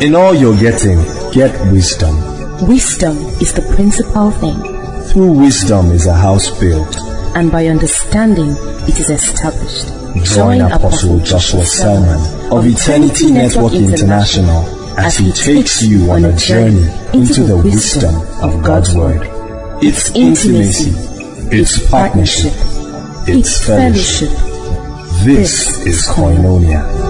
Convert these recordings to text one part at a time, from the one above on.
In all you're getting, get wisdom. Wisdom is the principal thing. Through wisdom is a house built, and by understanding it is established. Join, Join Apostle, Apostle Joshua Selman of Eternity, Network, Network International as he takes you on a journey into the wisdom of God's Word. It's intimacy, it's partnership, it's fellowship. This is Koinonia.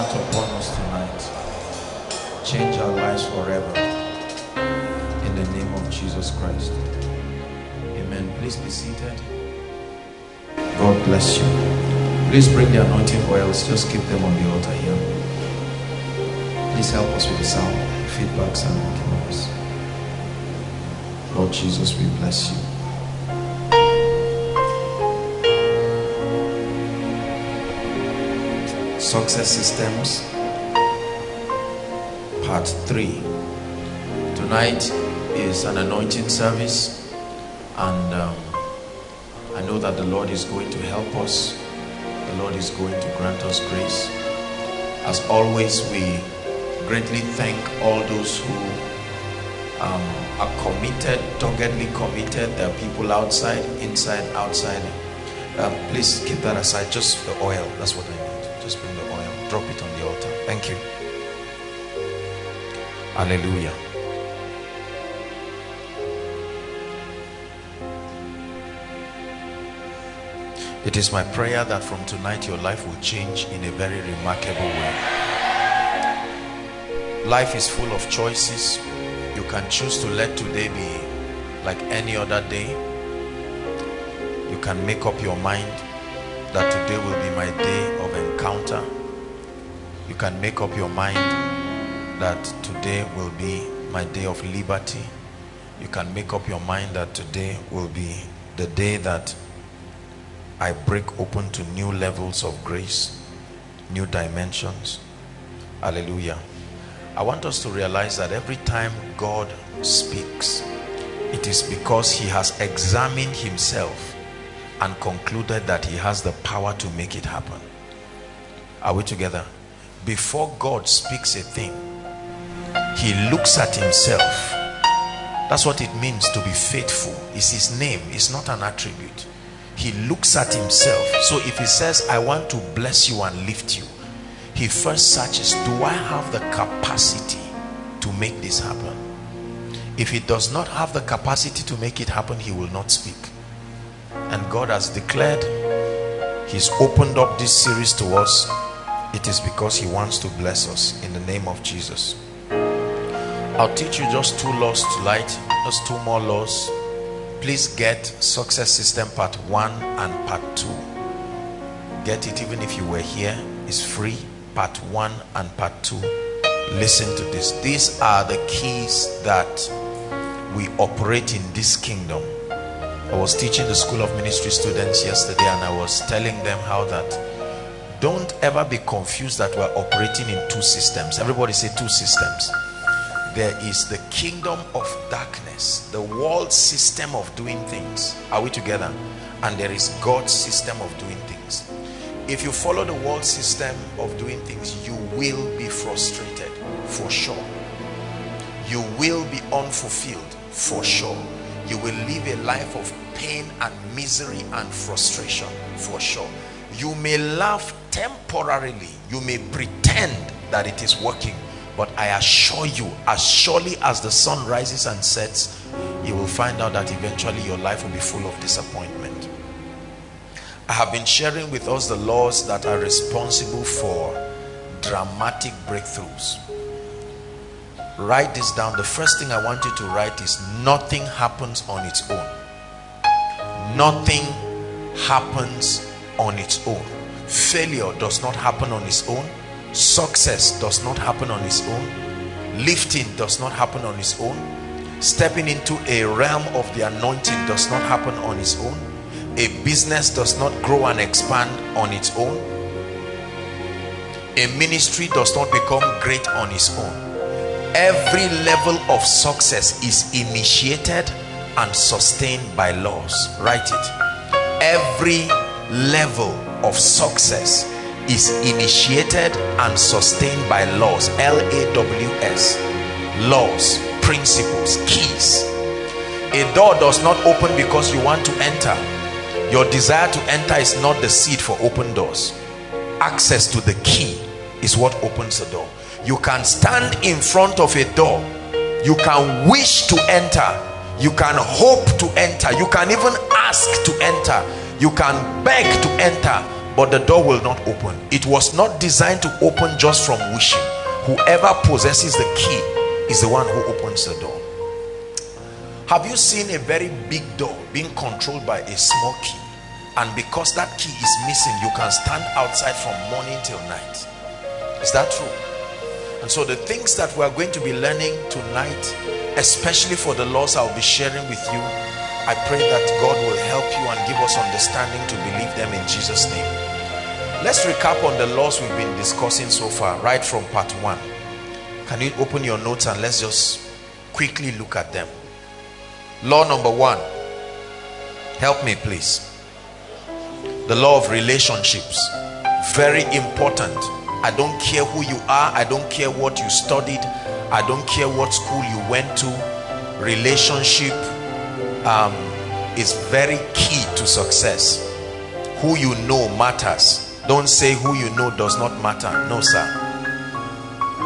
impact upon us tonight. Change our lives forever. In the name of Jesus Christ. Amen. Please be seated. God bless you. Please bring the anointing oils. Just keep them on the altar here. Please help us with the sound, feedbacks, and documents. Lord Jesus, we bless you. Success Systems, Part 3. Tonight is an anointing service, and um, I know that the Lord is going to help us. The Lord is going to grant us grace. As always, we greatly thank all those who um, are committed, doggedly committed. There are people outside, inside, outside. Uh, please keep that aside. Just the oil. That's what I Thank you. Hallelujah. It is my prayer that from tonight your life will change in a very remarkable way. Life is full of choices. You can choose to let today be like any other day. You can make up your mind that today will be my day of encounter. You can make up your mind that today will be my day of liberty. You can make up your mind that today will be the day that I break open to new levels of grace, new dimensions. Hallelujah. I want us to realize that every time God speaks, it is because he has examined himself and concluded that he has the power to make it happen. Are we together? Before God speaks a thing, he looks at himself. That's what it means to be faithful. It's his name, it's not an attribute. He looks at himself. So if he says, I want to bless you and lift you, he first searches, do I have the capacity to make this happen? If he does not have the capacity to make it happen, he will not speak and God has declared he's opened up this series to us it is because he wants to bless us in the name of Jesus. I'll teach you just two laws tonight just two more laws. Please get success system part one and part two. Get it even if you were here. It's free. Part one and part two. Listen to this. These are the keys that we operate in this kingdom. I was teaching the school of ministry students yesterday and I was telling them how that don't ever be confused that we're operating in two systems. Everybody say two systems. There is the kingdom of darkness, the world system of doing things. Are we together? And there is God's system of doing things. If you follow the world system of doing things, you will be frustrated for sure. You will be unfulfilled for sure you will live a life of pain and misery and frustration for sure you may laugh temporarily. You may pretend that it is working. But I assure you as surely as the sun rises and sets you will find out that eventually your life will be full of disappointment. I have been sharing with us the laws that are responsible for dramatic breakthroughs. Write this down. The first thing i want you to write is nothing happens on its own. Nothing happens on its own. Failure does not happen on its own. Success does not happen on its own. Lifting does not happen on its own. Stepping into a realm of the anointing does not happen on its own. A business does not grow and expand on its own. A ministry does not become great on its own. Every level of success is initiated and sustained by laws. Write it. Every level of success is initiated and sustained by laws l-a-w-s laws principles keys. A door does not open because you want to enter. Your desire to enter is not the seed for open doors. Access to the key is what opens the door. You can stand in front of a door. You can wish to enter. You can hope to enter. You can even ask to enter you can beg to enter but the door will not open. It was not designed to open just from wishing. Whoever possesses the key is the one who opens the door. Have you seen a very big door being controlled by a small key? And because that key is missing you can stand outside from morning till night. Is that true? And so the things that we are going to be learning tonight, especially for the laws I'll be sharing with you, I pray that God will help you and give us understanding to believe them in Jesus' name. Let's recap on the laws we've been discussing so far, right from part one. Can you open your notes and let's just quickly look at them. Law number one. Help me, please. The law of relationships. Very important. I don't care who you are. I don't care what you studied. I don't care what school you went to. Relationship um, is very key to success. Who you know matters. Don't say who you know does not matter. No, sir.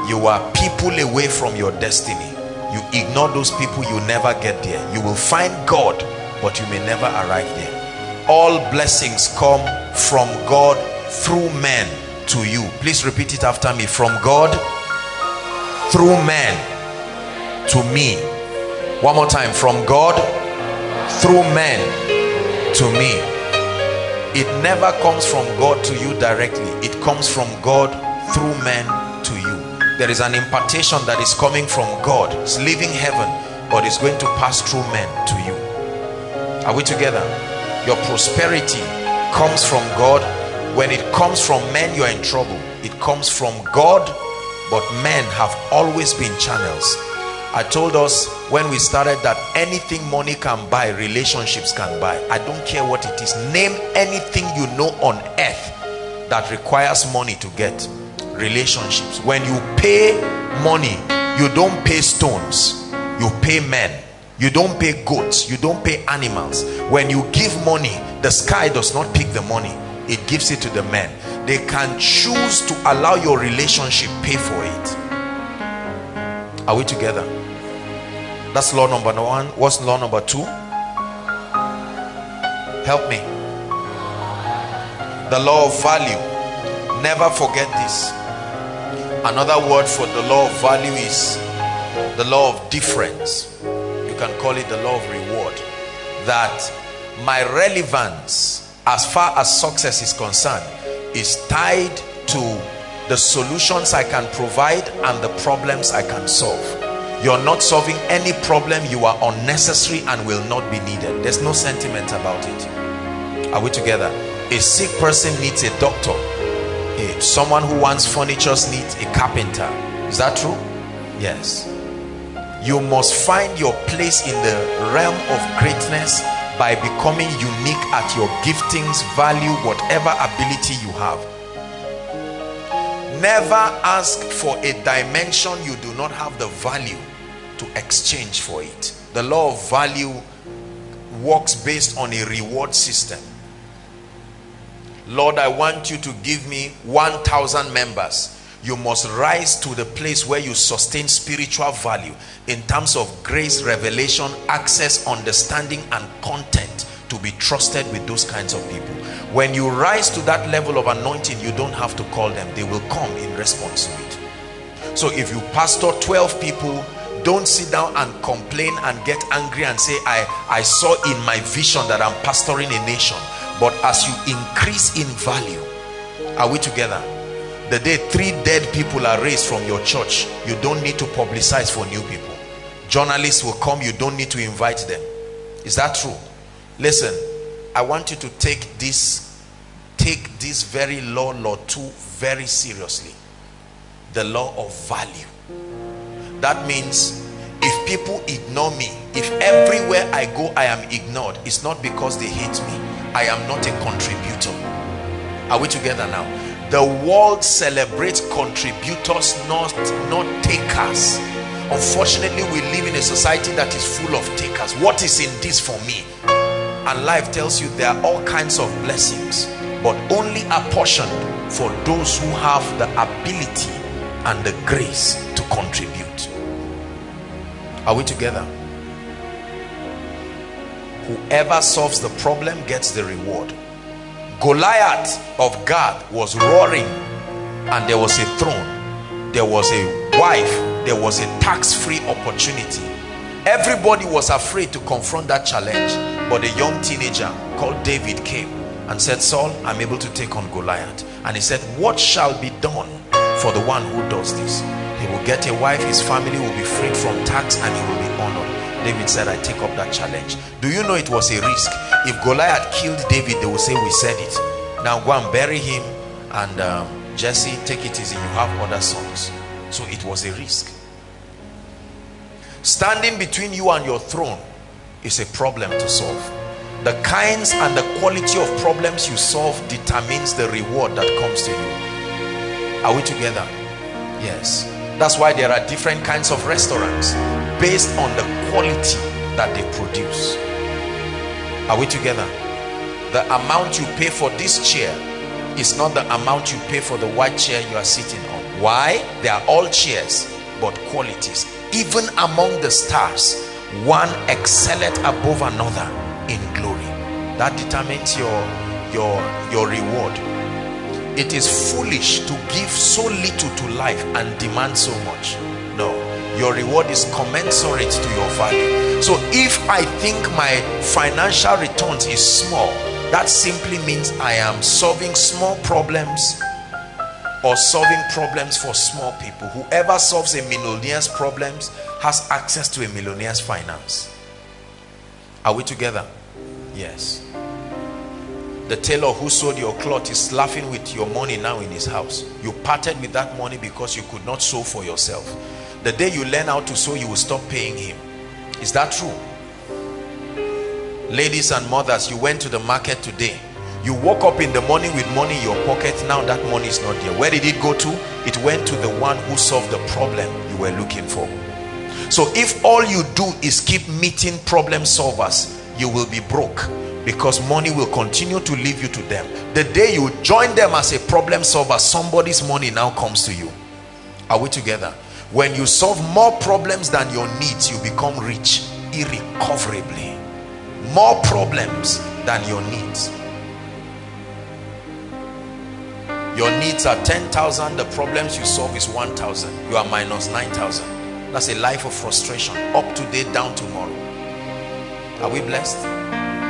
You are people away from your destiny. You ignore those people, you never get there. You will find God, but you may never arrive there. All blessings come from God through men to you. Please repeat it after me. From God through men to me. One more time. From God through men to me. It never comes from God to you directly. It comes from God through men to you. There is an impartation that is coming from God. It's leaving heaven, but it's going to pass through men to you. Are we together? Your prosperity comes from God. When it comes from men, you are in trouble. It comes from God, but men have always been channels I told us when we started that anything money can buy, relationships can buy. I don't care what it is. Name anything you know on earth that requires money to get. Relationships. When you pay money, you don't pay stones, you pay men. You don't pay goats, you don't pay animals. When you give money, the sky does not pick the money, it gives it to the men. They can choose to allow your relationship pay for it. Are we together? That's law number one. What's law number two? Help me. The law of value. Never forget this. Another word for the law of value is the law of difference. You can call it the law of reward. That my relevance as far as success is concerned is tied to the solutions I can provide and the problems I can solve you're not solving any problem. You are unnecessary and will not be needed. There's no sentiment about it. Are we together? A sick person needs a doctor. A, someone who wants furniture needs a carpenter. Is that true? Yes. You must find your place in the realm of greatness by becoming unique at your giftings value whatever ability you have. Never ask for a dimension you do not have the value to exchange for it. The law of value works based on a reward system. Lord i want you to give me 1000 members. You must rise to the place where you sustain spiritual value in terms of grace revelation access understanding and content to be trusted with those kinds of people. When you rise to that level of anointing you don't have to call them. They will come in response to it. So if you pastor 12 people don't sit down and complain and get angry and say i i saw in my vision that i'm pastoring a nation. But as you increase in value are we together? The day three dead people are raised from your church you don't need to publicize for new people. Journalists will come you don't need to invite them. Is that true? Listen i want you to take this take this very law law 2 very seriously. The law of value that means if people ignore me if everywhere i go i am ignored it's not because they hate me. I am not a contributor. Are we together now? The world celebrates contributors not not takers. Unfortunately we live in a society that is full of takers. What is in this for me? And life tells you there are all kinds of blessings but only apportioned for those who have the ability and the grace to contribute are we together? Whoever solves the problem gets the reward. Goliath of God was roaring and there was a throne. There was a wife. There was a tax-free opportunity. Everybody was afraid to confront that challenge. But a young teenager called David came and said, Saul, I'm able to take on Goliath. And he said, what shall be done for the one who does this? Get a wife, his family will be freed from tax and he will be honored. David said, I take up that challenge. Do you know it was a risk? If Goliath killed David, they will say, we said it. Now go and bury him and um, Jesse, take it easy. You have other sons. So it was a risk. Standing between you and your throne is a problem to solve. The kinds and the quality of problems you solve determines the reward that comes to you. Are we together? Yes. That's why there are different kinds of restaurants based on the quality that they produce. Are we together? The amount you pay for this chair is not the amount you pay for the white chair you are sitting on. Why? They are all chairs, but qualities. Even among the stars, one excelleth above another in glory. That determines your, your, your reward. It is foolish to give so little to life and demand so much. No, your reward is commensurate to your value. So if I think my financial returns is small, that simply means I am solving small problems or solving problems for small people. Whoever solves a millionaire's problems has access to a millionaire's finance. Are we together? Yes. The tailor who sold your cloth is laughing with your money now in his house. You parted with that money because you could not sew for yourself. The day you learn how to sew, you will stop paying him. Is that true? Ladies and mothers, you went to the market today you woke up in the morning with money in your pocket now that money is not there where did it go to it went to the one who solved the problem you were looking for so if all you do is keep meeting problem solvers you will be broke because money will continue to leave you to them. The day you join them as a problem solver somebody's money now comes to you. Are we together? When you solve more problems than your needs you become rich irrecoverably. More problems than your needs. Your needs are 10,000 the problems you solve is 1,000 you are minus 9,000 that's a life of frustration up today down tomorrow. Are we blessed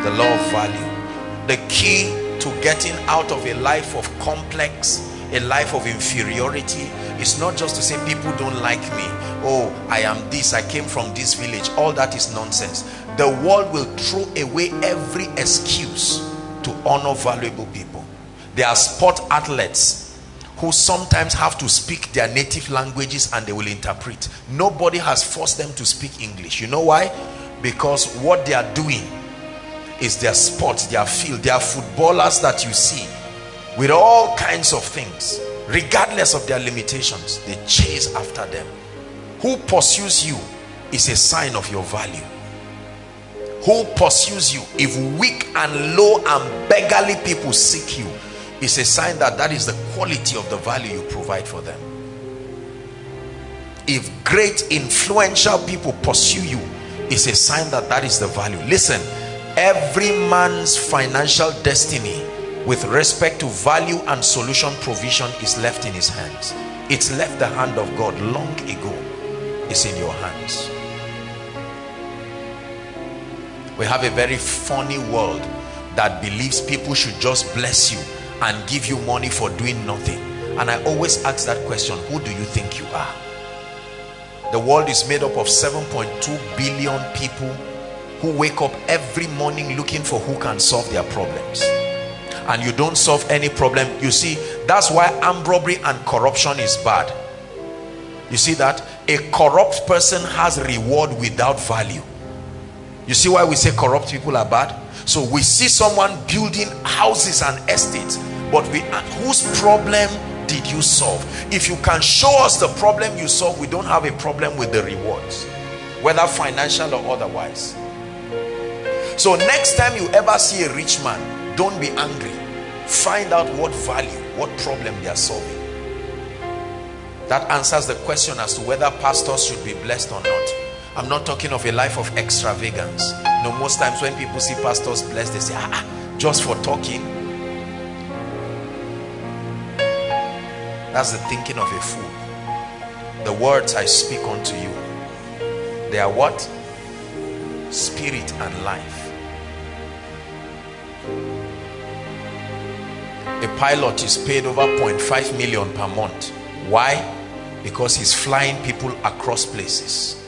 the law of value. The key to getting out of a life of complex a life of inferiority is not just to say people don't like me. Oh i am this. I came from this village. All that is nonsense. The world will throw away every excuse to honor valuable people. There are sport athletes who sometimes have to speak their native languages and they will interpret. Nobody has forced them to speak english. You know why? Because what they are doing is their sport their field they are footballers that you see with all kinds of things. Regardless of their limitations they chase after them. Who pursues you is a sign of your value. Who pursues you if weak and low and beggarly people seek you is a sign that that is the quality of the value you provide for them. If great influential people pursue you is a sign that that is the value. Listen every man's financial destiny with respect to value and solution provision is left in his hands. It's left the hand of God long ago. It's in your hands. We have a very funny world that believes people should just bless you and give you money for doing nothing. And I always ask that question who do you think you are? The world is made up of 7.2 billion people who wake up every morning looking for who can solve their problems. And you don't solve any problem. You see that's why armed robbery and corruption is bad. You see that? A corrupt person has reward without value. You see why we say corrupt people are bad? So we see someone building houses and estates but we whose problem did you solve? If you can show us the problem you solve we don't have a problem with the rewards whether financial or otherwise so next time you ever see a rich man don't be angry find out what value what problem they are solving that answers the question as to whether pastors should be blessed or not I'm not talking of a life of extravagance. no, most times when people see pastors blessed, they say, ah, just for talking. That's the thinking of a fool. The words I speak unto you, they are what? Spirit and life. A pilot is paid over 0.5 million per month. Why? because he's flying people across places.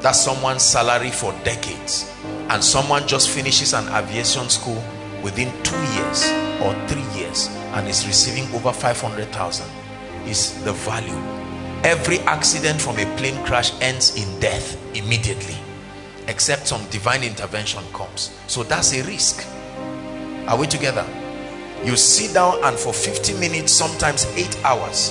That's someone's salary for decades. And someone just finishes an aviation school within two years or three years and is receiving over 500,000 is the value. Every accident from a plane crash ends in death immediately except some divine intervention comes. So that's a risk. Are we together? You sit down and for 50 minutes, sometimes 8 hours,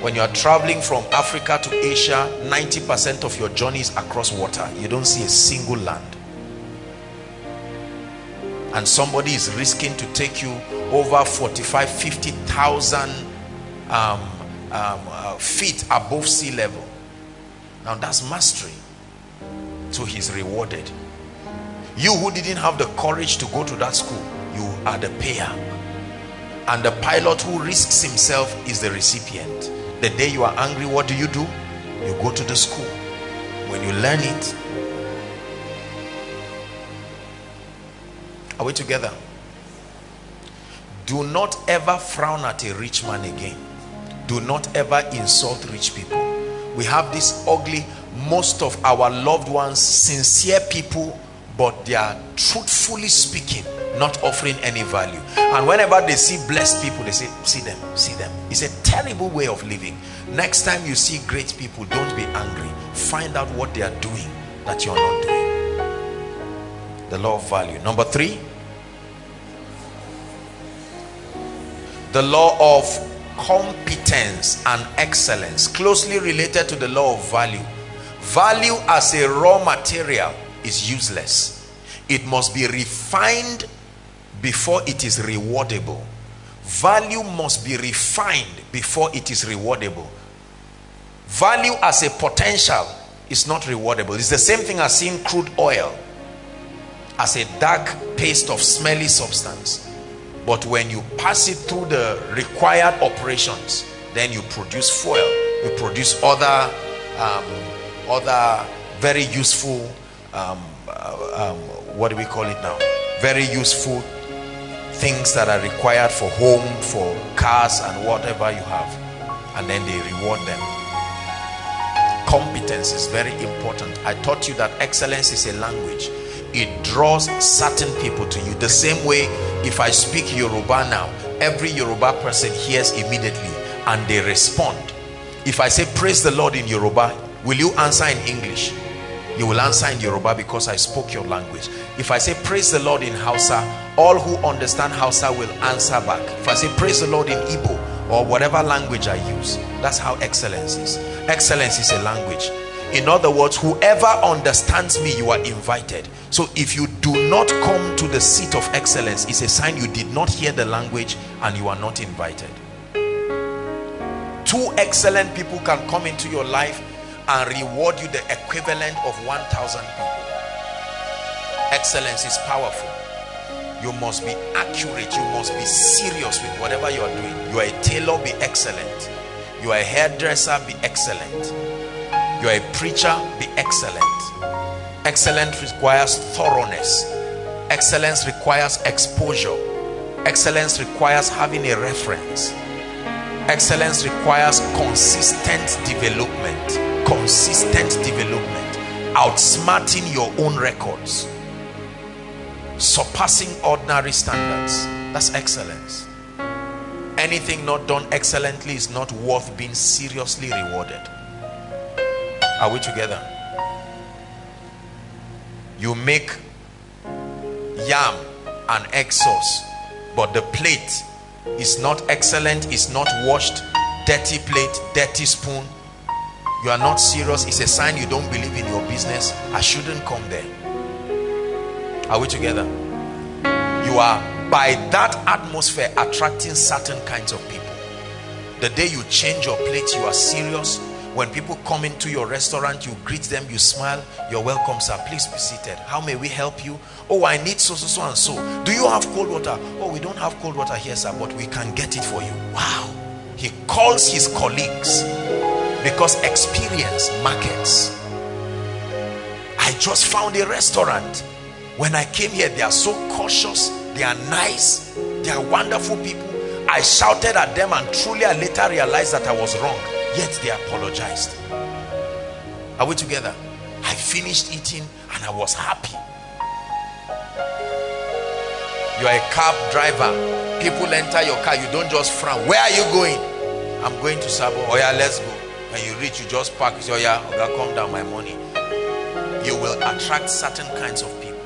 when you are traveling from Africa to Asia, 90% of your journey is across water. You don't see a single land. And somebody is risking to take you over 45, 50,000 um, um, uh, feet above sea level. Now that's mastery. So he's rewarded. You who didn't have the courage to go to that school, you are the payer. And the pilot who risks himself is the recipient. The day you are angry, what do you do? You go to the school. When you learn it, are we together? Do not ever frown at a rich man again. Do not ever insult rich people. We have this ugly, most of our loved ones, sincere people, but they are truthfully speaking not offering any value. And whenever they see blessed people they say see them see them. It's a terrible way of living. Next time you see great people don't be angry. Find out what they are doing that you're not doing. The law of value. Number three the law of competence and excellence. Closely related to the law of value value as a raw material is useless. It must be refined before it is rewardable. Value must be refined before it is rewardable. Value as a potential is not rewardable. It's the same thing as seeing crude oil as a dark paste of smelly substance. But when you pass it through the required operations then you produce fuel you produce other um, other very useful um, uh, um, what do we call it now? Very useful things that are required for home for cars and whatever you have. And then they reward them. Competence is very important. I taught you that excellence is a language. It draws certain people to you. The same way if i speak yoruba now every yoruba person hears immediately and they respond. If i say praise the lord in yoruba will you answer in english? You will answer in yoruba because i spoke your language. If i say praise the lord in hausa all who understand hausa will answer back. If i say praise the lord in igbo or whatever language i use that's how excellence is. Excellence is a language. In other words whoever understands me you are invited. So if you do not come to the seat of excellence it's a sign you did not hear the language and you are not invited. Two excellent people can come into your life and reward you the equivalent of 1000 people. Excellence is powerful. You must be accurate. You must be serious with whatever you are doing. You are a tailor be excellent. You are a hairdresser be excellent. You are a preacher be excellent. Excellence requires thoroughness. Excellence requires exposure. Excellence requires having a reference. Excellence requires consistent development consistent development outsmarting your own records surpassing ordinary standards. That's excellence. Anything not done excellently is not worth being seriously rewarded. Are we together? You make yam and egg sauce but the plate is not excellent is not washed dirty plate dirty spoon you are not serious. It's a sign you don't believe in your business. I shouldn't come there. Are we together? You are by that atmosphere attracting certain kinds of people. The day you change your plate you are serious. When people come into your restaurant you greet them you smile. You're welcome sir. Please be seated. How may we help you? Oh i need so so so and so. Do you have cold water? Oh we don't have cold water here sir but we can get it for you. Wow. He calls his colleagues because experience markets i just found a restaurant when i came here they are so cautious they are nice they are wonderful people i shouted at them and truly i later realized that i was wrong Yet they apologized. Are we together? I finished eating and I was happy. You are a cab driver. People enter your car. You don't just frown. Where are you going? I'm going to Sabo. Oh yeah, let's go. You reach, you just park. You say, oh yeah, okay, come down my money. You will attract certain kinds of people.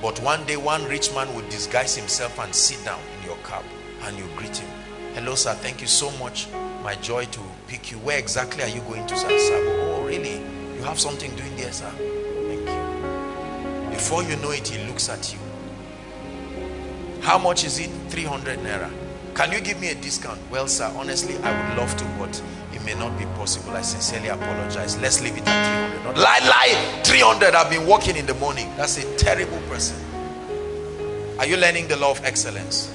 But one day, one rich man will disguise himself and sit down in your cab and you greet him. Hello, sir. Thank you so much. My joy to pick you. Where exactly are you going to, sir? Oh, really? You have something doing there, sir? Thank you. Before you know it, he looks at you how much is it? 300 naira. Can you give me a discount? Well, sir, honestly, I would love to, but it may not be possible. I sincerely apologize. Let's leave it at 300. Not lie, lie. 300. I've been working in the morning. That's a terrible person. Are you learning the law of excellence?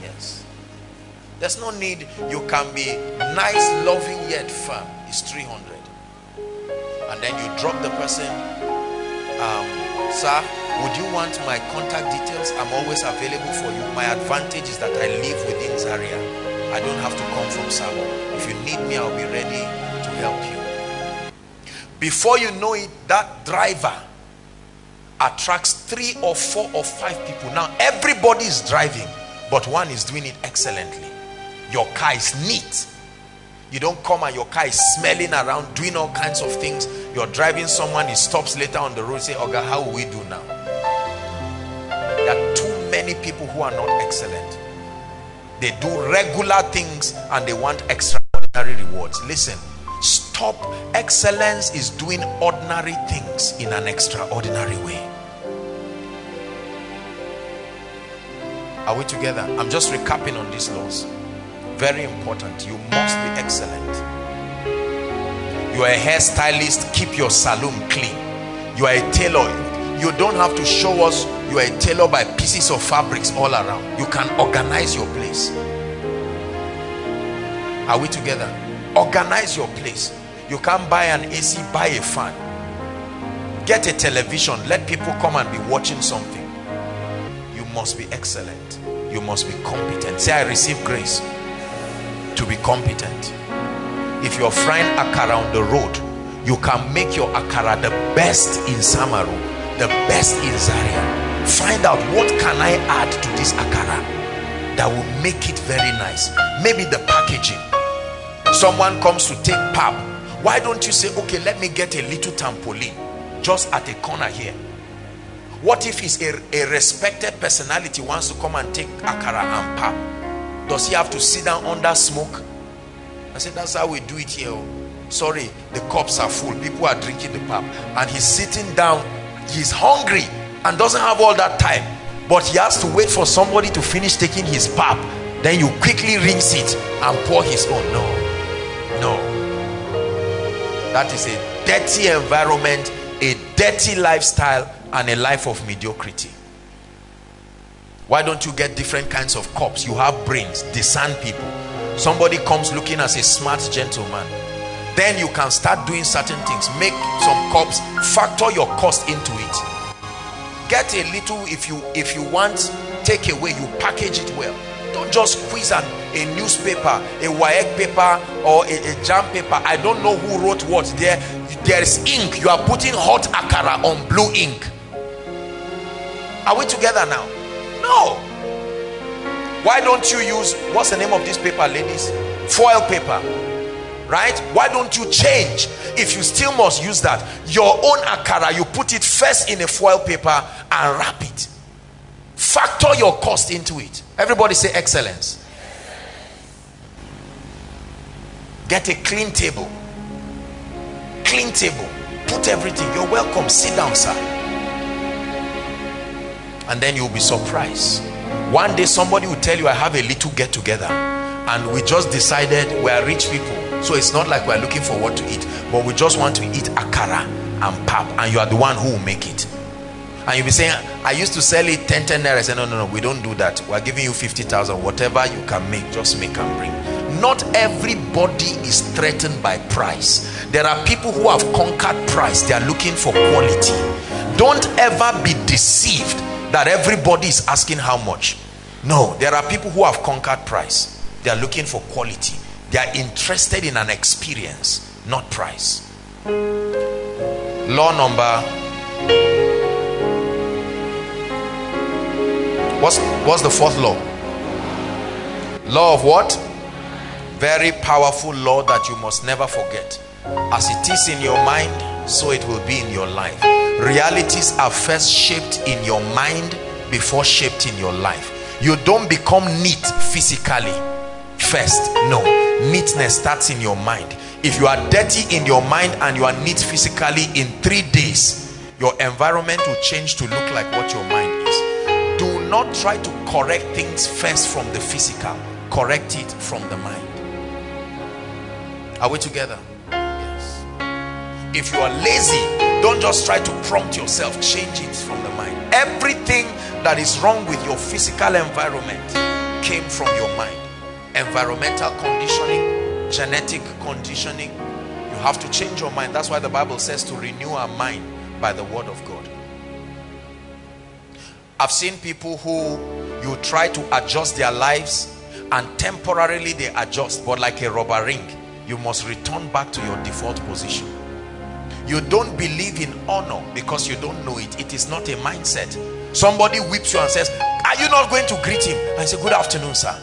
Yes. There's no need. You can be nice, loving, yet firm. It's 300. And then you drop the person. Um, sir, would you want my contact details? I'm always available for you. My advantage is that I live within Zaria. I don't have to come from Sabo. If you need me, I'll be ready to help you. Before you know it, that driver attracts three or four or five people. Now, everybody is driving, but one is doing it excellently. Your car is neat. You don't come and your car is smelling around, doing all kinds of things. You're driving someone, he stops later on the road, say, Oga, how will we do now? Many people who are not excellent. They do regular things and they want extraordinary rewards. Listen, stop. Excellence is doing ordinary things in an extraordinary way. Are we together? I'm just recapping on these laws. Very important. You must be excellent. You are a hairstylist, keep your salon clean. You are a tailor, you don't have to show us you are a tailor by pieces of fabrics all around. You can organize your place. Are we together? Organize your place. You can't buy an AC, buy a fan. Get a television. Let people come and be watching something. You must be excellent. You must be competent. Say, I receive grace to be competent. If you're frying akara on the road, you can make your akara the best in Samaru, the best in Zaria. Find out what can I add to this akara that will make it very nice. Maybe the packaging. Someone comes to take pap why don't you say okay let me get a little trampoline just at a corner here. What if he's a, a respected personality wants to come and take akara and pap does he have to sit down under smoke? I said that's how we do it here oh. sorry the cups are full. People are drinking the pap and he's sitting down he's hungry and doesn't have all that time but he has to wait for somebody to finish taking his pap. Then you quickly rinse it and pour his own. No. No. That is a dirty environment a dirty lifestyle and a life of mediocrity. Why don't you get different kinds of cups? You have brains. Discern people. Somebody comes looking as a smart gentleman then you can start doing certain things. Make some cups factor your cost into it. Get a little if you if you want take away you package it well. Don't just squeeze an, a newspaper a WAEC paper or a, a jam paper. I don't know who wrote what there. There is ink. You are putting hot akara on blue ink. Are we together now? No. Why don't you use what's the name of this paper ladies? Foil paper right? Why don't you change? If you still must use that your own akara you put it first in a foil paper and wrap it. Factor your cost into it. Everybody say excellence. Get a clean table. Clean table. Put everything. You're welcome. Sit down sir. And then you'll be surprised. One day somebody will tell you i have a little get together and we just decided we are rich people so it's not like we're looking for what to eat but we just want to eat akara and pap and you are the one who will make it. And you'll be saying i used to sell it 10 10 naira. I say no no no we don't do that. We're giving you 50,000 whatever you can make just make and bring. Not everybody is threatened by price. There are people who have conquered price. They are looking for quality. Don't ever be deceived that everybody is asking how much. No there are people who have conquered price they are looking for quality They are interested in an experience, not price. Law number What's what's the fourth law? Law of what? Very powerful law that you must never forget. As it is in your mind, so it will be in your life. Realities are first shaped in your mind before shaped in your life. You don't become neat physically first. No, neatness starts in your mind. If you are dirty in your mind and you are neat physically in three days, your environment will change to look like what your mind is. Do not try to correct things first from the physical. Correct it from the mind. Are we together? Yes. If you are lazy, don't just try to prompt yourself. Change it from the mind. Everything that is wrong with your physical environment came from your mind. Environmental conditioning, genetic conditioning. You have to change your mind. That's why the Bible says to renew our mind by the word of God. I've seen people who you try to adjust their lives and temporarily they adjust, but like a rubber ring, you must return back to your default position. You don't believe in honor because you don't know it. It is not a mindset. Somebody whips you and says, Are you not going to greet him? I say, Good afternoon, sir.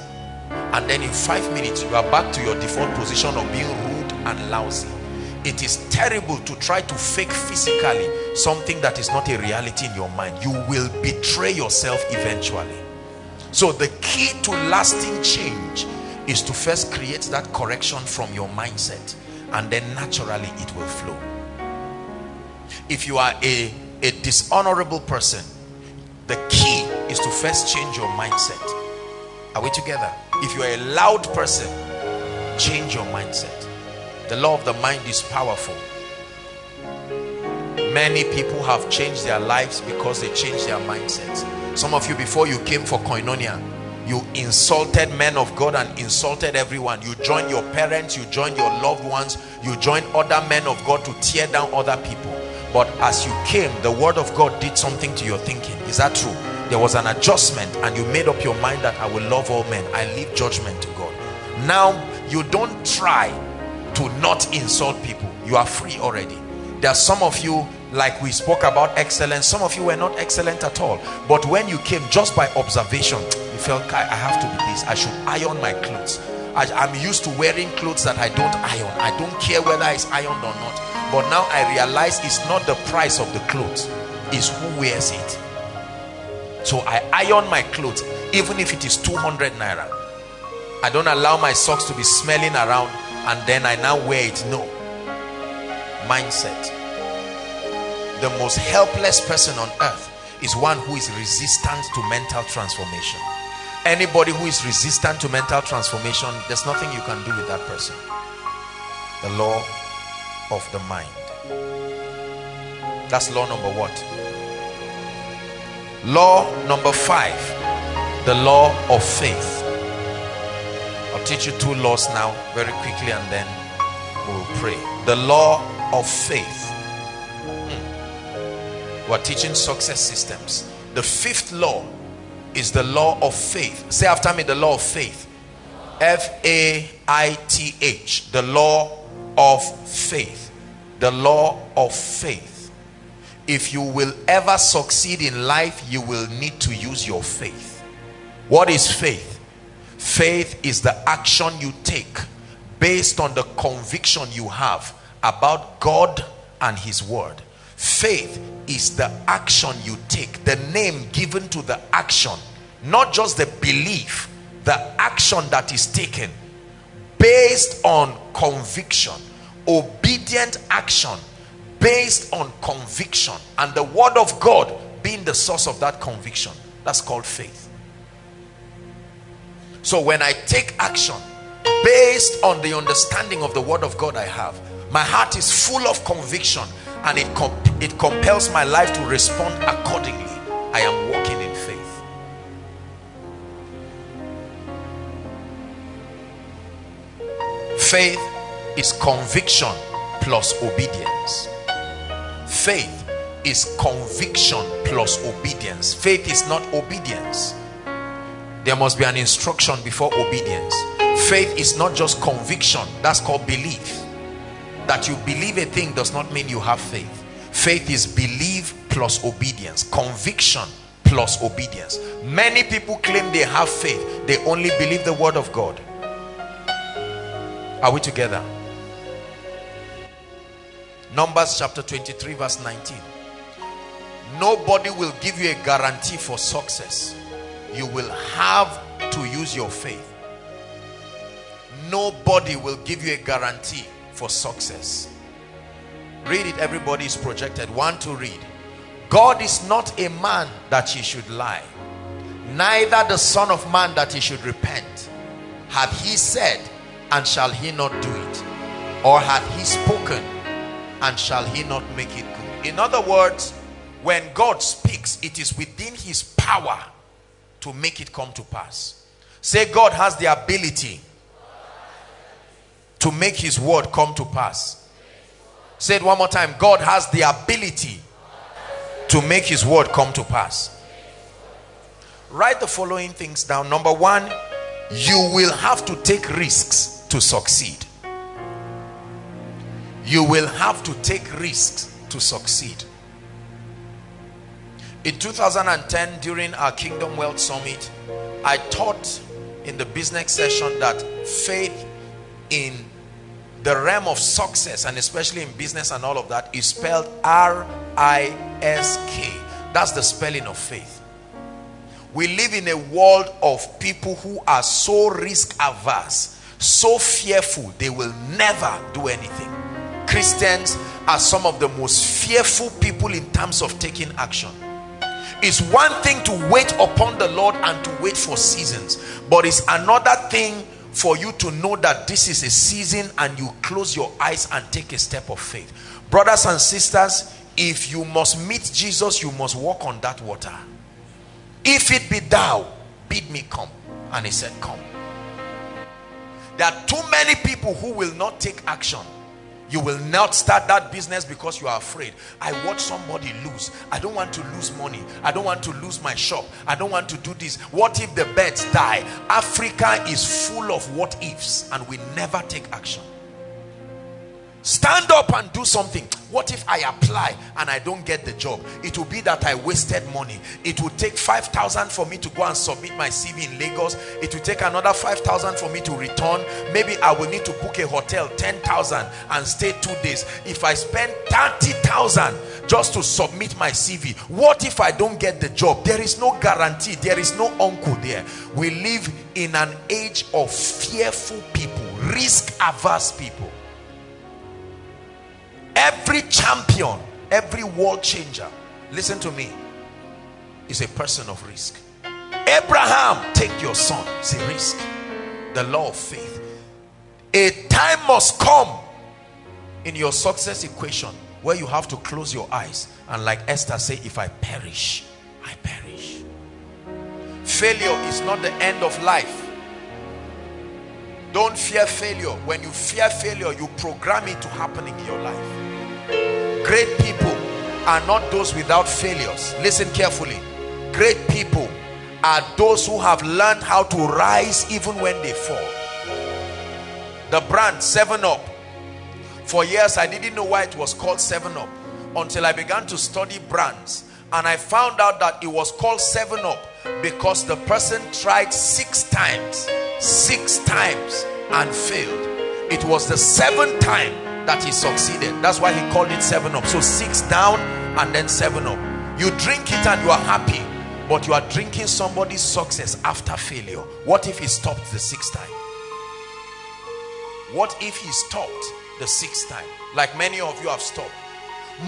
And then in five minutes, you are back to your default position of being rude and lousy. It is terrible to try to fake physically something that is not a reality in your mind. You will betray yourself eventually. So the key to lasting change is to first create that correction from your mindset and then naturally it will flow. If you are a, a dishonorable person, the key is to first change your mindset. Are we together? If you are a loud person, change your mindset. The law of the mind is powerful. Many people have changed their lives because they changed their mindsets. Some of you, before you came for koinonia, you insulted men of God and insulted everyone. You joined your parents, you joined your loved ones, you joined other men of God to tear down other people. But as you came, the word of God did something to your thinking. Is that true? There was an adjustment and you made up your mind that I will love all men. I leave judgment to God. Now, you don't try to not insult people. You are free already. There are some of you, like we spoke about excellence, some of you were not excellent at all. But when you came just by observation, you felt, I have to be this. I should iron my clothes. I, am used to wearing clothes that I don't iron. I don't care whether it's ironed or not. But now I realize it's not the price of the clothes, it's who wears it. So I iron my clothes, even if it is 200 naira. I don't allow my socks to be smelling around and then I now wear it. No. Mindset. The most helpless person on earth is one who is resistant to mental transformation. Anybody who is resistant to mental transformation, there's nothing you can do with that person. The law of the mind. That's law number what? Law number five, the law of faith. I'll teach you two laws now very quickly and then we'll pray. The law of faith. Hmm. We're teaching success systems. The fifth law is the law of faith. Say after me the law of faith. F-A-I-T-H. The law of faith. The law of faith. If you will ever succeed in life, you will need to use your faith. What is faith? Faith is the action you take based on the conviction you have about God and his word. Faith is the action you take, the name given to the action, not just the belief, the action that is taken based on conviction obedient action based on conviction and the word of God being the source of that conviction. That's called faith. So when I take action based on the understanding of the word of God I have my heart is full of conviction and it, comp it compels my life to respond accordingly. I am walking in faith. Faith is conviction plus obedience. Faith is conviction plus obedience. Faith is not obedience. There must be an instruction before obedience. Faith is not just conviction. That's called belief. That you believe a thing does not mean you have faith. Faith is belief plus obedience. Conviction plus obedience. Many people claim they have faith. They only believe the word of God. Are we together? Numbers chapter 23 verse 19. Nobody will give you a guarantee for success. You will have to use your faith. Nobody will give you a guarantee for success. Read it, everybody is projected. One to read. God is not a man that he should lie, neither the Son of Man that he should repent. Hath he said, and shall he not do it? Or hath he spoken, and shall he not make it good? In other words, when God speaks, it is within his power to make it come to pass. Say, God has the ability to make his word come to pass. Say it one more time. God has the ability to make his word come to pass. Write the following things down. Number one, you will have to take risks to succeed. You will have to take risks to succeed. In 2010, during our Kingdom Wealth Summit, I taught in the business session that faith in the realm of success and especially in business and all of that is spelled R-I-S-K. That's the spelling of faith. We live in a world of people who are so risk averse, so fearful, they will never do anything. Christians are some of the most fearful people in terms of taking action. It's one thing to wait upon the Lord and to wait for seasons, but it's another thing for you to know that this is a season and you close your eyes and take a step of faith. Brothers and sisters, if you must meet Jesus, you must walk on that water. If it be thou, bid me come. And he said, come. There are too many people who will not take action you will not start that business because you are afraid. I watch somebody lose. I don't want to lose money. I don't want to lose my shop. I don't want to do this. What if the birds die? Africa is full of what ifs and we never take action. Stand up and do something. What if I apply and I don't get the job? It will be that I wasted money. It will take 5,000 for me to go and submit my CV in Lagos. It will take another 5,000 for me to return. Maybe I will need to book a hotel 10,000 and stay two days. If I spend 30,000 just to submit my CV, what if I don't get the job? There is no guarantee. There is no uncle there. We live in an age of fearful people, risk averse people. Every champion, every world changer, listen to me, is a person of risk. Abraham, take your son. It's a risk. The law of faith. A time must come in your success equation where you have to close your eyes and like Esther say, if I perish, I perish. Failure is not the end of life. Don't fear failure. When you fear failure, you program it to happen in your life. Great people are not those without failures. Listen carefully. Great people are those who have learned how to rise even when they fall. The brand 7-Up. For years I didn't know why it was called 7-Up until I began to study brands and I found out that it was called 7-Up because the person tried six times six times and failed it was the seventh time that he succeeded. That's why he called it seven up. So six down and then seven up. You drink it and you are happy but you are drinking somebody's success after failure. What if he stopped the sixth time? What if he stopped the sixth time? Like many of you have stopped.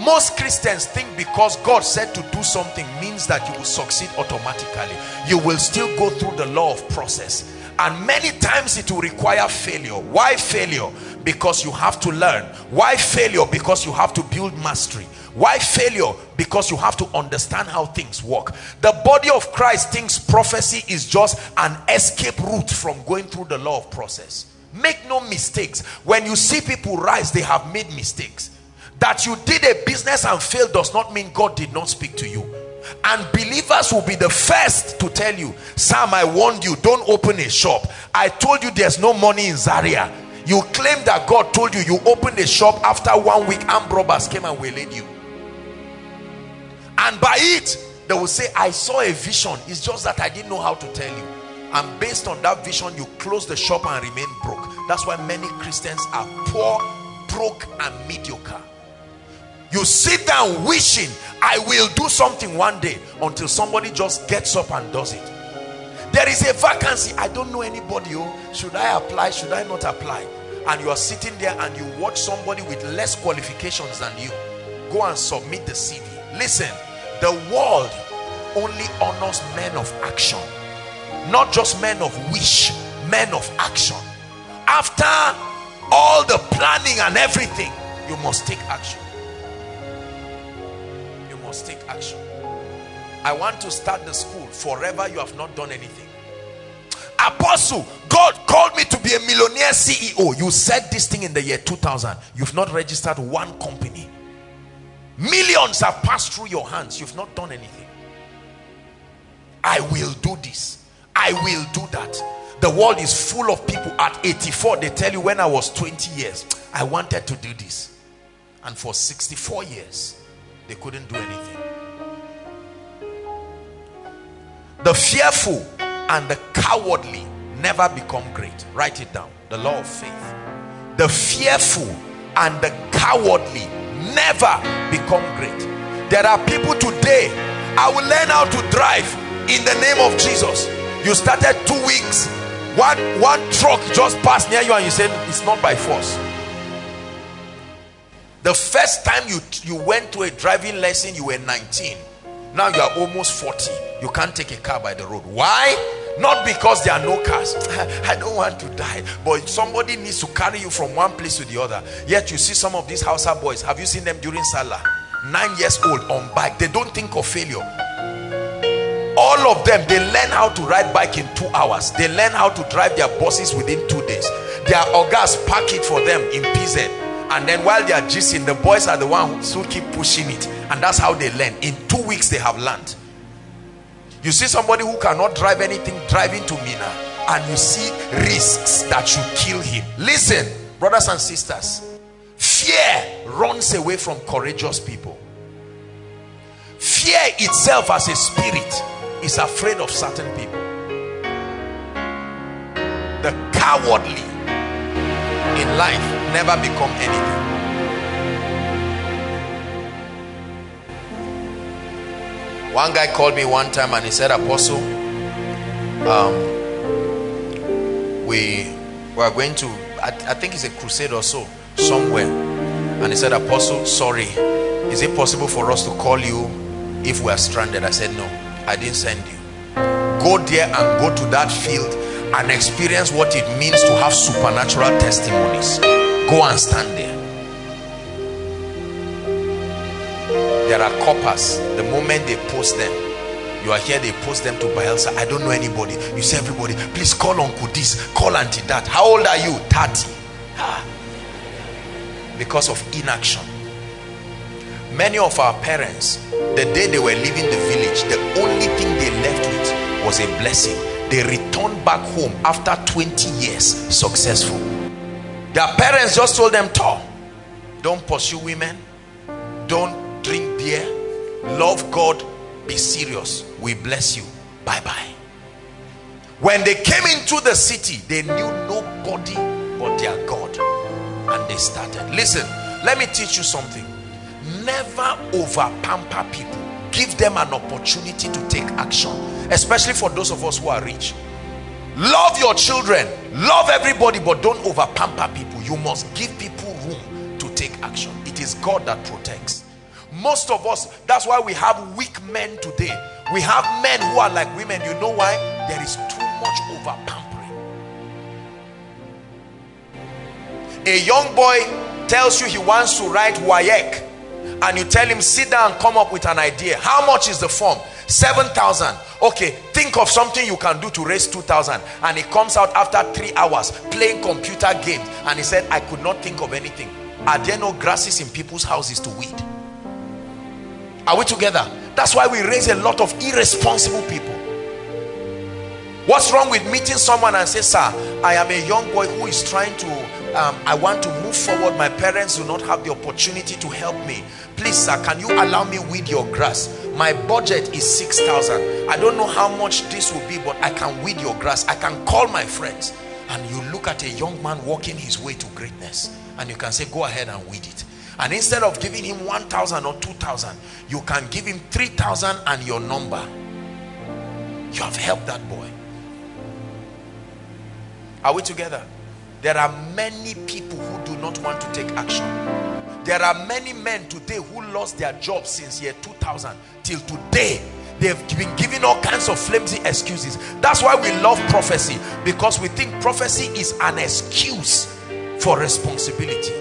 Most Christians think because God said to do something means that you will succeed automatically. You will still go through the law of process. And many times it will require failure. Why failure because you have to learn. Why failure? Because you have to build mastery. Why failure? Because you have to understand how things work. The body of christ thinks prophecy is just an escape route from going through the law of process. Make no mistakes. When you see people rise they have made mistakes. That you did a business and failed does not mean god did not speak to you. And believers will be the first to tell you sam i warned you. Don't open a shop. I told you there's no money in Zaria. You claim that God told you you opened a shop after one week armed robbers came and waylaid you. And by it, they will say, I saw a vision. It's just that I didn't know how to tell you. And based on that vision, you close the shop and remain broke. That's why many Christians are poor, broke, and mediocre. You sit down wishing, I will do something one day until somebody just gets up and does it. There is a vacancy. I don't know anybody. Oh, should I apply? Should I not apply? And you are sitting there and you watch somebody with less qualifications than you. Go and submit the CV. Listen, the world only honors men of action. Not just men of wish, men of action. After all the planning and everything, you must take action You must take action. I want to start the school. Forever you have not done anything. Apostle, God called me to be a millionaire CEO. You said this thing in the year 2000. You've not registered one company. Millions have passed through your hands. You've not done anything. I will do this. I will do that. The world is full of people at 84. They tell you when I was 20 years, I wanted to do this. And for 64 years, they couldn't do anything. The fearful and the cowardly never become great. Write it down. The law of faith. The fearful and the cowardly never become great. There are people today, I will learn how to drive in the name of Jesus. You started two weeks, one, one truck just passed near you and you said it's not by force the first time you you went to a driving lesson you were 19 now you are almost 40 you can't take a car by the road. Why? Not because there are no cars. I don't want to die. But somebody needs to carry you from one place to the other. Yet you see some of these Hausa boys. Have you seen them during Salah? Nine years old on bike. They don't think of failure. All of them they learn how to ride bike in two hours. They learn how to drive their buses within two days. Their ogas pack it for them in PZ and then while they are gisting the boys are the ones who keep pushing it. And that's how they learn. In two weeks they have learned. You see somebody who cannot drive anything driving to Minna and you see risks that should kill him. Listen brothers and sisters fear runs away from courageous people. Fear itself as a spirit is afraid of certain people. The cowardly in life never become anything. One guy called me one time and he said apostle um, we were going to I, I think it's a crusade or so somewhere. And he said apostle sorry. Is it possible for us to call you if we are stranded? I said no i didn't send you. Go there and go to that field and experience what it means to have supernatural testimonies. Go and stand there. There are corpers. The moment they post them you are here they post them to Bayelsa I don't know anybody. You say everybody please call uncle this call auntie that. How old are you? 30 ah. because of inaction. Many of our parents the day they were leaving the village the only thing they left with was a blessing they returned back home after 20 years successful. Their parents just told them Tom, don't pursue women. Don't drink beer. Love God. Be serious. We bless you. Bye bye when they came into the city they knew nobody but their God. And they started. Listen let me teach you something. Never over pamper people give them an opportunity to take action especially for those of us who are rich. Love your children love everybody but don't over pamper people. You must give people room to take action. It is god that protects. Most of us that's why we have weak men today. We have men who are like women. You know why? There is too much over pampering a young boy tells you he wants to write WAEC and you tell him sit down and come up with an idea. How much is the form? 7,000 okay think of something you can do to raise 2,000 and he comes out after three hours playing computer games. And he said I could not think of anything. Are there no grasses in people's houses to weed? Are we together? That's why we raise a lot of irresponsible people. What's wrong with meeting someone and say, sir, I am a young boy who is trying to, um, I want to move forward. My parents do not have the opportunity to help me. Please, sir, can you allow me weed your grass? My budget is 6,000. I don't know how much this will be, but I can weed your grass. I can call my friends. And you look at a young man walking his way to greatness and you can say, go ahead and weed it. And instead of giving him 1,000 or 2,000, you can give him 3,000 and your number. You have helped that boy. Are we together? There are many people who do not want to take action. There are many men today who lost their jobs since year 2000 till today. They've been given all kinds of flimsy excuses. That's why we love prophecy because we think prophecy is an excuse for responsibility.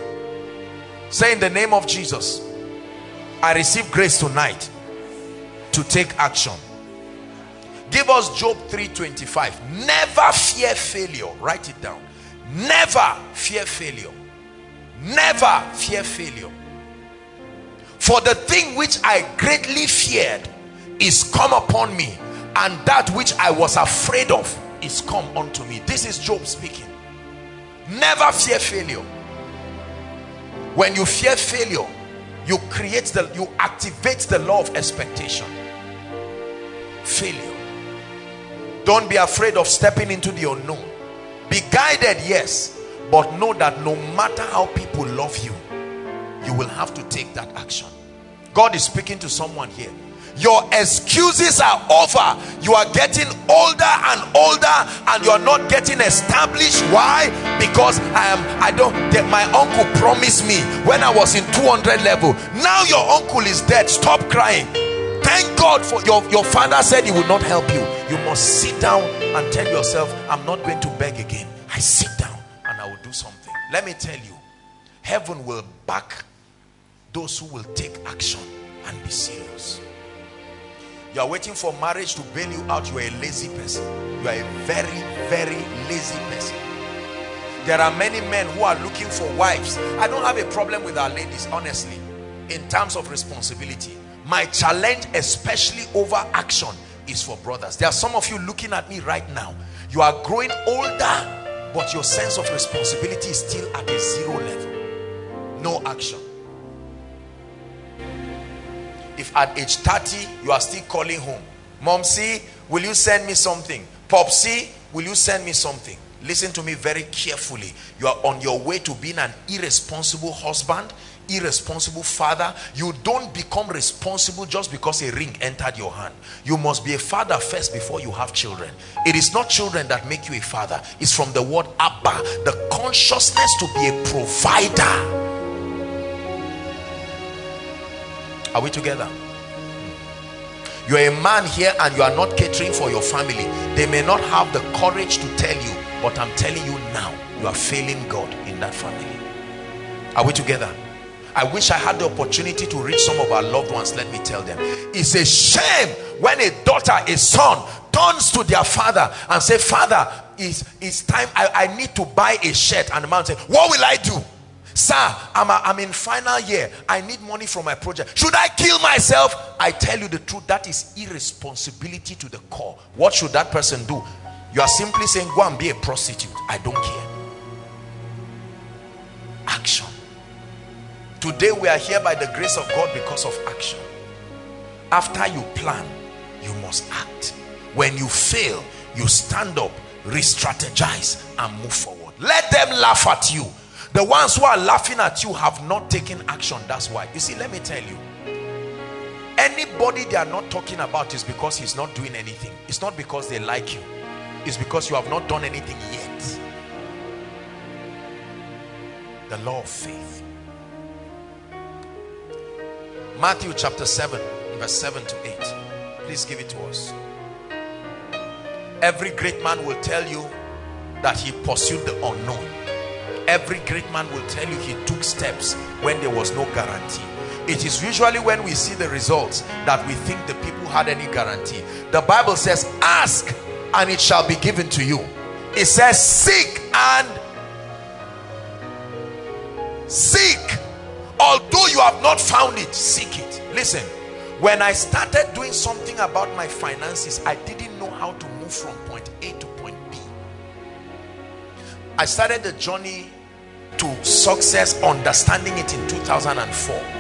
Say in the name of Jesus, I receive grace tonight to take action. Give us Job 3.25. Never fear failure. Write it down. Never fear failure. Never fear failure. For the thing which I greatly feared is come upon me and that which I was afraid of is come unto me. This is Job speaking. Never fear failure. When you fear failure, you create the, you activate the law of expectation. Failure. Don't be afraid of stepping into the unknown. Be guided, yes, but know that no matter how people love you, you will have to take that action. God is speaking to someone here. Your excuses are over. You are getting older and older and you are not getting established. Why? Because i am i don't that my uncle promised me when i was in 200 level. Now your uncle is dead. Stop crying. Thank god for your your father said he will not help you. You must sit down and tell yourself i'm not going to beg again. I sit let me tell you heaven will back those who will take action and be serious. You are waiting for marriage to bail you out. You are a lazy person. You are a very very lazy person. There are many men who are looking for wives. I don't have a problem with our ladies honestly in terms of responsibility. My challenge especially over action is for brothers. There are some of you looking at me right now. You are growing older but your sense of responsibility is still at a zero level. No action. If at age 30 you are still calling home mom see will you send me something? Pop see will you send me something? Listen to me very carefully. You are on your way to being an irresponsible husband irresponsible father you don't become responsible just because a ring entered your hand you must be a father first before you have children it is not children that make you a father it's from the word abba the consciousness to be a provider Are we together? You're a man here and you are not catering for your family. They may not have the courage to tell you, but I'm telling you now, you are failing God in that family. Are we together? I wish I had the opportunity to reach some of our loved ones. Let me tell them. It's a shame when a daughter, a son turns to their father and say, Father, it's, it's time. I, I need to buy a shirt. And the man say, What will I do? sir I'm, a, I'm in final year i need money for my project should i kill myself i tell you the truth that is irresponsibility to the core what should that person do you are simply saying go and be a prostitute i don't care action today we are here by the grace of god because of action after you plan you must act when you fail you stand up re-strategize and move forward let them laugh at you the ones who are laughing at you have not taken action. That's why. You see, let me tell you. Anybody they are not talking about is because he's not doing anything. It's not because they like you. It's because you have not done anything yet. The law of faith. Matthew chapter 7, verse 7 to 8. Please give it to us. Every great man will tell you that he pursued the unknown every great man will tell you he took steps when there was no guarantee it is usually when we see the results that we think the people had any guarantee the bible says ask and it shall be given to you it says seek and seek Although you have not found it, seek it. Listen, when I started doing something about my finances, I didn't know how to move from point A to point B. I started the journey to success, understanding it in 2004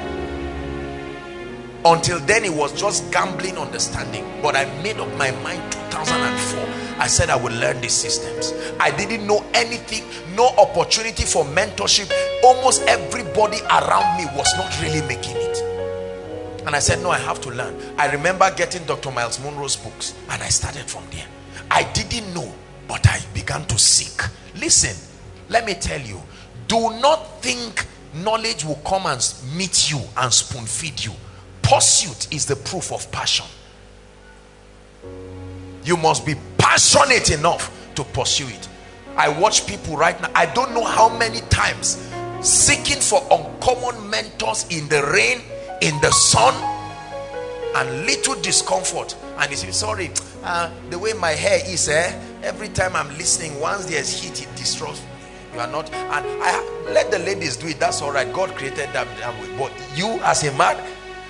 until then it was just gambling understanding. But I made up my mind 2004 I said I would learn these systems. I didn't know anything no opportunity for mentorship. Almost everybody around me was not really making it. And I said no I have to learn. I remember getting Dr. Myles Munroe's books and I started from there. I didn't know but I began to seek. Listen let me tell you do not think knowledge will come and meet you and spoon feed you pursuit is the proof of passion. You must be passionate enough to pursue it. I watch people right now. I don't know how many times seeking for uncommon mentors in the rain in the sun and little discomfort. And he says sorry uh, the way my hair is eh, every time i'm listening once there's heat it destroys you are not and i let the ladies do it. That's all right. God created them that way. But you as a man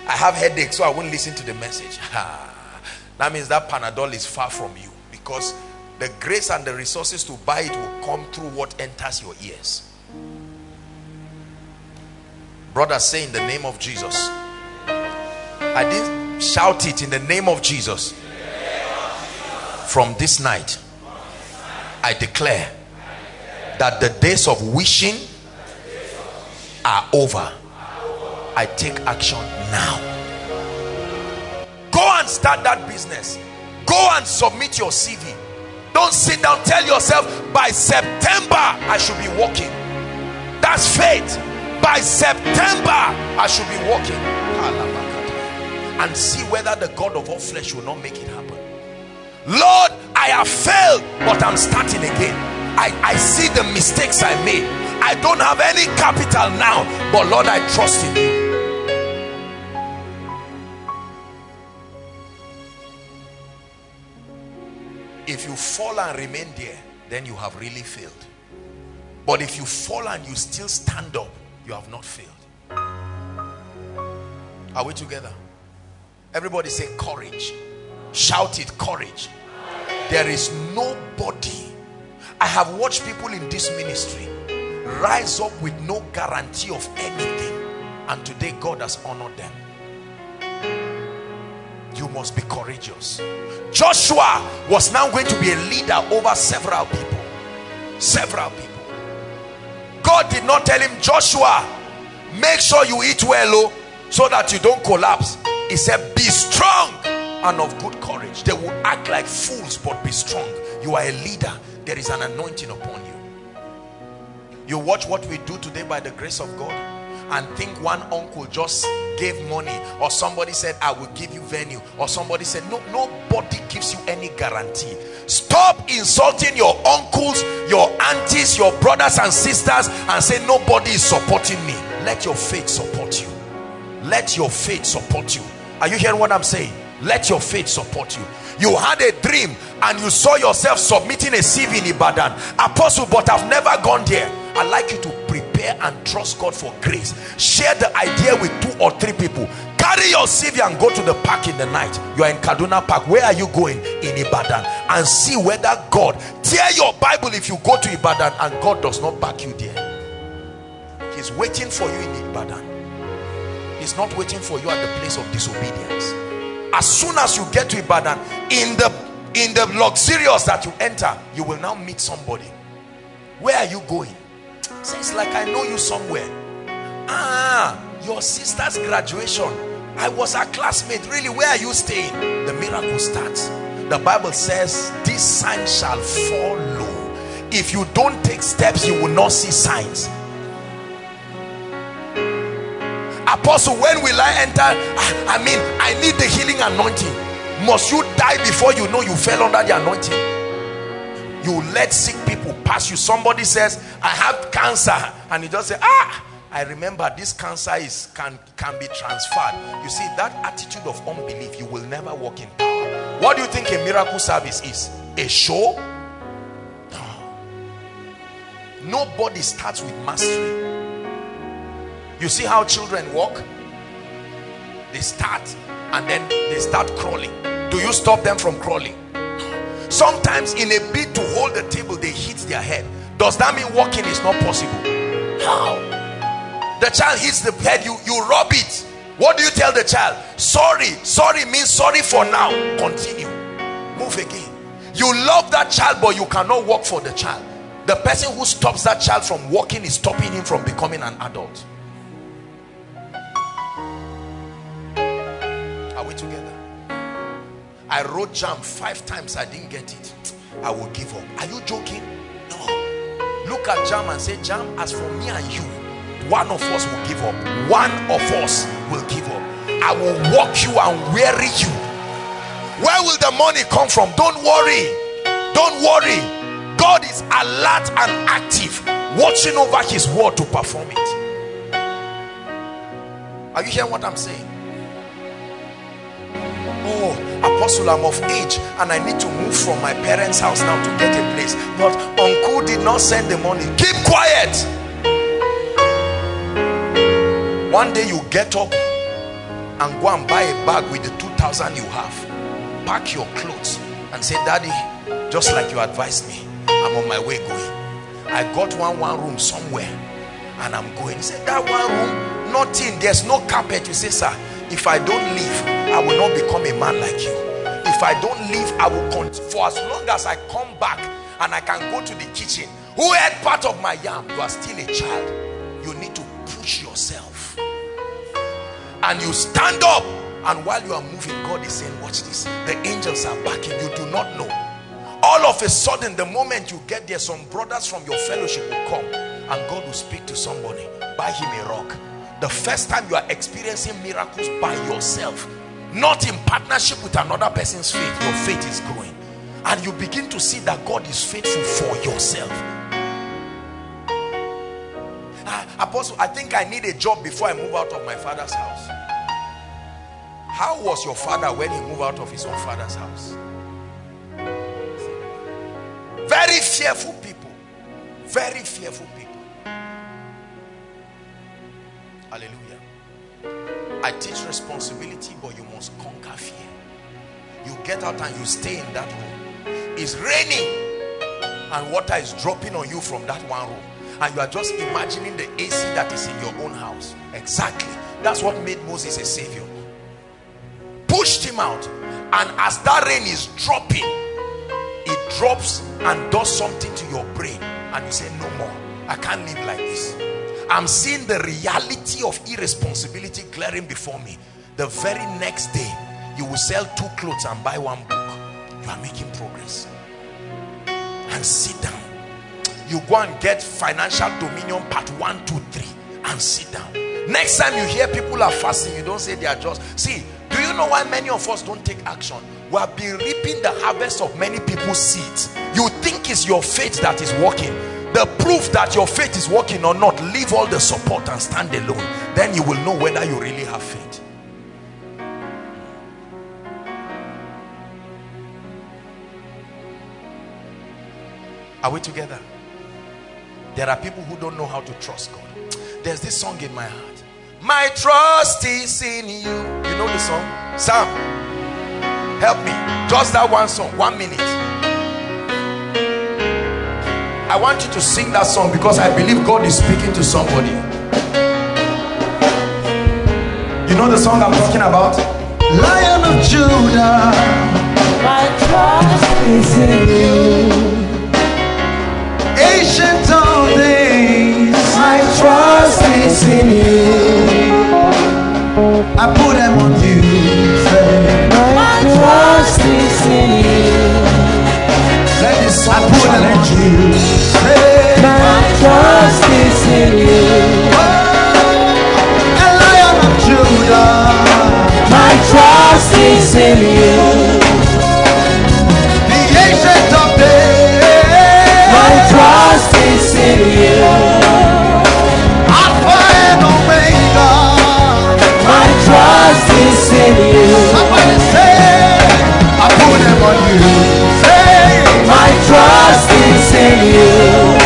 i have headache so i won't listen to the message. That means that panadol is far from you because the grace and the resources to buy it will come through what enters your ears. Brothers say in the name of jesus. I didn't shout it in the name of jesus. From this night i declare that the days of wishing are over I take action now. Go and start that business. Go and submit your CV don't sit down tell yourself by September I should be working. That's faith. By September I should be working. And see whether the God of all flesh will not make it happen. Lord I have failed but I'm starting again. I, I see the mistakes I made. I don't have any capital now, but Lord, I trust in you. If you fall and remain there, then you have really failed. But if you fall and you still stand up, you have not failed. Are we together? Everybody say courage. Shout it, courage. There is nobody I have watched people in this ministry rise up with no guarantee of anything and today God has honored them you must be courageous. Joshua was now going to be a leader over several people. Several people. God did not tell him Joshua make sure you eat well oh, so that you don't collapse. He said be strong and of good courage. They will act like fools but be strong. You are a leader. There is an anointing upon you. You watch what we do today by the grace of God and think one uncle just gave money or somebody said I will give you venue or somebody said no nobody gives you any guarantee. Stop insulting your uncles your aunties your brothers and sisters and say nobody is supporting me. Let your faith support you. Let your faith support you. Are you hearing what I'm saying? Let your faith support you. You had a dream and you saw yourself submitting a CV in Ibadan. Apostle but I've never gone there I'd like you to prepare and trust God for grace. Share the idea with two or three people. Carry your CV and go to the park in the night. You are in Kaduna Park. Where are you going? In Ibadan. And see whether God tear your Bible if you go to Ibadan and God does not back you there. He's waiting for you in Ibadan. He's not waiting for you at the place of disobedience. As soon as you get to Ibadan in the in the luxurious that you enter you will now meet somebody. Where are you going says like I know you somewhere. Ah your sister's graduation. I was a classmate. Really where are you staying? The miracle starts. The Bible says this sign shall follow. If you don't take steps you will not see signs. Apostle when will i enter? I mean i need the healing anointing. Must you die before you know you fell under the anointing you let sick people pass you somebody says i have cancer and you just say ah i remember this cancer is can can be transferred you see that attitude of unbelief you will never walk in power what do you think a miracle service is a show nobody starts with mastery you see how children walk? They start and then they start crawling. Do you stop them from crawling? Sometimes in a bid to hold the table, they hit their head. does that mean walking is not possible? How? The child hits the head you you rub it. What do you tell the child? Sorry sorry means sorry for now. Continue. Move again. You love that child but you cannot work for the child. The person who stops that child from walking is stopping him from becoming an adult i wrote JAMB five times i didn't get it. I will give up. Are you joking? No. Look at JAMB and say JAMB as for me and you one of us will give up. One of us will give up. I will walk you and weary you. Where will the money come from? Don't worry. Don't worry. God is alert and active watching over his word to perform it. Are you hearing what i'm saying? Oh apostle i'm of age and i need to move from my parents house now to get a place. But uncle did not send the money. Keep quiet. One day you get up and go and buy a bag with the 2000 you have. Pack your clothes and say daddy just like you advised me i'm on my way going. I got one one room somewhere and i'm going. He said that one room nothing there's no carpet. You say sir if i don't leave i will not become a man like you. If i don't leave i will continue for as long as i come back and i can go to the kitchen who ate part of my yam you are still a child. You need to push yourself. And you stand up and while you are moving God is saying watch this. The angels are backing you. Do not know. All of a sudden the moment you get there some brothers from your fellowship will come and God will speak to somebody. Buy him a rock the first time you are experiencing miracles by yourself not in partnership with another person's faith your faith is growing. And you begin to see that God is faithful for yourself. Ah, Apostle i think i need a job before i move out of my father's house. How was your father when he moved out of his own father's house? Very fearful people. Very fearful people hallelujah. I teach responsibility but you must conquer fear. You get out and you stay in that room. It's raining and water is dropping on you from that one room. And you are just imagining the AC that is in your own house. Exactly. That's what made Moses a savior. Pushed him out. And as that rain is dropping it drops and does something to your brain. And you say no more. I can't live like this I'm seeing the reality of irresponsibility glaring before me. The very next day you will sell two clothes and buy one book. You are making progress. And sit down. You go and get financial dominion part one two three and sit down. Next time you hear people are fasting you don't say they are just. See do you know why many of us don't take action? We have been reaping the harvest of many people's seeds. You think it's your faith that is working the proof that your faith is working or not leave all the support and stand alone then you will know whether you really have faith are we together there are people who don't know how to trust God. There's this song in my heart. My trust is in you. You know the song? Sam, help me. Just that one song, one minute. I want you to sing that song because I believe God is speaking to somebody. You know the song I'm talking about? Lion of Judah. My trust is in you. Ancient of days, my trust is in you. I put them on you. Say, my trust is in you. I put them on you. My trust is in you. The Lion of Judah. My trust is in you. The ancient of days. My trust is in you. Alpha and Omega. My trust is in you. Somebody say, I put them on you. You.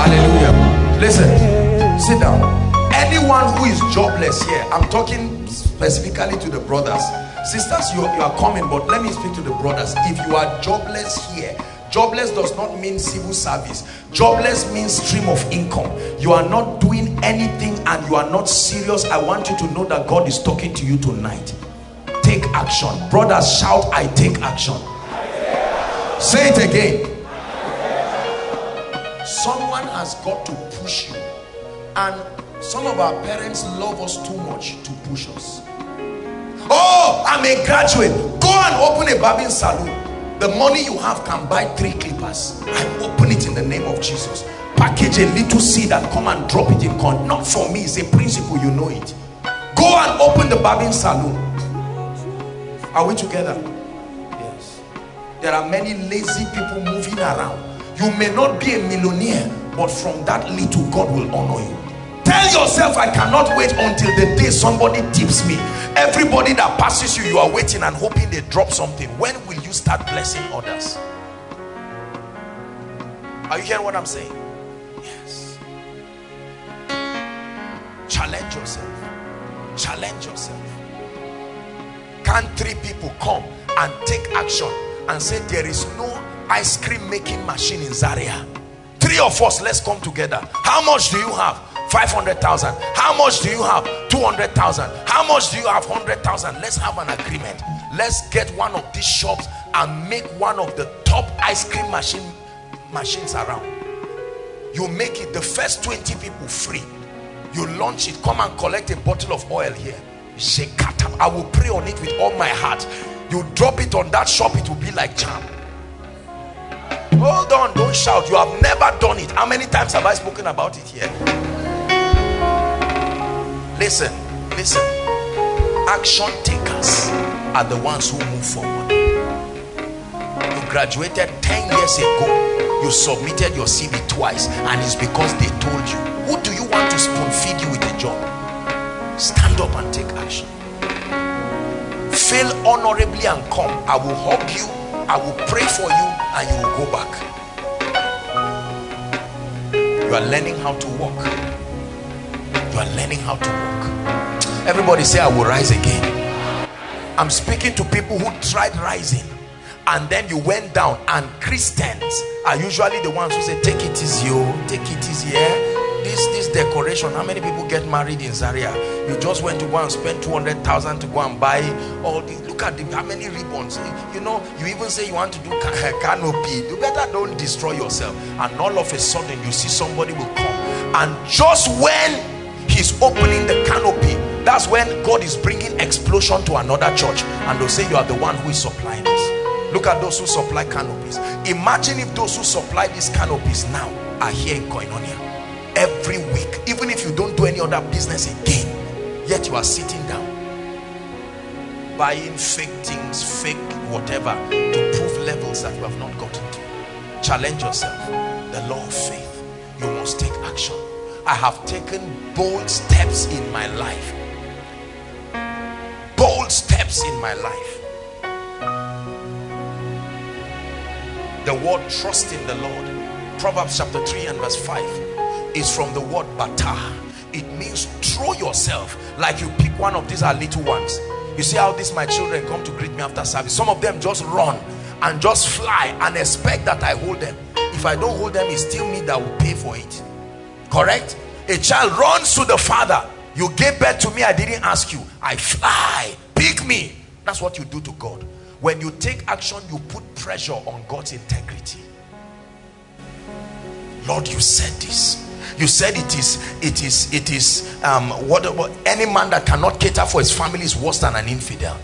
Hallelujah. Listen, sit down. Anyone who is jobless here, I'm talking specifically to the brothers. Sisters, you, you are coming, but let me speak to the brothers. If you are jobless here, jobless does not mean civil service. Jobless means stream of income. You are not doing anything and you are not serious. I want you to know that God is talking to you tonight. Take action. Brothers, shout, I take action. Say it again someone has got to push you. And some of our parents love us too much to push us. Oh i'm a graduate. Go and open a barbing salon. The money you have can buy three clippers i open it in the name of jesus. Package a little seed and come and drop it in corn. Not for me it's a principle you know it. Go and open the barbing salon. Are we together? Yes. There are many lazy people moving around you may not be a millionaire but from that little god will honor you. Tell yourself i cannot wait until the day somebody tips me. Everybody that passes you you are waiting and hoping they drop something. When will you start blessing others? Are you hearing what i'm saying? Yes. Challenge yourself. Challenge yourself. Can three people come and take action and say there is no ice cream making machine in Zaria. Three of us let's come together. How much do you have? 500,000 how much do you have? 200,000 how much do you have? 100,000 let's have an agreement. Let's get one of these shops and make one of the top ice cream machine machines around. You make it the first 20 people free. You launch it. Come and collect a bottle of oil here. I will pray on it with all my heart. You drop it on that shop it will be like charm hold on don't shout. You have never done it. How many times have I spoken about it here? Listen listen. Action takers are the ones who move forward. You graduated 10 years ago. You submitted your CV twice and it's because they told you. Who do you want to spoon feed you with a job? Stand up and take action. Fail honorably and come. I will hug you i will pray for you and you will go back. You are learning how to walk. You are learning how to walk. Everybody say i will rise again. I'm speaking to people who tried rising and then you went down. And christians are usually the ones who say take it easy oh. Take it easy yeah this this decoration. How many people get married in zaria? You just went to go and spend 200,000 to go and buy all these look at the, how many ribbons? You know you even say you want to do eh, canopy. You better don't destroy yourself. And all of a sudden you see somebody will come. And just when he's opening the canopy that's when God is bringing explosion to another church. And they'll say you are the one who is supplying this look at those who supply canopies. Imagine if those who supply these canopies now are here in Koinonia every week even if you don't do any other business again yet you are sitting down buying fake things fake whatever to prove levels that you have not gotten to. Challenge yourself. The law of faith. You must take action. I have taken bold steps in my life. Bold steps in my life. The word trust in the Lord. Proverbs chapter 3 and verse 5 is from the word bata. It means throw yourself like you pick one of these little ones. You see how these my children come to greet me after service. Some of them just run and just fly and expect that I hold them. If I don't hold them it's still me that will pay for it. Correct? A child runs to the father. You gave birth to me I didn't ask you. I fly. Pick me. That's what you do to God. When you take action you put pressure on God's integrity. Lord you said this you said it is it is it is um what, what any man that cannot cater for his family is worse than an infidel.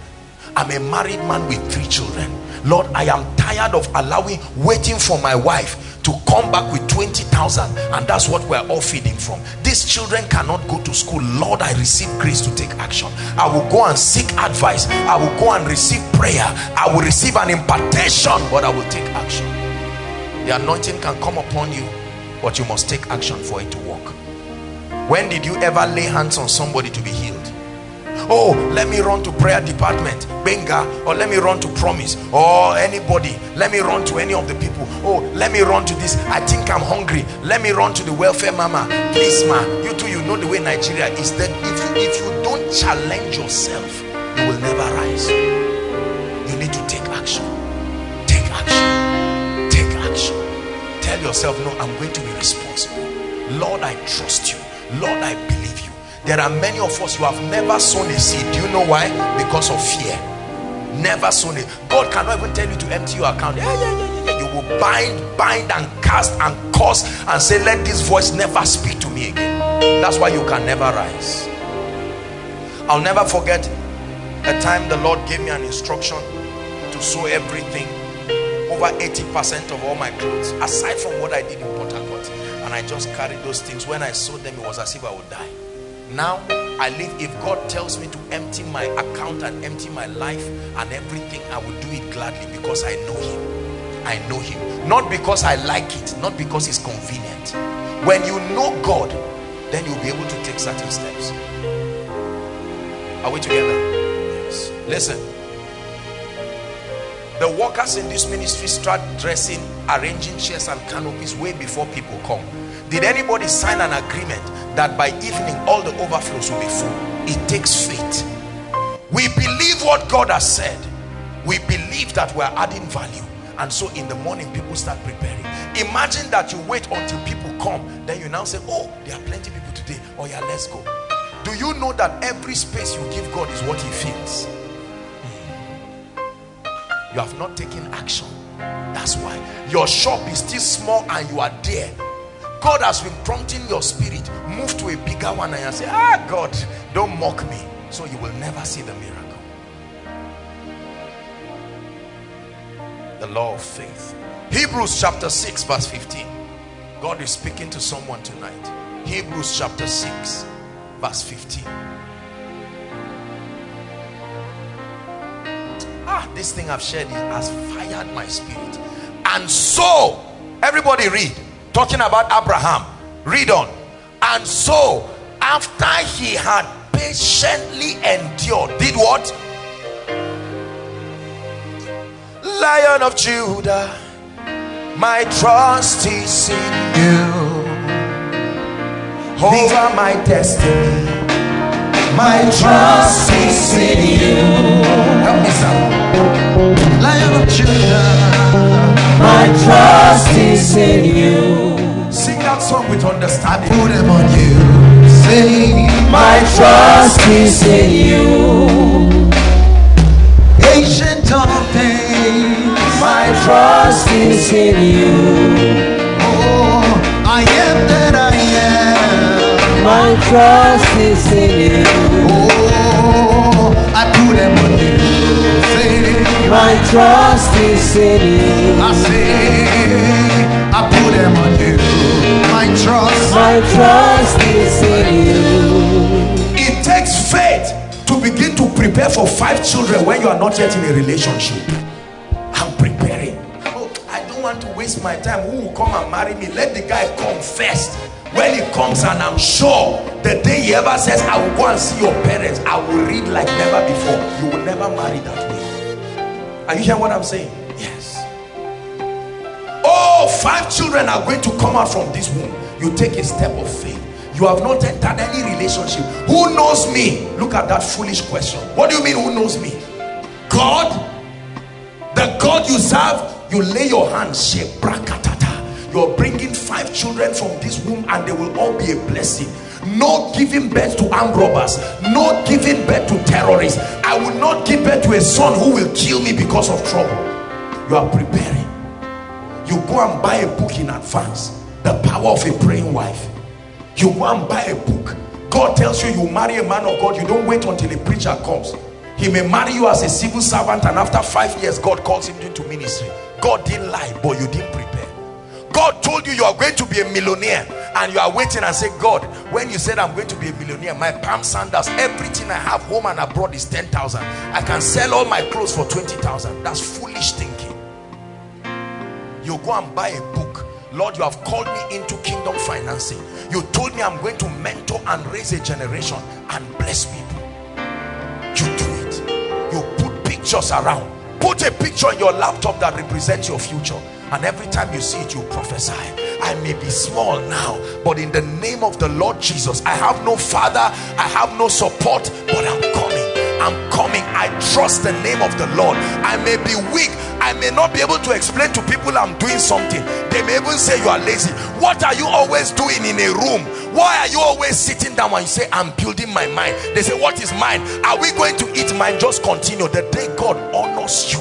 I'm a married man with three children. Lord i am tired of allowing waiting for my wife to come back with 20,000 and that's what we're all feeding from. These children cannot go to school. Lord i receive grace to take action. I will go and seek advice. I will go and receive prayer. I will receive an impartation but i will take action. The anointing can come upon you but you must take action for it to work. When did you ever lay hands on somebody to be healed? Oh let me run to prayer department benga or let me run to promise or anybody. Let me run to any of the people. Oh let me run to this. I think i'm hungry. Let me run to the welfare mama. Please man you too you know the way nigeria is. That if you if you don't challenge yourself you will never tell yourself no i'm going to be responsible. Lord i trust you. Lord i believe you. There are many of us who have never sown a seed. Do you know why? Because of fear. Never sown it god cannot even tell you to empty your account. Yeah, yeah, yeah, yeah. you will bind bind and cast and curse and say let this voice never speak to me again. That's why you can never rise. I'll never forget a time the lord gave me an instruction to sow everything over 80 percent of all my clothes aside from what i did in port harcourt. And i just carried those things. When i sowed them it was as if i would die. Now I live if God tells me to empty my account and empty my life and everything I will do it gladly because I know him. I know him. Not because I like it not because it's convenient. When you know God then you'll be able to take certain steps. Are we together? Yes. Listen the workers in this ministry start dressing arranging chairs and canopies way before people come. Did anybody sign an agreement that by evening all the overflows will be full? It takes faith. We believe what God has said. We believe that we're adding value. And so in the morning people start preparing. Imagine that you wait until people come. Then you now say oh there are plenty people today. Oh yeah let's go. Do you know that every space you give God is what he feels. You have not taken action. That's why. Your shop is still small and you are there. God has been prompting your spirit. Move to a bigger one and say ah God don't mock me. So you will never see the miracle. The law of faith. Hebrews chapter 6 verse 15 God is speaking to someone tonight. Hebrews chapter 6 verse 15 ah this thing I've shared has fired my spirit. And so everybody read talking about Abraham. Read on. And so after he had patiently endured did what? Lion of Judah my trust is in you. Over my destiny my trust is in you help me sir lion of Judah my trust is in you. Sing that song with understanding. Put them on you. Say, my trust is in you. Ancient of days, my trust is in you. My trust is in you. Oh, I put them on you. Say, my trust is in you. I say, I put them on you. My trust, my trust is in you. It takes faith to begin to prepare for five children when you are not yet in a relationship. I'm preparing. I don't want to waste my time. Who will come and marry me? Let the guy come first. When he comes and I'm sure the day he ever says, I will go and see your parents, I will read like never before. You will never marry that way. Are you hearing what I'm saying? Yes. Oh, five children are going to come out from this womb. You take a step of faith. You have not entered any relationship. Who knows me? Look at that foolish question. What do you mean who knows me? God? The God you serve, you lay your hands, shape, brakatata. You're bringing five children from this womb and they will all be a blessing. No giving birth to armed robbers. No giving birth to terrorists. I will not give birth to a son who will kill me because of trouble. You are preparing. You go and buy a book in advance. The power of a praying wife. You go and buy a book. God tells you you marry a man of God. You don't wait until a preacher comes. He may marry you as a civil servant and after five years God calls him into ministry. God didn't lie but you didn't prepare. God told you you are going to be a millionaire and you are waiting and say, God, when you said I'm going to be a millionaire, my palm sandals, everything I have home and abroad is 10,000. I can sell all my clothes for 20,000. That's foolish thinking. You go and buy a book. Lord, you have called me into kingdom financing. You told me I'm going to mentor and raise a generation and bless people. You do it. You put pictures around put a picture in your laptop that represents your future and every time you see it you prophesy. I may be small now but in the name of the lord jesus i have no father i have no support but i'm coming. I'm coming. I trust the name of the lord. I may be weak. I may not be able to explain to people i'm doing something. They may even say you are lazy. What are you always doing in a room? Why are you always sitting down? And you say i'm building my mind they say what is mine? Are we going to eat mine? Just continue. The day god honors you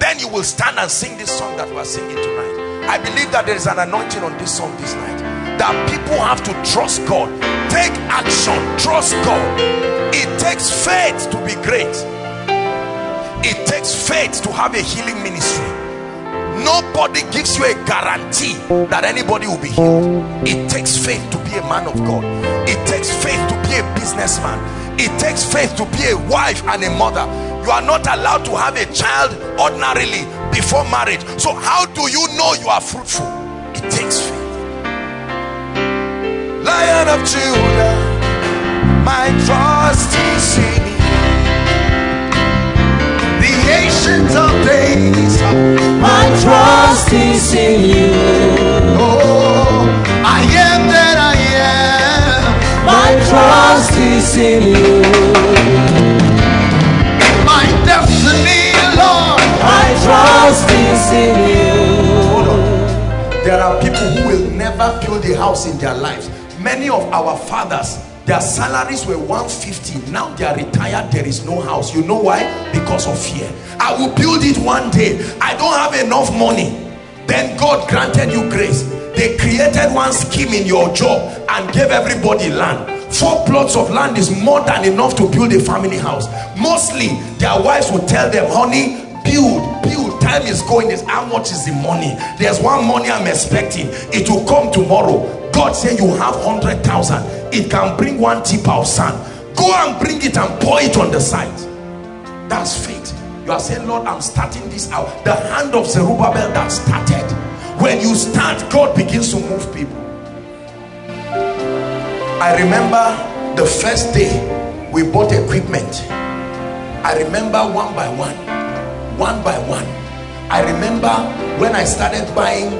then you will stand and sing this song that we're singing tonight. I believe that there is an anointing on this song this night. That people have to trust god. Take action. Trust god. It takes faith to be great. It takes faith to have a healing ministry. Nobody gives you a guarantee that anybody will be healed. It takes faith to be a man of god. It takes faith to be a businessman. It takes faith to be a wife and a mother you are not allowed to have a child ordinarily before marriage. So how do you know you are fruitful? It takes faith. Lion of judah my trust is in you. The ancient of days my trust is in you. Oh i am that i am. My trust is in you trust is in you. There are people who will never build a house in their lives. Many of our fathers, their salaries were 150. Now they are retired. There is no house. You know why? Because of fear. I will build it one day. I don't have enough money. Then God granted you grace. They created one scheme in your job and gave everybody land four plots of land is more than enough to build a family house mostly their wives will tell them honey build time is going this how much is the money? There's one money i'm expecting. It will come tomorrow. God said you have hundred thousand. It can bring one tip of sand. Go and bring it and pour it on the side. That's faith you are saying lord i'm starting this out the hand of zerubbabel that started. When you start god begins to move people. I remember the first day we bought equipment. I remember one by one one by one i remember when i started buying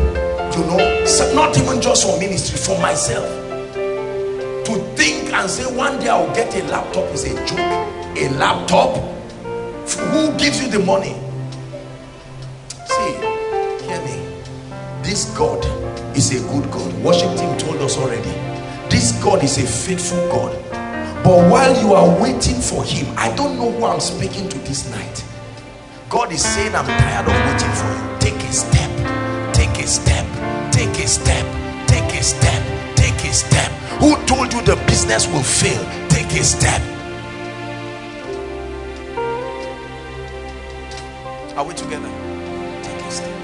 you know not even just for ministry for myself. To think and say one day i'll get a laptop is a joke. A laptop? Who gives you the money? See hear me. This god is a good god. Worship team told us already. This god is a faithful god. But while you are waiting for him i don't know who i'm speaking to this night God is saying, I'm tired of waiting for you. Take a step, take a step, take a step, take a step, take a step. Who told you the business will fail? Take a step. Are we together? Take a step.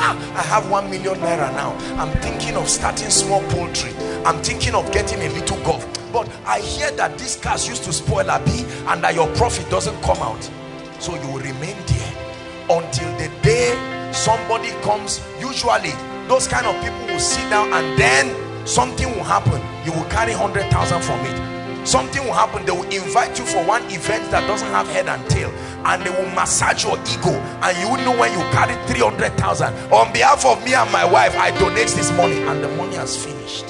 Ah, I have one million naira now. I'm thinking of starting small poultry. I'm thinking of getting a little golf. But I hear that these cars used to spoil a bee and that your profit doesn't come out so you will remain there until the day somebody comes. Usually those kind of people will sit down and then something will happen. You will carry 100,000 from it. Something will happen. They will invite you for one event that doesn't have head and tail and they will massage your ego and you will know when you carry 300,000 on behalf of me and my wife I donate this money and the money has finished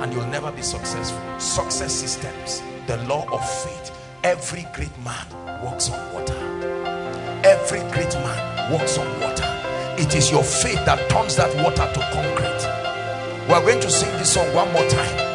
and you'll never be successful. Success systems the law of faith. Every great man walks on water every great man walks on water. It is your faith that turns that water to concrete. We're going to sing this song one more time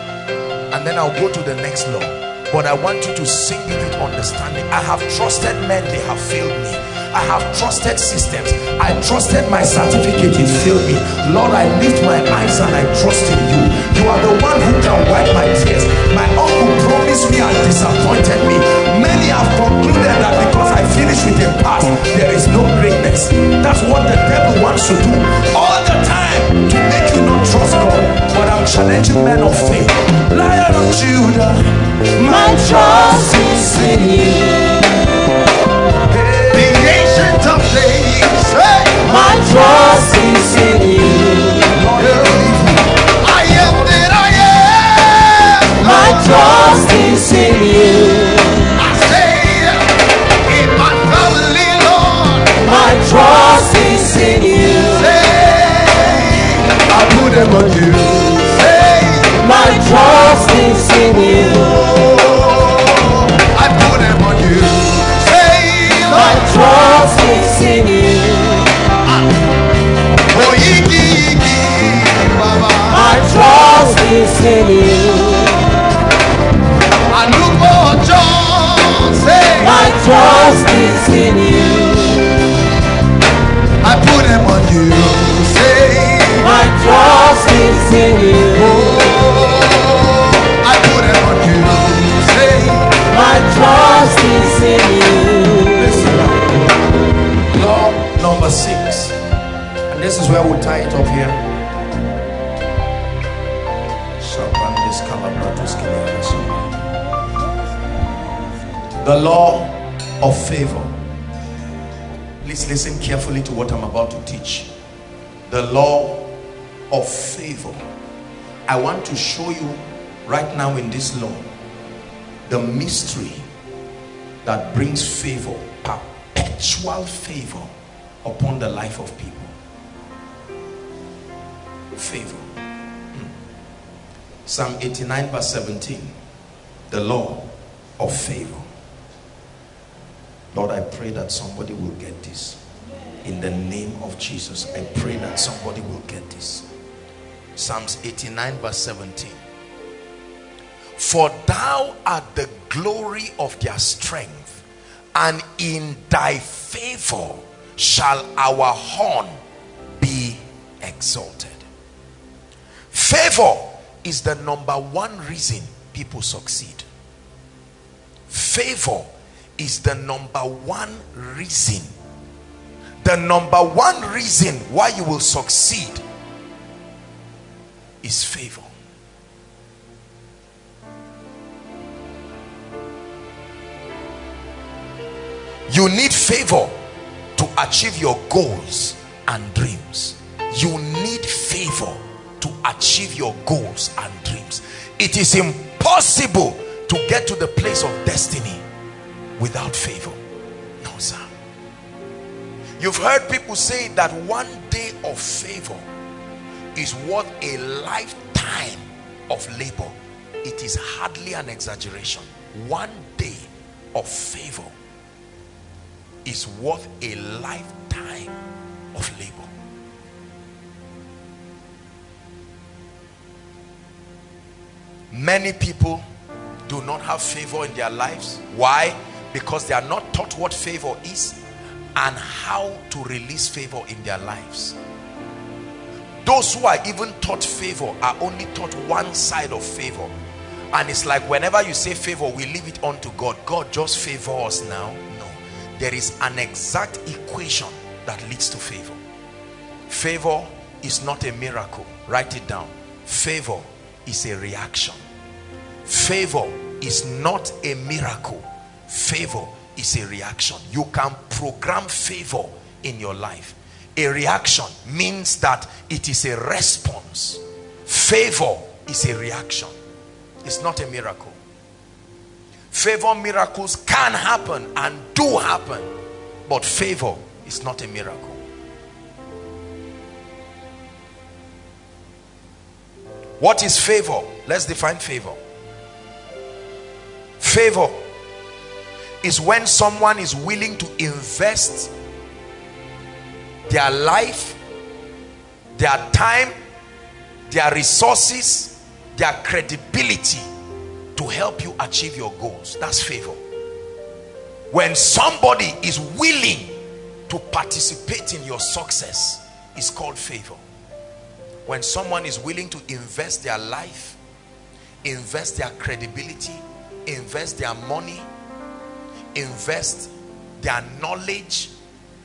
and then i'll go to the next law. But i want you to sing it with understanding. I have trusted men they have failed me. I have trusted systems. I trusted my certificate it failed me. Lord i lift my eyes and i trust in you. You are the one who can wipe my tears. My uncle promised me and disappointed me. Many have concluded that finished with a pass there is no greatness. That's what the devil wants to do all the time to make you not trust god. But i'm challenging men of faith. Lion of judah my trust is in you. The ancient of days my trust is in you. I am that i am. My trust is in you in you. Hey, I put them on you. Hey, my trust is in you. I put them on you. Hey, my trust is in you. Ah. Oh, my trust is in you. I look for joy. Say, my trust is in you you. Say, my trust is in you. I put them on you. Say, my trust is in you. Listen. Law number six. And this is where we'll tie it here. The law of favor. Please listen carefully to what I'm about to teach. The law of favor. I want to show you right now in this law the mystery that brings favor, perpetual favor upon the life of people. Favor. Hmm. Psalm 89 verse 17. The law of favor. Lord, I pray that somebody will get this. In the name of Jesus, I pray that somebody will get this. Psalms 89 verse 17. For thou art the glory of their strength, and in thy favor shall our horn be exalted. Favor is the number one reason people succeed. Favor is the number one reason. The number one reason why you will succeed is favor. You need favor to achieve your goals and dreams. You need favor to achieve your goals and dreams. It is impossible to get to the place of destiny without favor. No, sir. You've heard people say that one day of favor is worth a lifetime of labor. It is hardly an exaggeration. One day of favor is worth a lifetime of labor. Many people do not have favor in their lives. Why? Because they are not taught what favor is and how to release favor in their lives. Those who are even taught favor are only taught one side of favor. And it's like whenever you say favor, we leave it on to God. God just favor us now. No. There is an exact equation that leads to favor. Favor is not a miracle. Write it down. Favor is a reaction. Favor is not a miracle. Favor is a reaction. You can program favor in your life. A reaction means that it is a response. Favor is a reaction. It's not a miracle. Favor miracles can happen and do happen, but favor is not a miracle. What is favor? Let's define favor. Favor is when someone is willing to invest their life, their time, their resources, their credibility to help you achieve your goals. That's favor. When somebody is willing to participate in your success, is called favor. When someone is willing to invest their life, invest their credibility, invest their money, invest their knowledge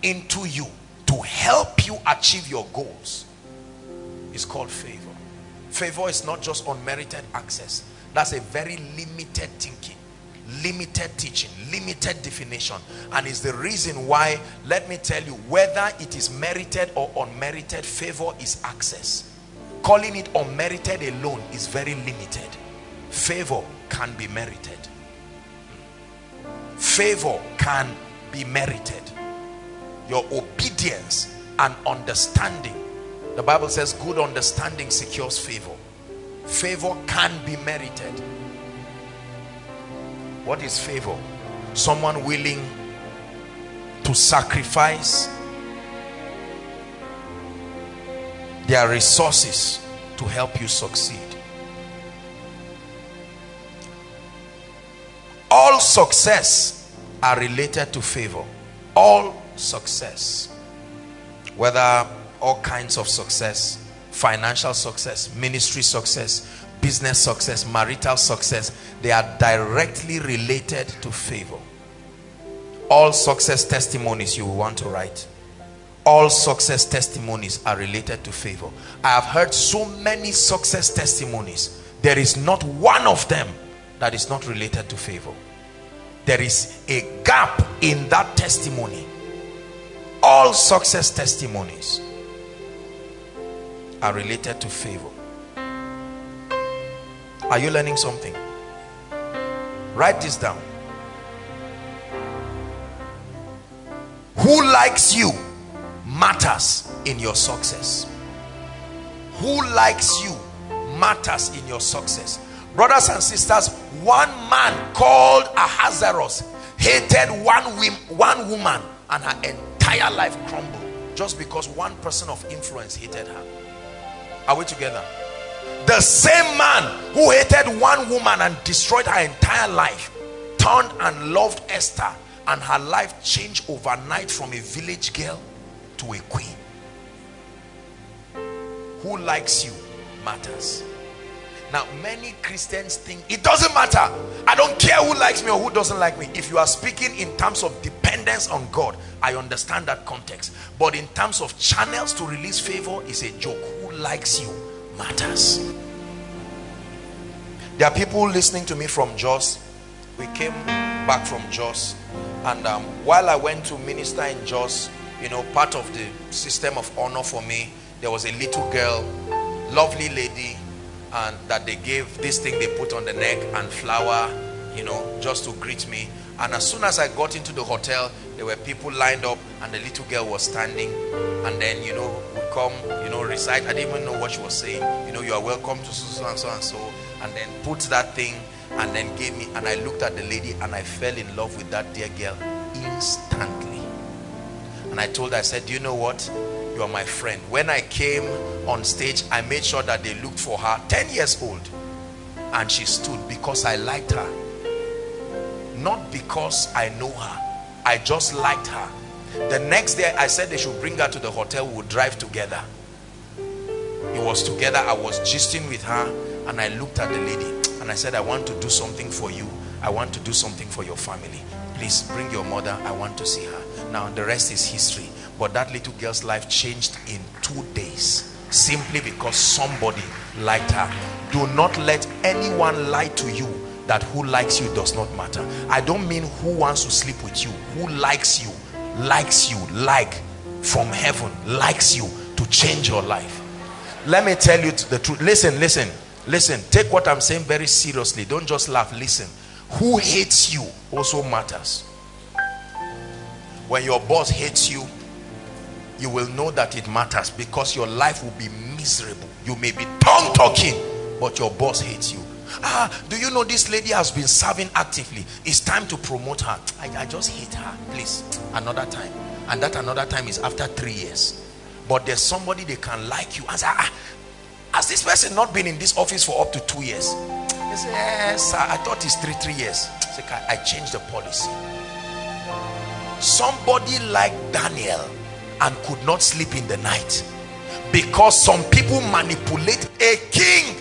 into you to help you achieve your goals is called favor. Favor is not just unmerited access. That's a very limited thinking, limited teaching, limited definition. And is the reason why, let me tell you, whether it is merited or unmerited, favor is access. Calling it unmerited alone is very limited. Favor can be merited. Favor can be merited. Your obedience and understanding The Bible says good understanding secures favor. Favor can be merited. What is favor? Someone willing to sacrifice their resources to help you succeed. All success are related to favor. All success. Whether all kinds of success, financial success, ministry success, business success, marital success, they are directly related to favor. All success testimonies you want to write. All success testimonies are related to favor. I have heard so many success testimonies. There is not one of them that is not related to favor. There is a gap in that testimony. All success testimonies are related to favor. Are you learning something? Write this down. Who likes you matters in your success. Who likes you matters in your success. Brothers and sisters, one man called Ahasuerus hated one, one woman and her entire life crumbled just because one person of influence hated her. Are we together? The same man who hated one woman and destroyed her entire life turned and loved Esther and her life changed overnight from a village girl to a queen. Who likes you matters. Now, many Christians think it doesn't matter. I don't care who likes me or who doesn't like me. If you are speaking in terms of dependence on God, I understand that context. But in terms of channels to release favor, is a joke. Who likes you matters. There are people listening to me from Jos. We came back from Jos. And um, while I went to minister in Jos, you know, part of the system of honor for me, there was a little girl, lovely lady, and that they gave this thing they put on the neck and flower, you know, just to greet me. And as soon as I got into the hotel, there were people lined up and the little girl was standing. And then, you know, would come, you know, recite. I didn't even know what she was saying. You know, you are welcome to so, and so and so. And then put that thing and then gave me. And I looked at the lady and I fell in love with that dear girl instantly. And I told her, I said, do you know what? You are my friend. When I came on stage, I made sure that they looked for her. 10 years old. And she stood because I liked her. Not because I know her. I just liked her. The next day, I said they should bring her to the hotel. We would drive together. It was together. I was gisting with her. And I looked at the lady. And I said, I want to do something for you. I want to do something for your family. Please bring your mother. I want to see her. Now, the rest is history. But that little girl's life changed in two days simply because somebody liked her. Do not let anyone lie to you that who likes you does not matter. I don't mean who wants to sleep with you. Who likes you, likes you, like from heaven, likes you to change your life. Let me tell you the truth. Listen, listen, listen. Take what I'm saying very seriously. Don't just laugh. Listen. Who hates you also matters. When your boss hates you, you will know that it matters because your life will be miserable. You may be tongue talking, but your boss hates you. Ah, do you know this lady has been serving actively? It's time to promote her. I, I just hate her. Please, another time. And that another time is after three years. But there's somebody they can like you and say, ah, has this person not been in this office for up to two years? Yes, sir, I thought it's three, three years. Say, I changed the policy. Somebody like Daniel and could not sleep in the night. Because some people manipulate a king.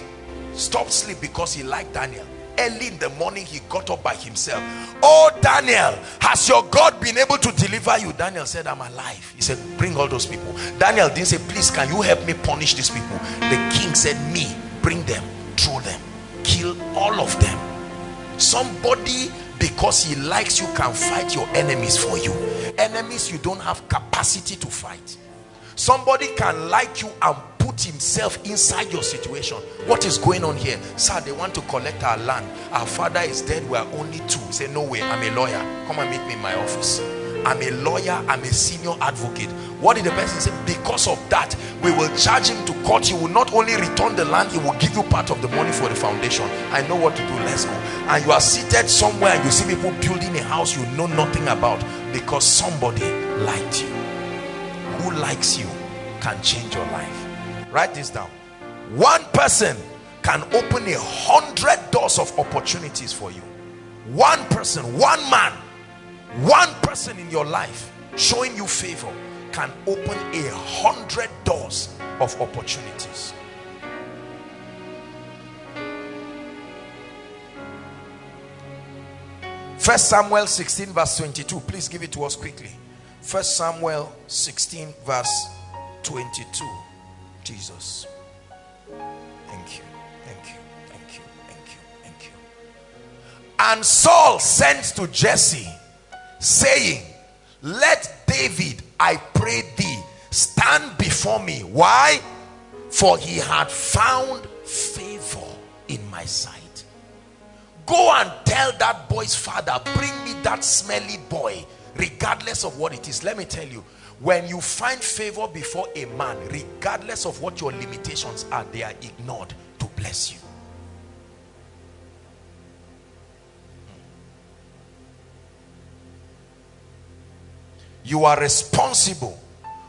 Stopped sleep because he liked Daniel. Early in the morning he got up by himself. Oh Daniel has your God been able to deliver you? Daniel said I'm alive. He said bring all those people. Daniel didn't say please can you help me punish these people? The king said me bring them throw them kill all of them. Somebody because he likes you can fight your enemies for you. Enemies you don't have capacity to fight. Somebody can like you and put himself inside your situation. What is going on here? Sir they want to collect our land. Our father is dead. We are only two. Say no way. I'm a lawyer. Come and meet me in my office I'm a lawyer, I'm a senior advocate. What did the person say? Because of that, we will charge him to court. He will not only return the land, he will give you part of the money for the foundation. I know what to do, let's go. And you are seated somewhere and you see people building a house you know nothing about because somebody liked you. Who likes you can change your life. Write this down. One person can open a hundred doors of opportunities for you. One person, one man, one person in your life showing you favor can open a hundred doors of opportunities. First Samuel 16 verse 22. Please give it to us quickly. First Samuel 16 verse 22. Jesus. Thank you. Thank you. Thank you. Thank you. Thank you. And Saul sent to Jesse, saying, Let David, I pray thee, stand before me. Why? For he had found favor in my sight. Go and tell that boy's father, bring me that smelly boy, regardless of what it is. Let me tell you, when you find favor before a man regardless of what your limitations are they are ignored to bless you you are responsible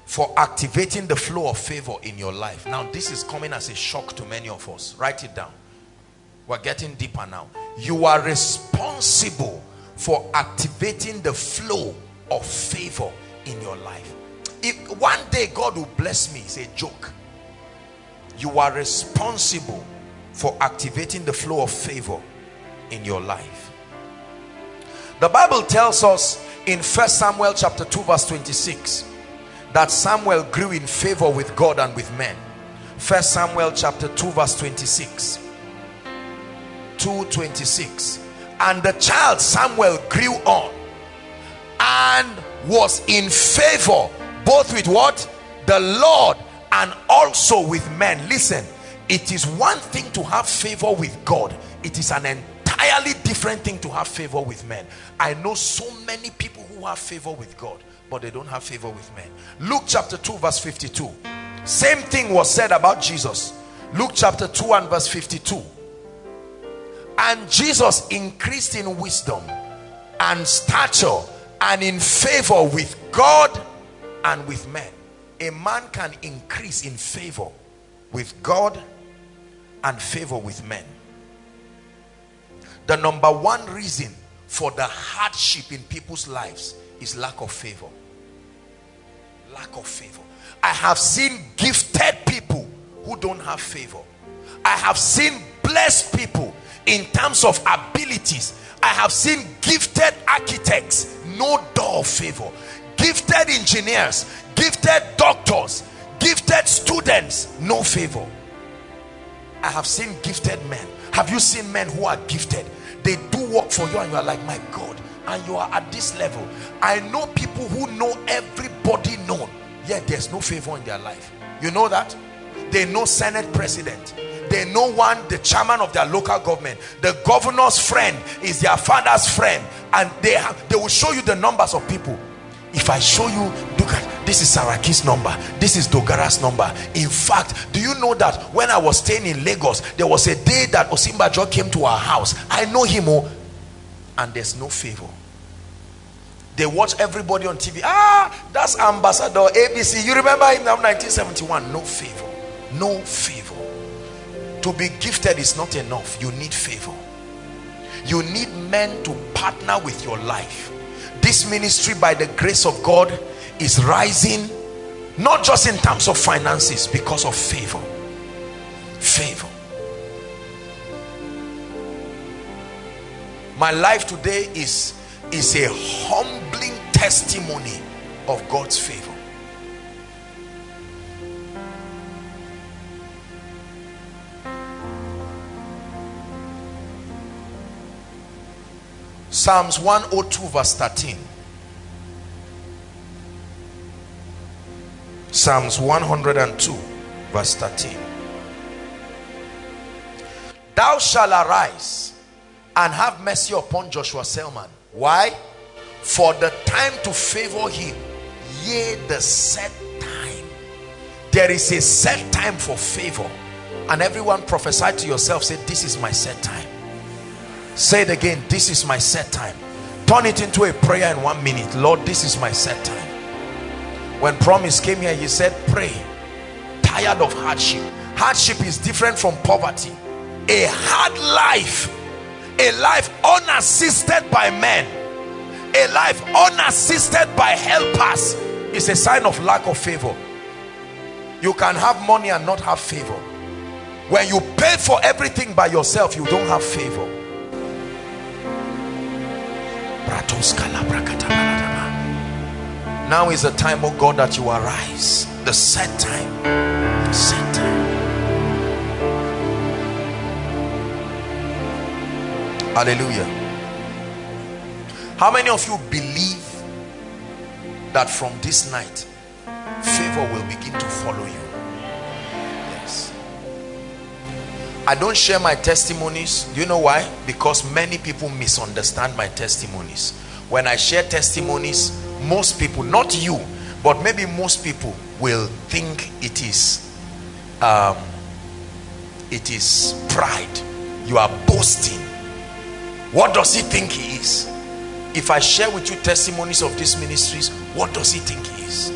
for activating the flow of favor in your life. Now this is coming as a shock to many of us. Write it down. We're getting deeper now. You are responsible for activating the flow of favor in your life. If one day God will bless me, it's a joke. You are responsible for activating the flow of favor in your life. The Bible tells us in First Samuel chapter 2 verse 26 that Samuel grew in favor with God and with men. First Samuel chapter 2 verse 26. 226 and the child Samuel grew on and was in favor both with what the lord and also with men listen it is one thing to have favor with god it is an entirely different thing to have favor with men. I know so many people who have favor with god but they don't have favor with men. Luke chapter 2 verse 52 same thing was said about jesus. Luke chapter 2 and verse 52 and jesus increased in wisdom and stature and in favor with god and with men. A man can increase in favor with God and favor with men. The number one reason for the hardship in people's lives is lack of favor. Lack of favor. I have seen gifted people who don't have favor. I have seen blessed people in terms of abilities. I have seen gifted architects, no door of favor gifted engineers gifted doctors gifted students no favor i have seen gifted men have you seen men who are gifted? They do work for you and you are like my god and you are at this level. I know people who know everybody known yet there's no favor in their life. You know that? They know senate president. They know one the chairman of their local government. The governor's friend is their father's friend and they have they will show you the numbers of people. If I show you look at this is Saraki's number. This is Dogara's number. In fact do you know that when I was staying in Lagos there was a day that Osinbajo came to our house. I know him oh, and there's no favor. They watch everybody on TV ah that's ambassador ABC you remember him now 1971 no favor. No favor. To be gifted is not enough. You need favor. You need men to partner with your life. This ministry by the grace of God is rising not just in terms of finances because of favor. Favor. My life today is is a humbling testimony of God's favor. Psalms 102 verse 13. Psalms 102 verse 13. Thou shalt arise and have mercy upon Joshua Selman. Why? For the time to favor him, yea, the set time. There is a set time for favor. And everyone prophesy to yourself, say, This is my set time. Say it again, This is my set time. Turn it into a prayer in one minute. Lord, this is my set time. When promise came here, he said, Pray. Tired of hardship. Hardship is different from poverty. A hard life, a life unassisted by men, a life unassisted by helpers is a sign of lack of favor. You can have money and not have favor. When you pay for everything by yourself, you don't have favor. Now is the time, oh God, that you arise. The set time. The set time. Hallelujah. How many of you believe that from this night, favor will begin to follow you? Yes. I don't share my testimonies. Do you know why? Because many people misunderstand my testimonies. When I share testimonies, most people, not you, but maybe most people will think it is um, it is pride. You are boasting. What does he think he is? If I share with you testimonies of these ministries, what does he think he is?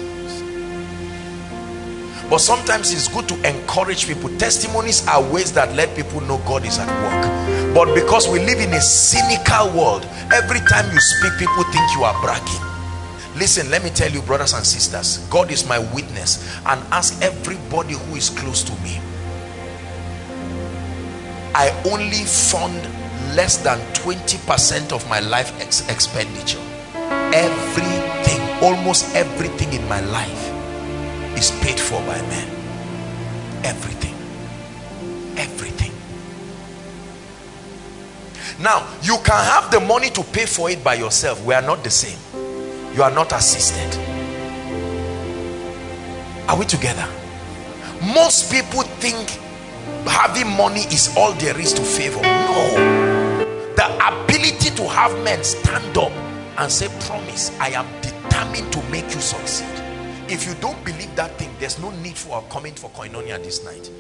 But sometimes it's good to encourage people. Testimonies are ways that let people know God is at work. But because we live in a cynical world, every time you speak, people think you are bragging. Listen, let me tell you, brothers and sisters, God is my witness and ask everybody who is close to me. I only fund less than 20% of my life ex expenditure. Everything, almost everything in my life is paid for by men. Everything. Everything. Now, you can have the money to pay for it by yourself. We are not the same. You are not assisted. Are we together? Most people think having money is all there is to favor. No the ability to have men stand up and say promise i am determined to make you succeed if you don't believe that thing there's no need for coming for koinonia this night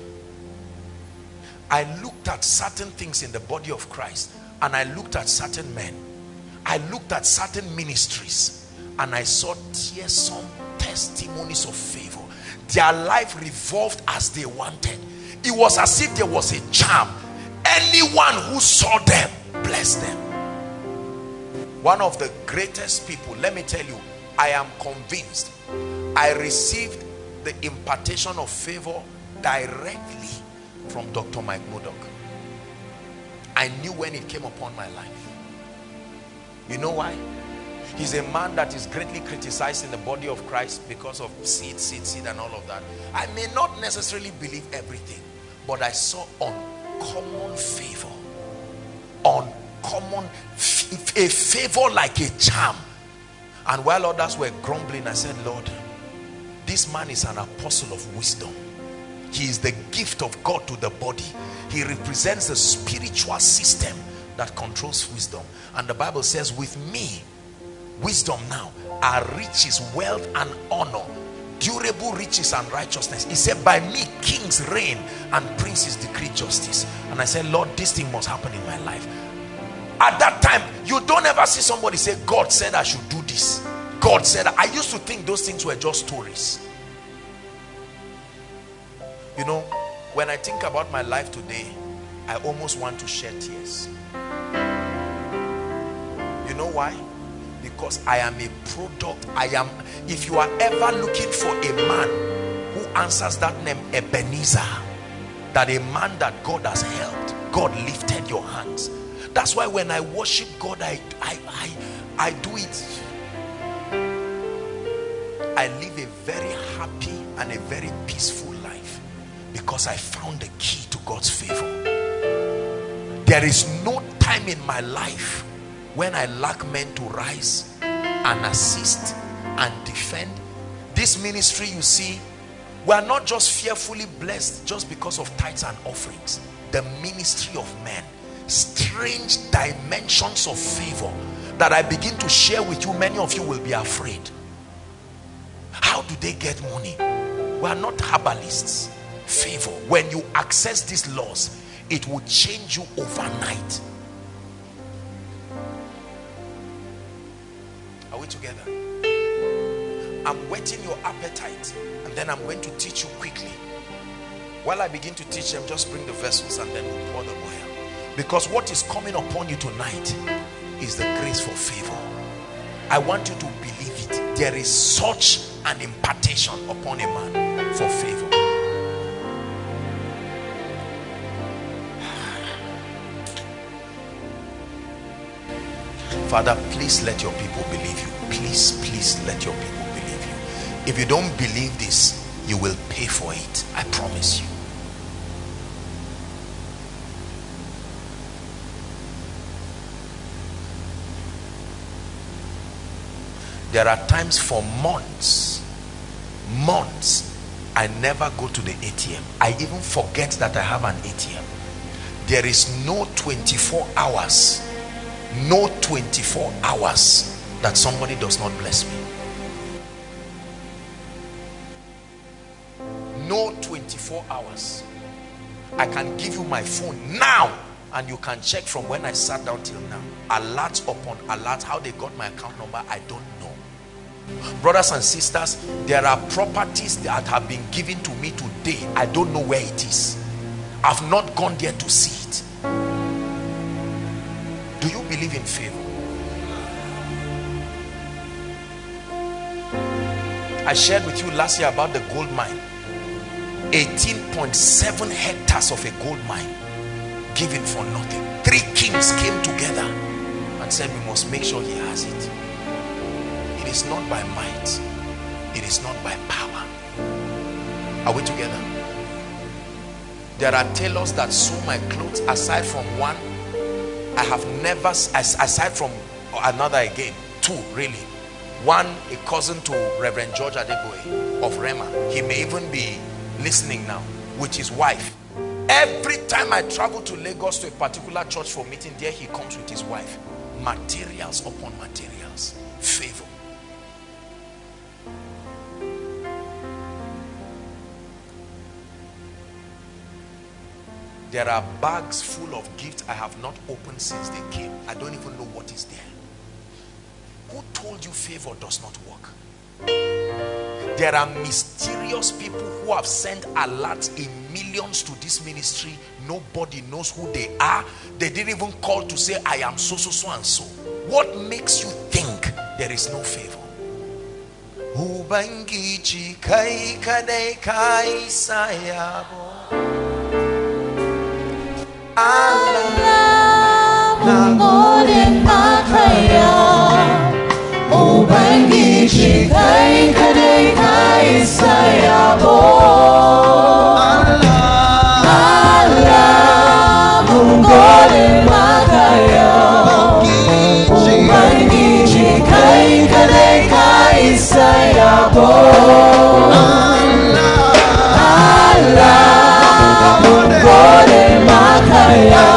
i looked at certain things in the body of christ and i looked at certain men i looked at certain ministries and i saw tearsome testimonies of favor. Their life revolved as they wanted. It was as if there was a charm. Anyone who saw them bless them. One of the greatest people let me tell you i am convinced i received the impartation of favor directly from dr mike murdock i knew when it came upon my life. You know why he's a man that is greatly criticized in the body of christ because of seed seed seed and all of that. I may not necessarily believe everything but i saw uncommon favor. Uncommon a favor like a charm. And while others were grumbling i said lord this man is an apostle of wisdom. He is the gift of god to the body. He represents the spiritual system that controls wisdom. And the bible says with me wisdom now are riches wealth and honor. Durable riches and righteousness. He said by me kings reign and princes decree justice. And i said lord this thing must happen in my life. At that time you don't ever see somebody say god said i should do this. God said i used to think those things were just stories. You know when i think about my life today i almost want to shed tears. You know why because i am a product i am if you are ever looking for a man who answers that name ebenezer that a man that god has helped god lifted your hands that's why when I worship God, I, I, I, I do it. I live a very happy and a very peaceful life because I found the key to God's favor. There is no time in my life when I lack men to rise and assist and defend. This ministry you see, we are not just fearfully blessed just because of tithes and offerings. The ministry of men strange dimensions of favor that I begin to share with you, many of you will be afraid. How do they get money? We are not herbalists. Favor. When you access these laws, it will change you overnight. Together? I'm whetting your appetite and then I'm going to teach you quickly. While I begin to teach them, just bring the vessels and then we'll pour the oil. Because what is coming upon you tonight is the grace for favor. I want you to believe it. There is such an impartation upon a man for favor. Father, please let your people believe you. Please, please let your people believe you. If you don't believe this, you will pay for it. I promise you. There are times for months, months, I never go to the ATM. I even forget that I have an ATM. There is no 24 hours no 24 hours that somebody does not bless me. No 24 hours. I can give you my phone now and you can check from when I sat down till now. Alert upon alert how they got my account number I don't know. Brothers and sisters there are properties that have been given to me today. I don't know where it is. I've not gone there to see it. Do you believe in favor? I shared with you last year about the gold mine. 18.7 hectares of a gold mine given for nothing. Three kings came together and said, We must make sure he has it. It is not by might, it is not by power. Are we together? There are tailors that sew my clothes aside from one I have never, aside from another again, two really. One, a cousin to Reverend George Adeboye of Rhema. He may even be listening now with his wife. Every time I travel to Lagos to a particular church for meeting, there he comes with his wife. Materials upon materials. Favor. There are bags full of gifts I have not opened since they came. I don't even know what is there. Who told you favor does not work? There are mysterious people who have sent alerts in millions to this ministry. Nobody knows who they are. They didn't even call to say, I am so, so, so, and so. What makes you think there is no favor? kai kadai kai sayabo. Allah menggodeng makaya Ubangiji kai Allah Allah menggodeng makaya Ubangiji kai kadai kai saya bo Allah Allah menggodeng I'm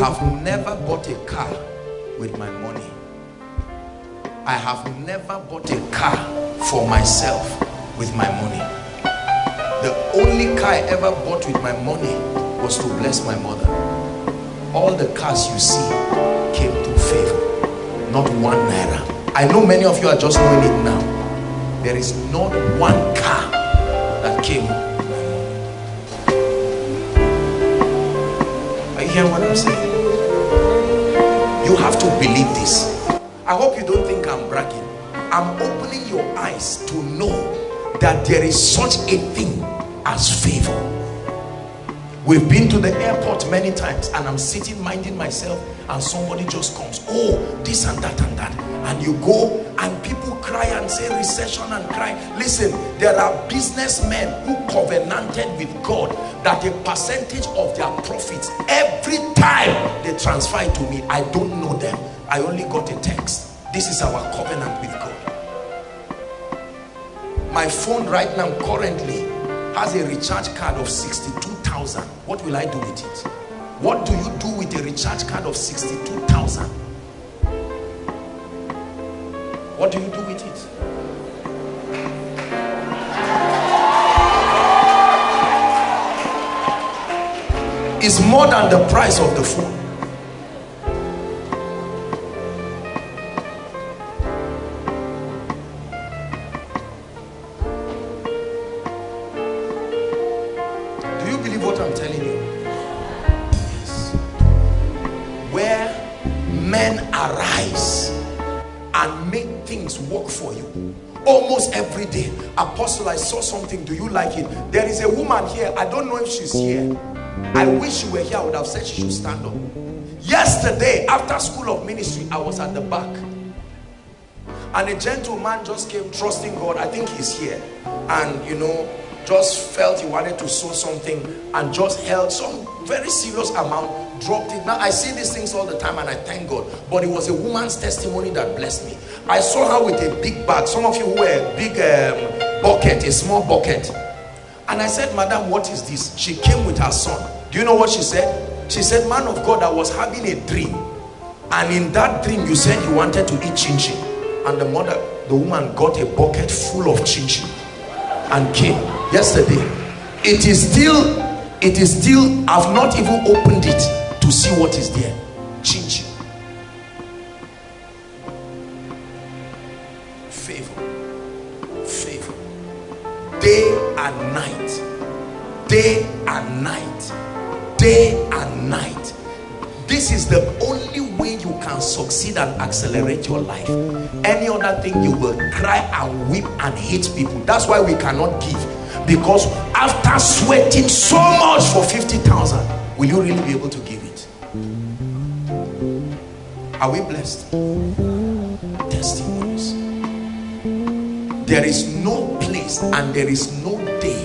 have never bought a car with my money. I have never bought a car for myself with my money. The only car I ever bought with my money was to bless my mother. All the cars you see came through favor not one naira. I know many of you are just knowing it now. There is not one car that came are you hearing what i'm saying you have to believe this. I hope you don't think i'm bragging. I'm opening your eyes to know that there is such a thing as favor We've been to the airport many times and I'm sitting minding myself and somebody just comes, oh, this and that and that. And you go and people cry and say recession and cry. Listen, there are businessmen who covenanted with God that a percentage of their profits every time they transfer it to me. I don't know them. I only got a text. This is our covenant with God. my phone right now currently has a recharge card of 62,000 what will I do with it? What do you do with a recharge card of 62,000 what do you do with it? Is more than the price of the phone do you like it? There is a woman here i don't know if she's here. I wish she were here i would have said she should stand up. Yesterday after school of ministry i was at the back. And a gentleman just came trusting god i think he's here. And you know just felt he wanted to sow something and just held some very serious amount dropped it. Now i see these things all the time and i thank god but it was a woman's testimony that blessed me. I saw her with a big bag. Some of you were big um, bucket, a small bucket. And I said, Madam, what is this? She came with her son. Do you know what she said? She said, Man of God, I was having a dream. And in that dream, you said you wanted to eat chin chin. And the mother, the woman got a bucket full of chin chin and came yesterday. It is still, it is still, I've not even opened it to see what is there. Chin day and night. Day and night. Day and night. This is the only way you can succeed and accelerate your life. Any other thing you will cry and weep and hate people. That's why we cannot give. Because after sweating so much for 50,000 will you really be able to give it? Are we blessed? Testimonies. There is no place and there is no day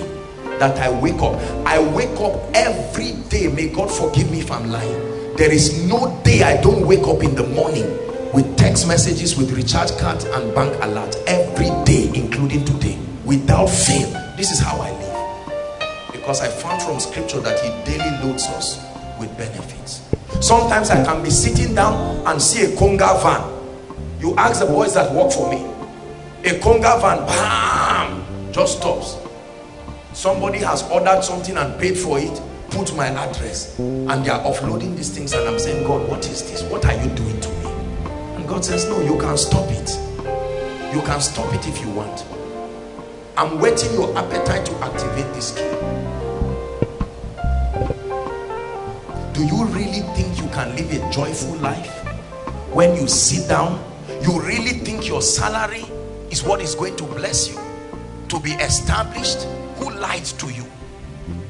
that I wake up. I wake up every day. May God forgive me if I'm lying. There is no day I don't wake up in the morning with text messages, with recharge cards and bank alerts every day, including today, without fail. This is how I live. Because I found from scripture that he daily loads us with benefits. Sometimes I can be sitting down and see a Konga van. You ask the boys that work for me, a Konga van bam just stops. Somebody has ordered something and paid for it put my address and they are offloading these things and i'm saying god what is this? What are you doing to me? And god says no you can stop it. You can stop it if you want. I'm waiting your appetite to activate this key. Do you really think you can live a joyful life when you sit down? You really think your salary is what is going to bless you to be established who lied to you?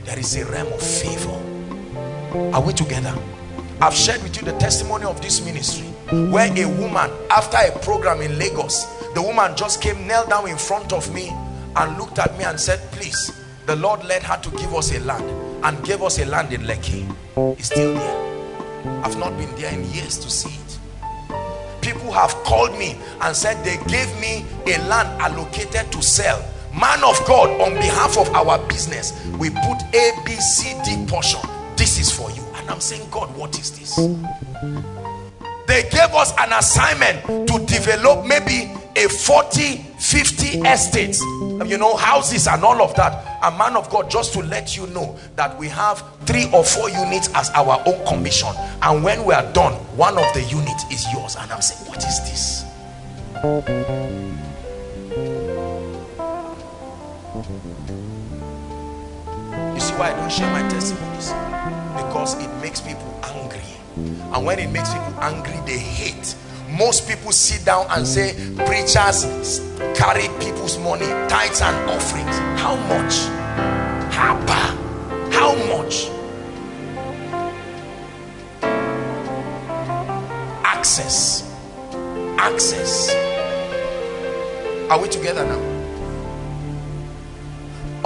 There is a realm of favor. Are we together? I've shared with you the testimony of this ministry where a woman after a program in Lagos the woman just came knelt down in front of me and looked at me and said please the Lord led her to give us a land and gave us a land in Lekki. It's still there. I've not been there in years to see it. People have called me and said they gave me a land allocated to sell man of God on behalf of our business we put A B C D portion. This is for you. And I'm saying God what is this? They gave us an assignment to develop maybe a 40 50 estates. You know houses and all of that. A man of God just to let you know that we have three or four units as our own commission. And when we are done one of the units is yours. And I'm saying what is this you see why I don't share my testimonies because it makes people angry. And when it makes people angry they hate. Most people sit down and say preachers carry people's money tithes and offerings. How much? Hapa. how much? Access. Access. Are we together now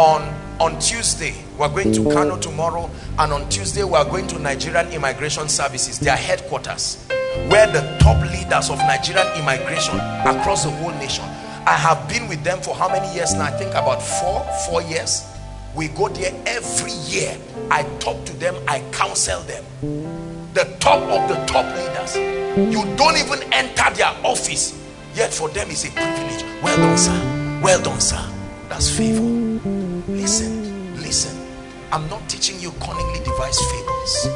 on on Tuesday we're going to Kano tomorrow and on Tuesday we're going to Nigerian Immigration Services their headquarters where the top leaders of Nigerian immigration across the whole nation I have been with them for how many years now? I think about four, four years. We go there every year. I talk to them, I counsel them. The top of the top leaders. You don't even enter their office. Yet for them it's a privilege. Well done, sir. Well done, sir. That's favor. Listen, listen. I'm not teaching you cunningly devised fables.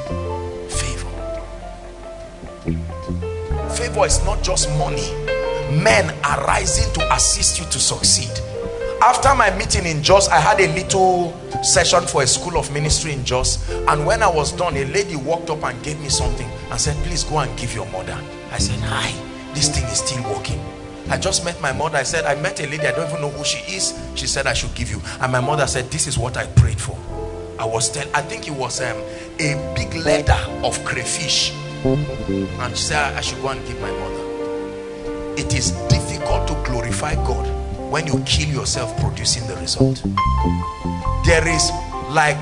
Favor. Favor is not just money. Men are rising to assist you to succeed after my meeting in Jos, I had a little session for a school of ministry in Jos. And when I was done, a lady walked up and gave me something and said, please go and give your mother. I said, hi, this thing is still working. I just met my mother. I said, I met a lady. I don't even know who she is. She said, I should give you. And my mother said, this is what I prayed for. I was tell I think it was um, a big leather of crayfish. And she said, I should go and give my mother. It is difficult to glorify God when you kill yourself producing the result there is like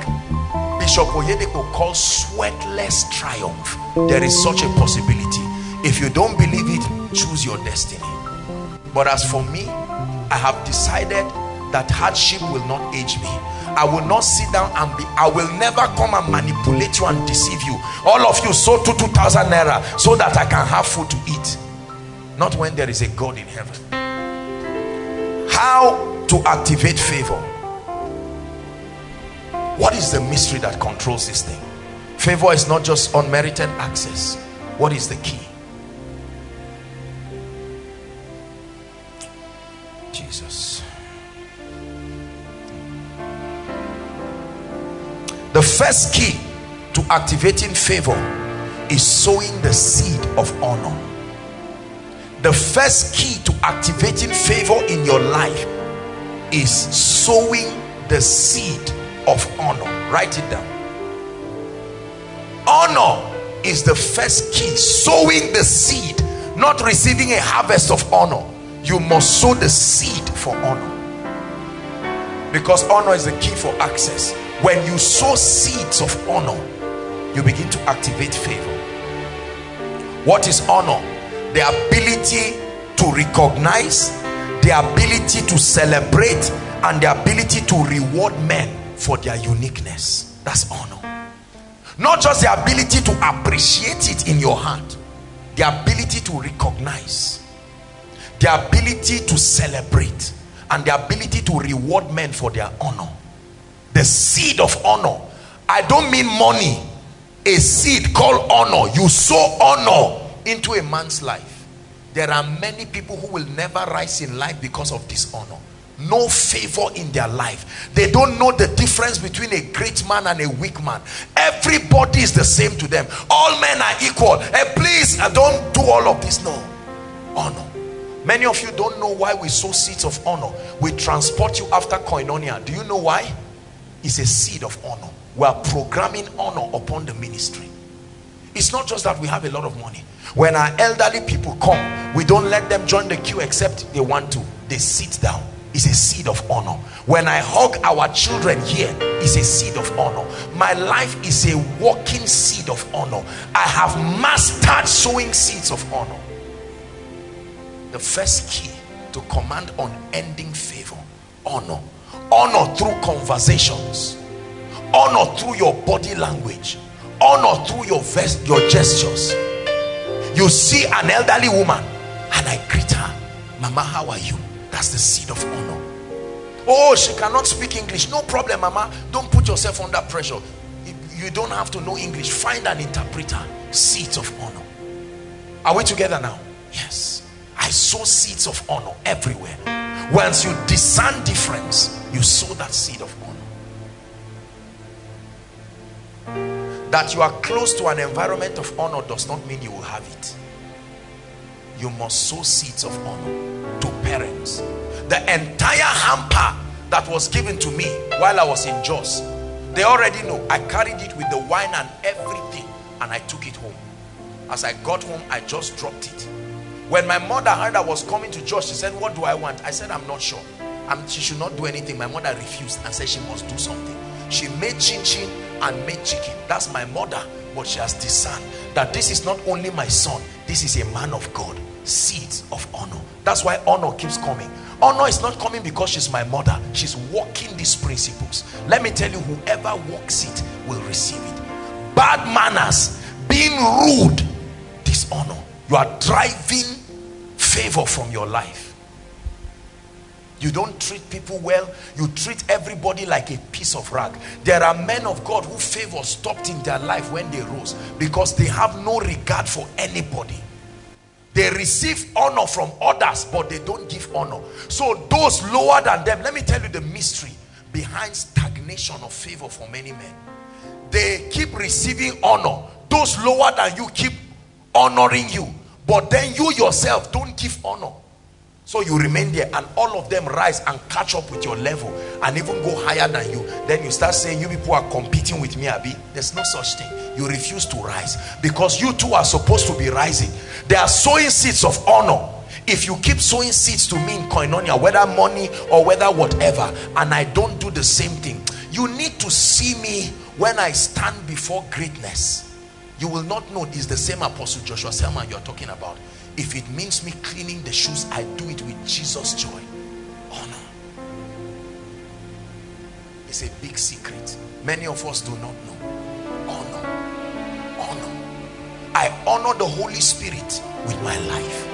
Bishop Oyedepo calls sweatless triumph there is such a possibility if you don't believe it choose your destiny but as for me I have decided that hardship will not age me. I will not sit down and be I will never come and manipulate you and deceive you. All of you sow to two thousand naira so that I can have food to eat. Not when there is a God in heaven. How to activate favor? What is the mystery that controls this thing? Favor is not just unmerited access. What is the key jesus. The first key to activating favor is sowing the seed of honor. The first key to activating favor in your life is sowing the seed of honor. Write it down. Honor is the first key. Sowing the seed not receiving a harvest of honor you must sow the seed for honor. Because honor is the key for access. When you sow seeds of honor you begin to activate favor. What is honor? The ability to recognize the ability to celebrate and the ability to reward men for their uniqueness. That's honor. Not just the ability to appreciate it in your heart the ability to recognize the ability to celebrate and the ability to reward men for their honor. The seed of honor. I don't mean money. A seed called honor. You sow honor into a man's life. There are many people who will never rise in life because of dishonor. No favor in their life. They don't know the difference between a great man and a weak man. Everybody is the same to them. All men are equal. Hey, please I don't do all of this. No. Honor many of you don't know why we sow seeds of honor. We transport you after koinonia. Do you know why? It's a seed of honor. We are programming honor upon the ministry. It's not just that we have a lot of money. When our elderly people come we don't let them join the queue except they want to. They sit down. It's a seed of honor. When i hug our children here it's a seed of honor. My life is a walking seed of honor. I have mastered sowing seeds of honor the first key to command unending favor honor. Honor through conversations. Honor through your body language. Honor through your vest your gestures. You see an elderly woman and i greet her mama how are you? That's the seed of honor. Oh she cannot speak english. No problem mama. Don't put yourself under pressure. You don't have to know english find an interpreter. Seeds of honor. Are we together now sow seeds of honor everywhere. Once you discern difference you sow that seed of honor. That you are close to an environment of honor does not mean you will have it. You must sow seeds of honor to parents. The entire hamper that was given to me while I was in Jos they already know. I carried it with the wine and everything and I took it home. As I got home I just dropped it when my mother heard I was coming to Jos she said what do I want? I said I'm not sure. I'm, she should not do anything. My mother refused and said she must do something. She made chin chin and made chicken. That's my mother but she has discerned that this is not only my son this is a man of God. Seeds of honor. That's why honor keeps coming. Honor is not coming because she's my mother. She's walking these principles. Let me tell you whoever walks it will receive it. Bad manners being rude dishonor. You are driving favor from your life. You don't treat people well. You treat everybody like a piece of rag. There are men of god who favor stopped in their life when they rose because they have no regard for anybody. They receive honor from others but they don't give honor. So those lower than them let me tell you the mystery behind stagnation of favor for many men. They keep receiving honor. Those lower than you keep honoring you but then you yourself don't give honor. So you remain there and all of them rise and catch up with your level and even go higher than you. Then you start saying you people are competing with me Abi. There's no such thing. You refuse to rise because you too are supposed to be rising. They are sowing seeds of honor. If you keep sowing seeds to me in koinonia whether money or whether whatever and i don't do the same thing you need to see me when i stand before greatness you will not know it's the same apostle joshua. Selman you're talking about. If it means me cleaning the shoes i do it with jesus joy. Honor. It's a big secret. Many of us do not know. Honor. Honor. I honor the holy spirit with my life.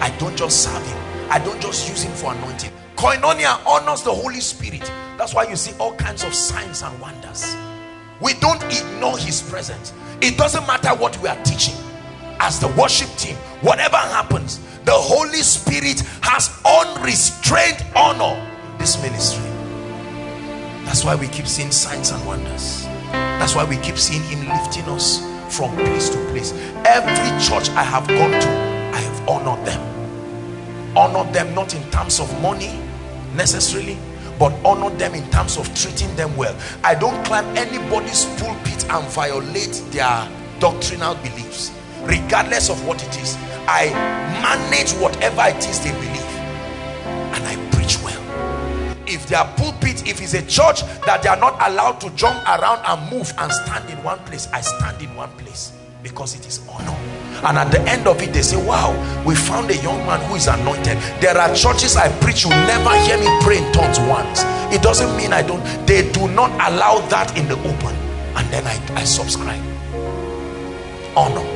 I don't just serve him. I don't just use him for anointing. Koinonia honors the holy spirit. That's why you see all kinds of signs and wonders we don't ignore his presence. It doesn't matter what we are teaching. As the worship team whatever happens the holy spirit has unrestrained honor this ministry. That's why we keep seeing signs and wonders. That's why we keep seeing him lifting us from place to place. Every church i have gone to i have honored them. Honored them not in terms of money necessarily but honor them in terms of treating them well. I don't climb anybody's pulpit and violate their doctrinal beliefs. Regardless of what it is i manage whatever it is they believe and i preach well. If their pulpit if it's a church that they are not allowed to jump around and move and stand in one place i stand in one place because it is honor and at the end of it they say wow we found a young man who is anointed. There are churches i preach you never hear me pray in tongues once. It doesn't mean i don't they do not allow that in the open. And then i, I subscribe. Honor.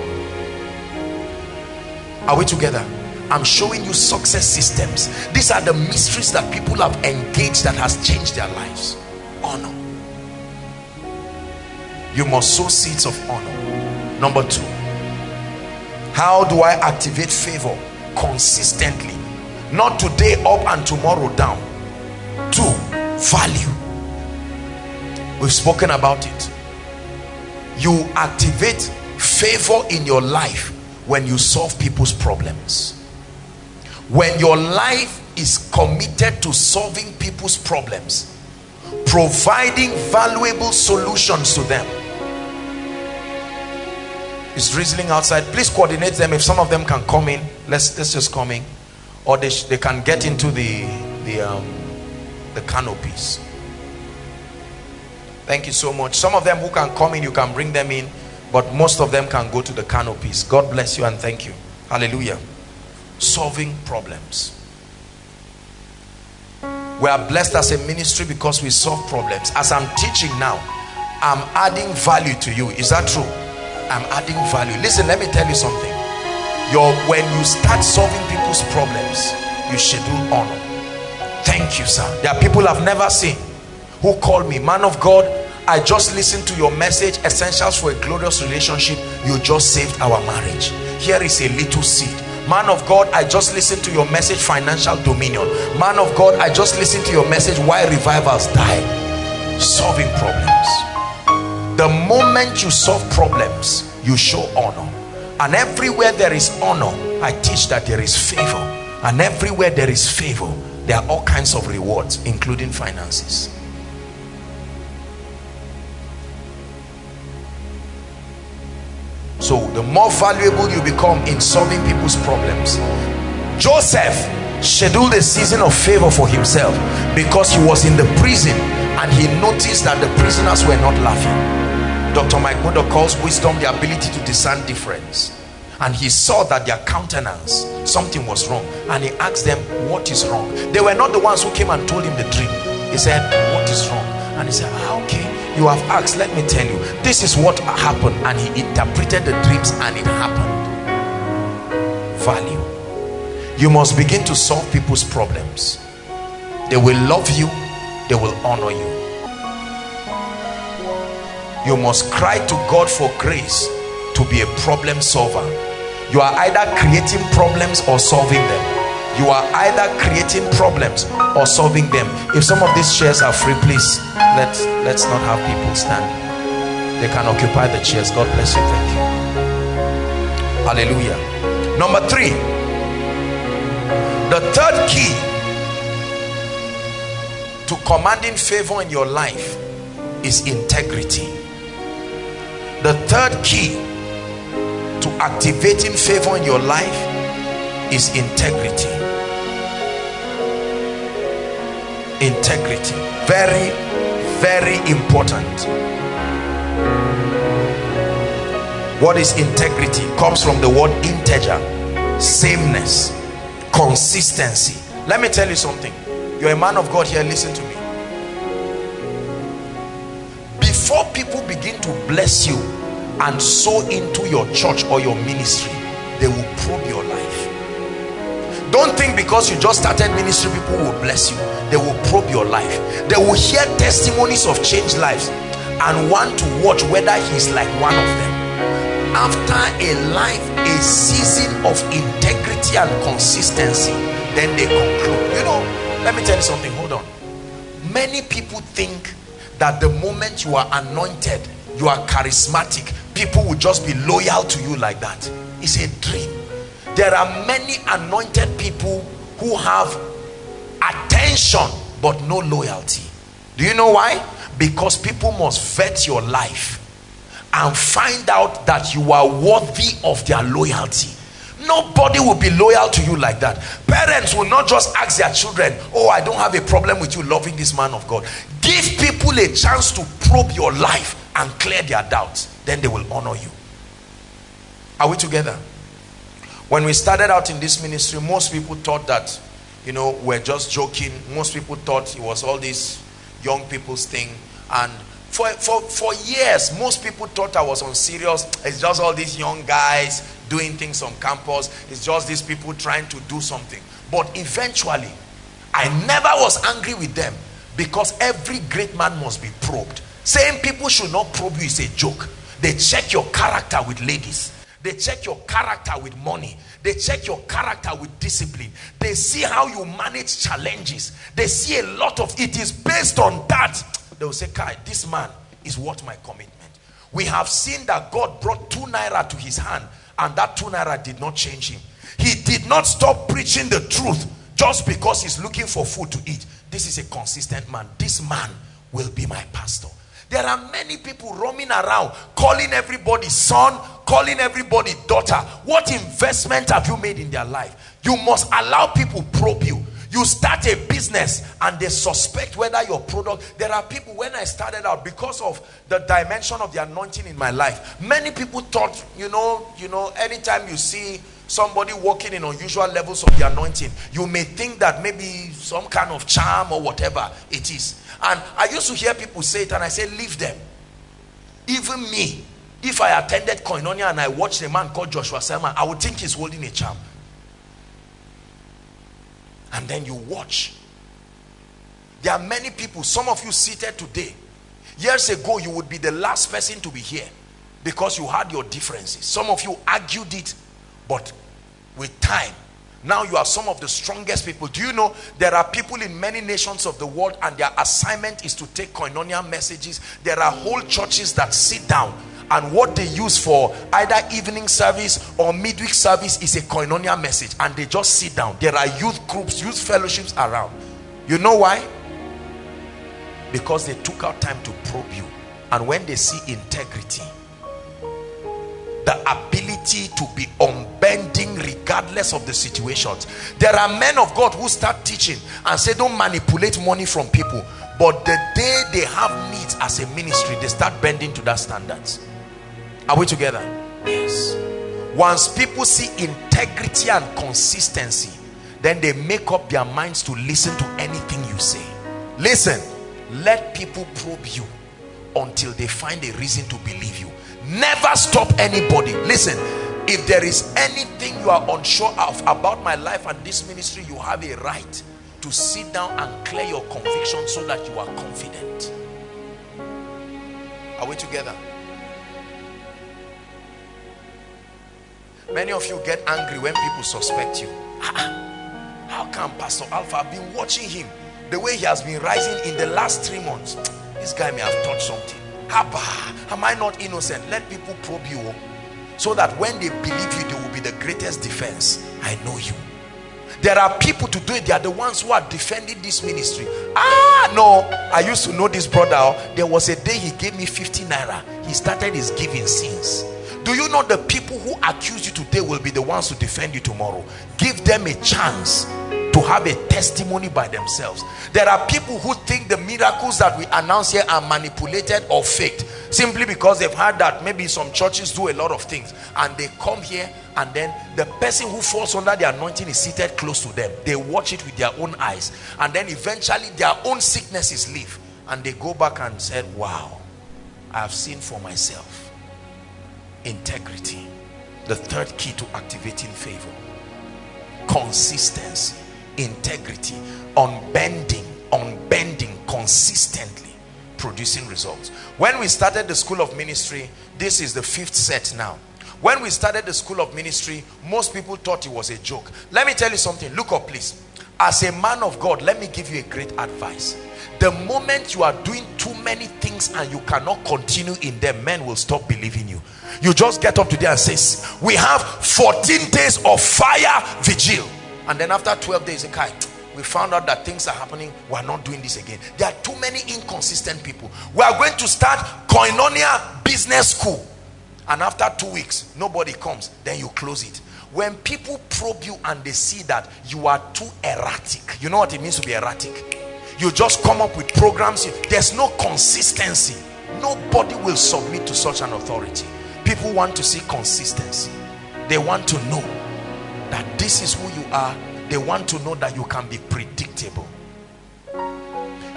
Are we together? I'm showing you success systems. These are the mysteries that people have engaged that has changed their lives. Honor. You must sow seeds of honor. Number two how do i activate favor consistently? Not today up and tomorrow down. Two value. We've spoken about it. You activate favor in your life when you solve people's problems. When your life is committed to solving people's problems providing valuable solutions to them is drizzling outside please coordinate them. If some of them can come in let's let's just come in. Or they, they can get into the the um the canopies. Thank you so much. Some of them who can come in you can bring them in but most of them can go to the canopies. God bless you and thank you. Hallelujah. Solving problems. We are blessed as a ministry because we solve problems. As i'm teaching now i'm adding value to you. Is that true i'm adding value. Listen let me tell you something. Your when you start solving people's problems you schedule honor thank you sir. There are people i've never seen who call me man of god i just listened to your message essentials for a glorious relationship. You just saved our marriage. Here is a little seed. Man of god i just listened to your message financial dominion. Man of god i just listened to your message why revivals die. Solving problems the moment you solve problems you show honor. And everywhere there is honor i teach that there is favor. And everywhere there is favor there are all kinds of rewards including finances. So the more valuable you become in solving people's problems joseph scheduled a season of favor for himself because he was in the prison and he noticed that the prisoners were not laughing dr mike calls wisdom the ability to discern difference. And he saw that their countenance something was wrong. And he asked them what is wrong? They were not the ones who came and told him the dream. He said what is wrong? And he said ah, okay. You have asked. Let me tell you. This is what happened. And he interpreted the dreams and it happened. Value. You must begin to solve people's problems. They will love you. They will honor you you must cry to God for grace to be a problem solver. You are either creating problems or solving them. You are either creating problems or solving them. If some of these chairs are free please let's let's not have people stand. They can occupy the chairs. God bless you. Thank you. Hallelujah. Number three. The third key to commanding favor in your life is integrity the third key to activating favor in your life is integrity. Integrity. Very very important. What is integrity? Comes from the word integer. Sameness. Consistency. Let me tell you something. You're a man of God here. Listen to me before people begin to bless you and sow into your church or your ministry they will probe your life. Don't think because you just started ministry people will bless you. They will probe your life. They will hear testimonies of changed lives and want to watch whether he's like one of them. After a life a season of integrity and consistency then they conclude. You know let me tell you something. Hold on. Many people think that the moment you are anointed you are charismatic people will just be loyal to you like that. It's a dream. There are many anointed people who have attention but no loyalty. Do you know why? Because people must vet your life and find out that you are worthy of their loyalty nobody will be loyal to you like that. Parents will not just ask their children oh i don't have a problem with you loving this man of god. Give people a chance to probe your life and clear their doubts. Then they will honor you. Are we together? When we started out in this ministry most people thought that you know we're just joking. Most people thought it was all this young people's thing. And for, for, for years most people thought I was on serious. It's just all these young guys doing things on campus. It's just these people trying to do something. But eventually I never was angry with them because every great man must be probed. Saying people should not probe you is a joke. They check your character with ladies. They check your character with money. They check your character with discipline. They see how you manage challenges. They see a lot of it is based on that they will say Kai, this man is worth my commitment we have seen that God brought two naira to his hand and that two naira did not change him he did not stop preaching the truth just because he's looking for food to eat this is a consistent man this man will be my pastor there are many people roaming around calling everybody son, calling everybody daughter. What investment have you made in their life? You must allow people probe you. You start a business and they suspect whether your product. There are people, when I started out, because of the dimension of the anointing in my life, many people thought, you know, you know, anytime you see somebody walking in unusual levels of the anointing, you may think that maybe some kind of charm or whatever it is. And I used to hear people say it and I say, leave them. Even me, if I attended Koinonia and I watched a man called Joshua Selman, I would think he's holding a charm. And then you watch. There are many people, some of you seated today. Years ago, you would be the last person to be here because you had your differences. Some of you argued it, but with time, now you are some of the strongest people. Do you know there are people in many nations of the world and their assignment is to take koinonia messages. There are whole churches that sit down and what they use for either evening service or midweek service is a koinonia message and they just sit down. There are youth groups, youth fellowships around. You know why? Because they took out time to probe you and when they see integrity the ability to be unbending regardless of the situations there are men of God who start teaching and say don't manipulate money from people but the day they have needs as a ministry they start bending to that standards are we together? Yes. Once people see integrity and consistency then they make up their minds to listen to anything you say. Listen let people probe you until they find a reason to believe you. Never stop anybody. Listen if there is anything you are unsure of about my life and this ministry you have a right to sit down and clear your conviction so that you are confident. Are we together many of you get angry when people suspect you. How come pastor alpha i've been watching him? The way he has been rising in the last three months. This guy may have taught something. Abba, am i not innocent? Let people probe you so that when they believe you they will be the greatest defense. I know you. There are people to do it. They are the ones who are defending this ministry. Ah no. I used to know this brother there was a day he gave me 50 naira. He started his giving since do you know the people who accuse you today will be the ones to defend you tomorrow? Give them a chance to have a testimony by themselves. There are people who think the miracles that we announce here are manipulated or faked simply because they've heard that maybe some churches do a lot of things and they come here and then the person who falls under the anointing is seated close to them. They watch it with their own eyes and then eventually their own sicknesses leave and they go back and said wow i have seen for myself integrity. The third key to activating favor. Consistency. Integrity. Unbending. Unbending consistently. Producing results. When we started the school of ministry this is the fifth set now. When we started the school of ministry most people thought it was a joke. Let me tell you something. Look up please. As a man of God let me give you a great advice. The moment you are doing too many things and you cannot continue in them men will stop believing you you just get up today and says, we have 14 days of fire vigil. And then after 12 days okay we found out that things are happening. We're not doing this again. There are too many inconsistent people. We are going to start koinonia business school. And after two weeks nobody comes. Then you close it. When people probe you and they see that you are too erratic you know what it means to be erratic? You just come up with programs. There's no consistency. Nobody will submit to such an authority people want to see consistency. They want to know that this is who you are. They want to know that you can be predictable.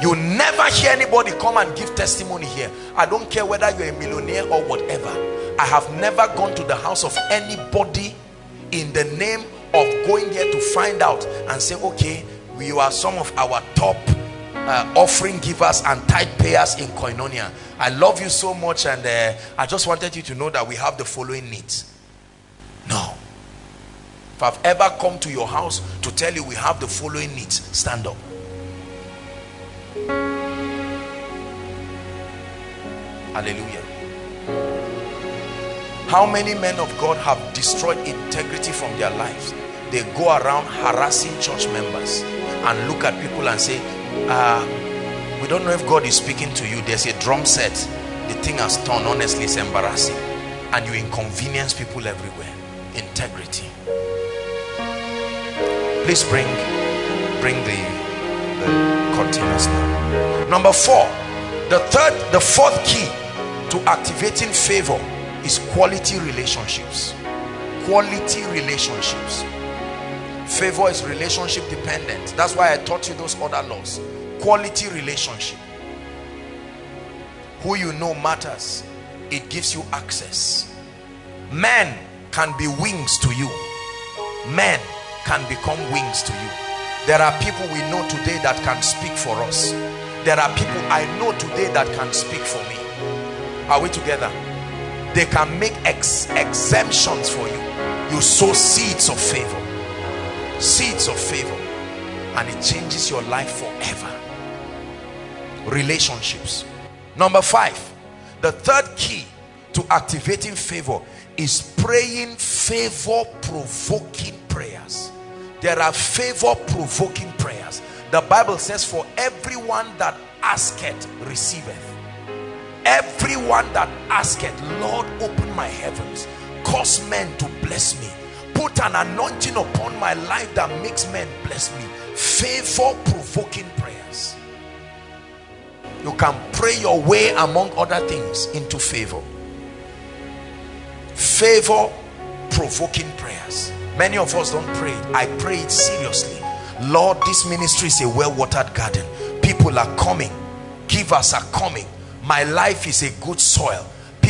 You never hear anybody come and give testimony here. I don't care whether you're a millionaire or whatever. I have never gone to the house of anybody in the name of going there to find out and say okay we are some of our top uh, offering givers and tithe payers in koinonia. I love you so much and uh, i just wanted you to know that we have the following needs. No. If i've ever come to your house to tell you we have the following needs stand up. Hallelujah. How many men of God have destroyed integrity from their lives? They go around harassing church members and look at people and say uh, we don't know if God is speaking to you. There's a drum set. The thing has turned honestly it's embarrassing. And you inconvenience people everywhere. Integrity. Please bring bring the, the containers now. Number four. The third the fourth key to activating favor is quality relationships. Quality relationships favor is relationship dependent. That's why i taught you those other laws. Quality relationship. Who you know matters. It gives you access. Men can be wings to you. Men can become wings to you. There are people we know today that can speak for us. There are people i know today that can speak for me. Are we together? They can make ex exemptions for you. You sow seeds of favor seeds of favor and it changes your life forever. Relationships. Number five the third key to activating favor is praying favor provoking prayers. There are favor provoking prayers. The bible says for everyone that asketh receiveth. Everyone that asketh lord open my heavens. Cause men to bless me put an anointing upon my life that makes men bless me. Favor provoking prayers. You can pray your way among other things into favor. Favor thought-provoking prayers. Many of us don't pray i pray it seriously. Lord this ministry is a well-watered garden. People are coming. Givers are coming. My life is a good soil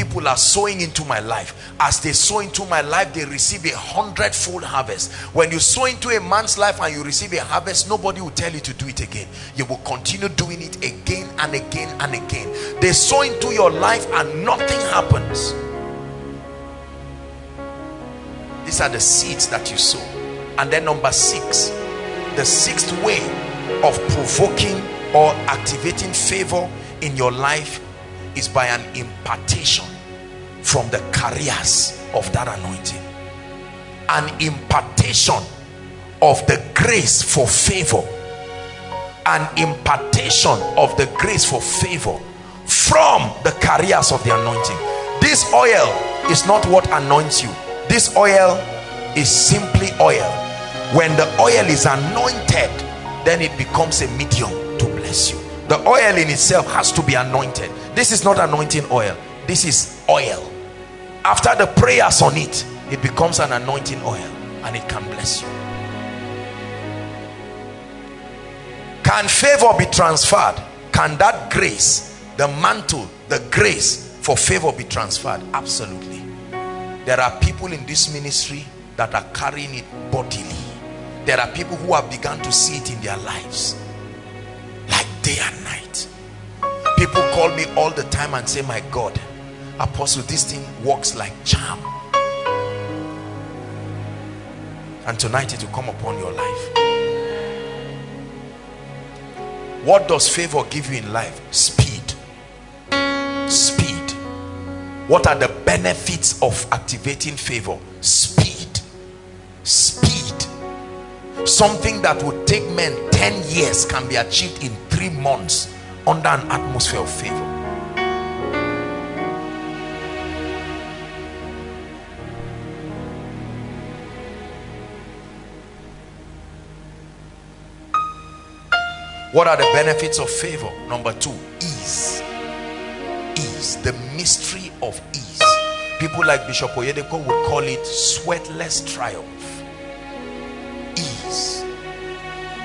people are sowing into my life. As they sow into my life they receive a hundredfold harvest. When you sow into a man's life and you receive a harvest nobody will tell you to do it again. You will continue doing it again and again and again. They sow into your life and nothing happens. These are the seeds that you sow. And then number six the sixth way of provoking or activating favor in your life is by an impartation from the carriers of that anointing. An impartation of the grace for favor. An impartation of the grace for favor from the carriers of the anointing. This oil is not what anoints you. This oil is simply oil. When the oil is anointed then it becomes a medium to bless you. The oil in itself has to be anointed. This is not anointing oil this is oil. After the prayers on it it becomes an anointing oil and it can bless you. Can favor be transferred? Can that grace the mantle the grace for favor be transferred? Absolutely. There are people in this ministry that are carrying it bodily. There are people who have begun to see it in their lives. Like day and night. People call me all the time and say my god apostle this thing works like charm. And tonight it will come upon your life. What does favor give you in life? Speed. Speed. What are the benefits of activating favor? Speed. Speed. Something that would take men 10 years can be achieved in three months under an atmosphere of favor what are the benefits of favor? Number two ease. Ease the mystery of ease. People like bishop oyedepo would call it sweatless triumph. Ease.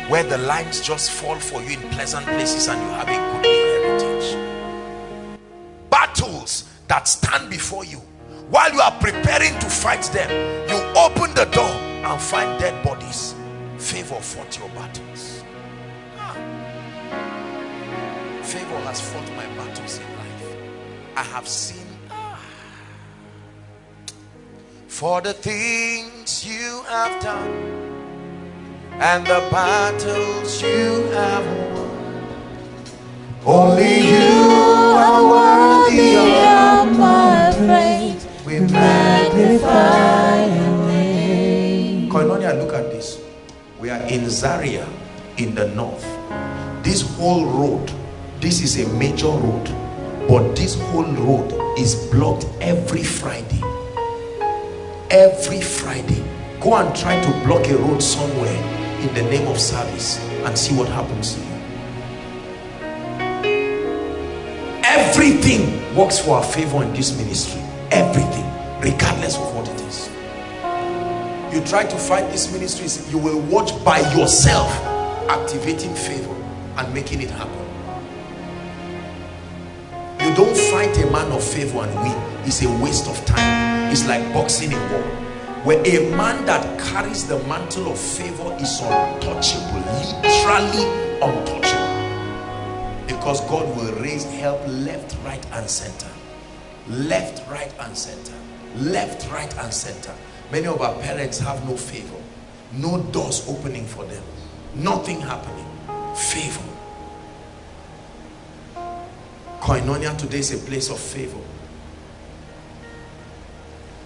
Where the lines just fall for you in pleasant places and you have a good heritage. Battles that stand before you. While you are preparing to fight them you open the door and find dead bodies. Favor fought your battles favor has fought my battles in life i have seen ah, for the things you have done and the battles you have won only you are worthy of my praise. we magnify your name. Koinonia, look at this. We are in Zaria in the north. This whole road, this is a major road, but this whole road is blocked every Friday. Every Friday. Go and try to block a road somewhere in the name of service and see what happens to you. Everything works for our favor in this ministry. Everything, regardless of what it is you try to fight these ministries you will watch by yourself activating favor and making it happen don't fight a man of favor and win it's a waste of time. It's like boxing in war where a man that carries the mantle of favor is untouchable literally untouchable. Because God will raise help left right and center. Left right and center. Left right and center. Many of our parents have no favor. No doors opening for them. Nothing happening. Favor koinonia today is a place of favor.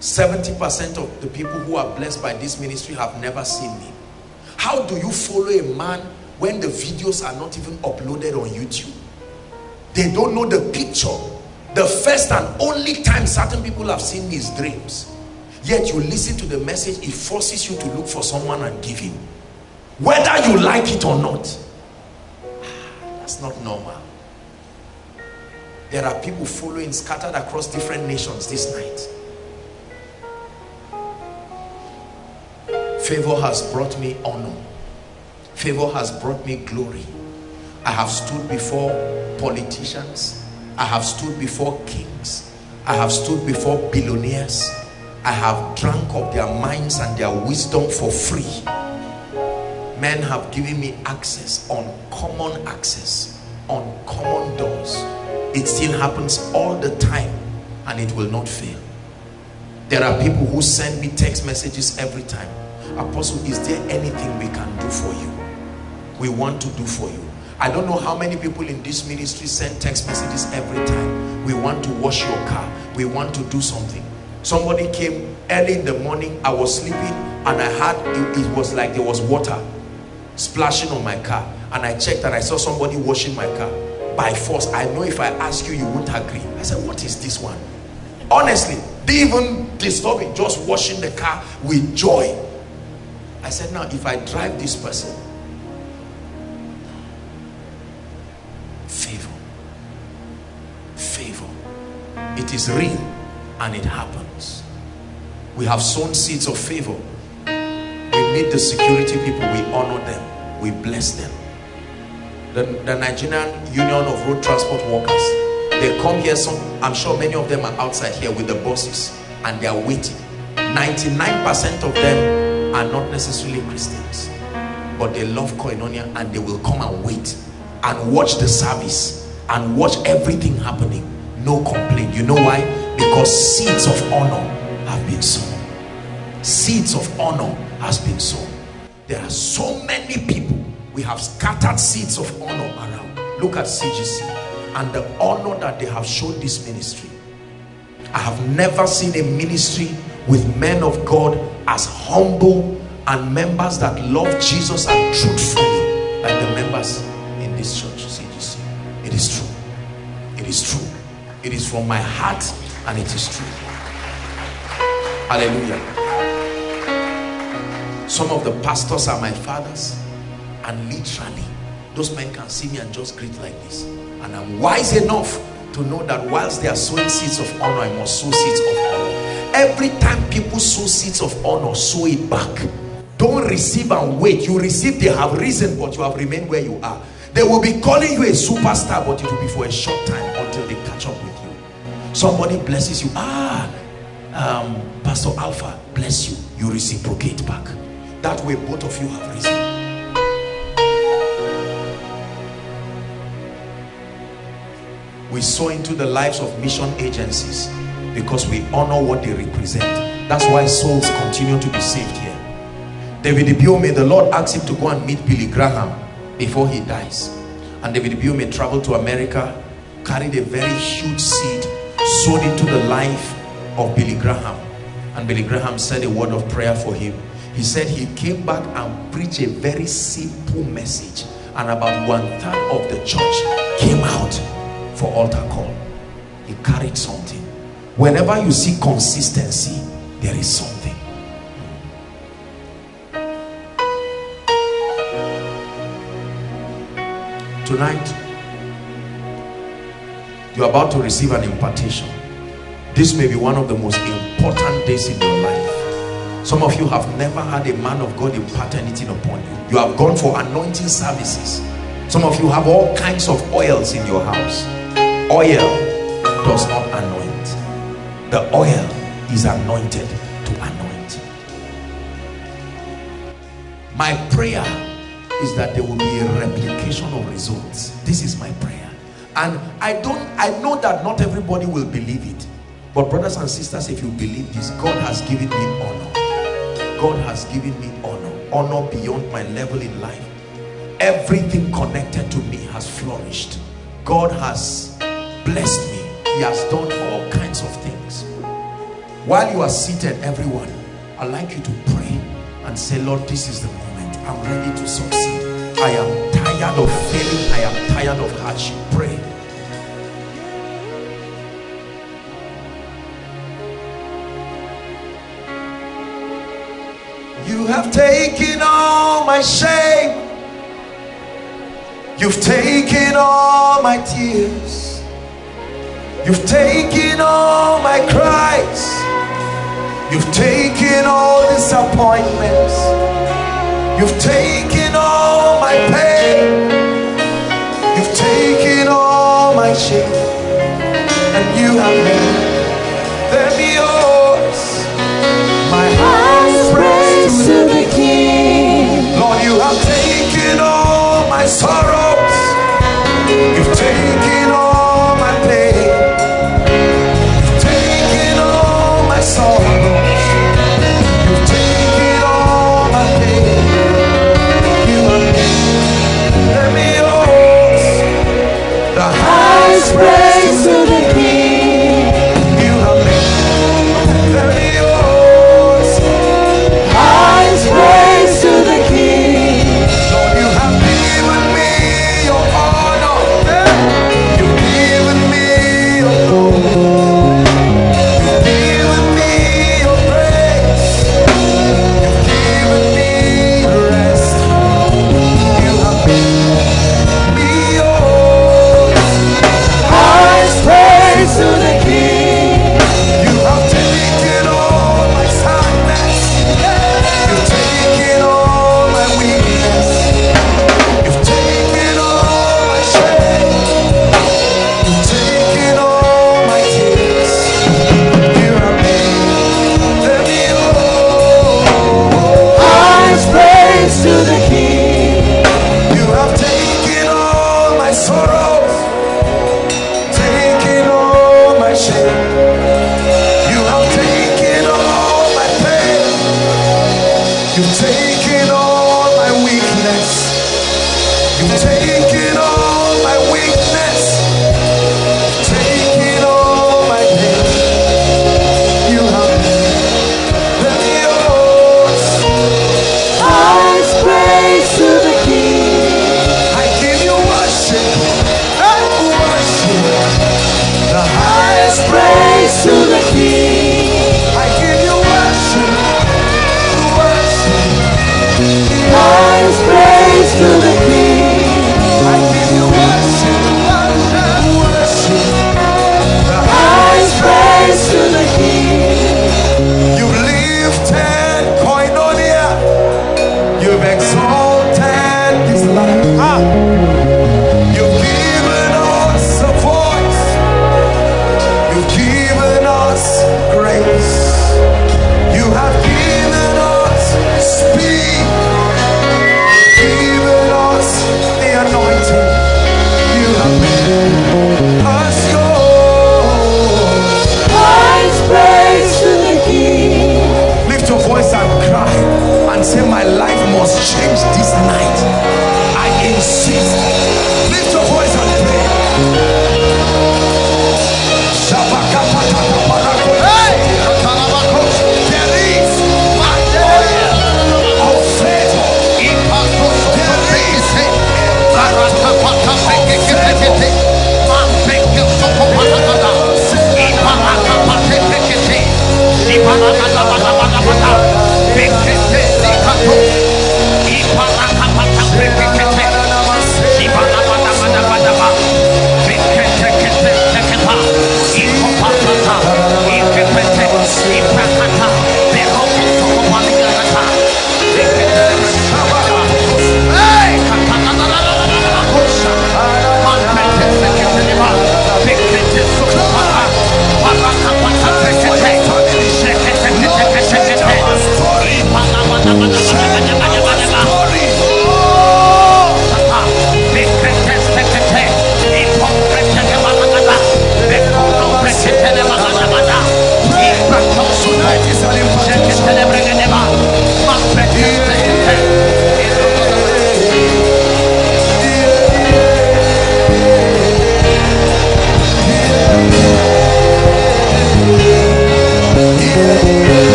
70% of the people who are blessed by this ministry have never seen me. How do you follow a man when the videos are not even uploaded on youtube? They don't know the picture. The first and only time certain people have seen is dreams. Yet you listen to the message it forces you to look for someone and give him whether you like it or not ah, that's not normal there are people following scattered across different nations this night Favor has brought me honor. Favor has brought me glory. I have stood before politicians. I have stood before kings. I have stood before billionaires. I have drank of their minds and their wisdom for free. Men have given me access, uncommon access, uncommon doors. It still happens all the time and it will not fail. There are people who send me text messages every time. Apostle, is there anything we can do for you? We want to do for you. I don't know how many people in this ministry send text messages every time. We want to wash your car. We want to do something. Somebody came early in the morning. I was sleeping and I had, it, it was like there was water splashing on my car. And I checked and I saw somebody washing my car. By force, I know if I ask you, you won't agree. I said, what is this one? Honestly, they even disturb it, just washing the car with joy. I said, now if I drive this person, favor, favor. It is real and it happens. We have sown seeds of favor. We meet the security people, we honor them, we bless them. The, the Nigerian Union of Road Transport Workers, they come here, some, I'm sure many of them are outside here with the buses and they are waiting. 99% of them are not necessarily Christians, but they love Koinonia and they will come and wait and watch the service and watch everything happening. No complaint. You know why? Because seeds of honor have been sown. Seeds of honor has been sown. There are so many people. We have scattered seeds of honor around. Look at CGC and the honor that they have shown this ministry I have never seen a ministry with men of God as humble and members that love Jesus and truthfully like the members in this church CGC. It is true. It is true. It is from my heart and it is true. Hallelujah. Some of the pastors are my fathers and literally those men can see me and just greet like this and I'm wise enough to know that whilst they are sowing seeds of honor, I must sow seeds of honor. Every time people sow seeds of honor, sow it back. Don't receive and wait. You receive, they have risen, but you have remained where you are. They will be calling you a superstar, but it will be for a short time until they catch up with you. Somebody blesses you. Ah, um, Pastor Alpha, bless you. You reciprocate back. That way, both of you have risen. We sow into the lives of mission agencies because we honor what they represent. That's why souls continue to be saved here. David Ibiyeomie, the Lord asked him to go and meet Billy Graham before he dies. And David Ibiyeomie traveled to America carried a very huge seed sowed into the life of Billy Graham. And Billy Graham said a word of prayer for him. He said he came back and preached a very simple message. And about one third of the church came out for altar call. He carried something. Whenever you see consistency there is something. Tonight you're about to receive an impartation. This may be one of the most important days in your life. Some of you have never had a man of God impart anything upon you. You have gone for anointing services. Some of you have all kinds of oils in your house oil does not anoint. The oil is anointed to anoint. My prayer is that there will be a replication of results. This is my prayer. And i don't i know that not everybody will believe it. But brothers and sisters if you believe this god has given me honor. God has given me honor honor beyond my level in life. Everything connected to me has flourished. God has blessed me. He has done all kinds of things. While you are seated everyone i'd like you to pray and say lord this is the moment. I'm ready to succeed. I am tired of failing. I am tired of hardship. Pray. You have taken all my shame. You've taken all my tears You've taken all my cries. You've taken all disappointments. You've taken all my pain. You've taken all my shame. And you have made praise.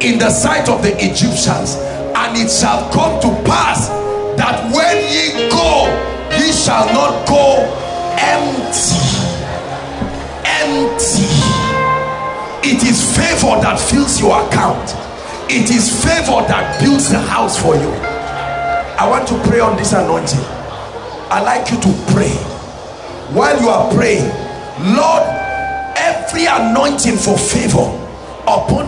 In the sight of the Egyptians, and it shall come to pass that when ye go, ye shall not go empty. Empty. It is favor that fills your account, it is favor that builds the house for you. I want to pray on this anointing. I like you to pray while you are praying. Lord, every anointing for favor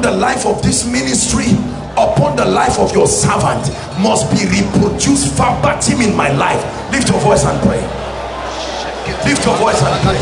the life of this ministry, upon the life of your servant, must be reproduced verbatim in my life. Lift your voice and pray. Lift your voice and pray.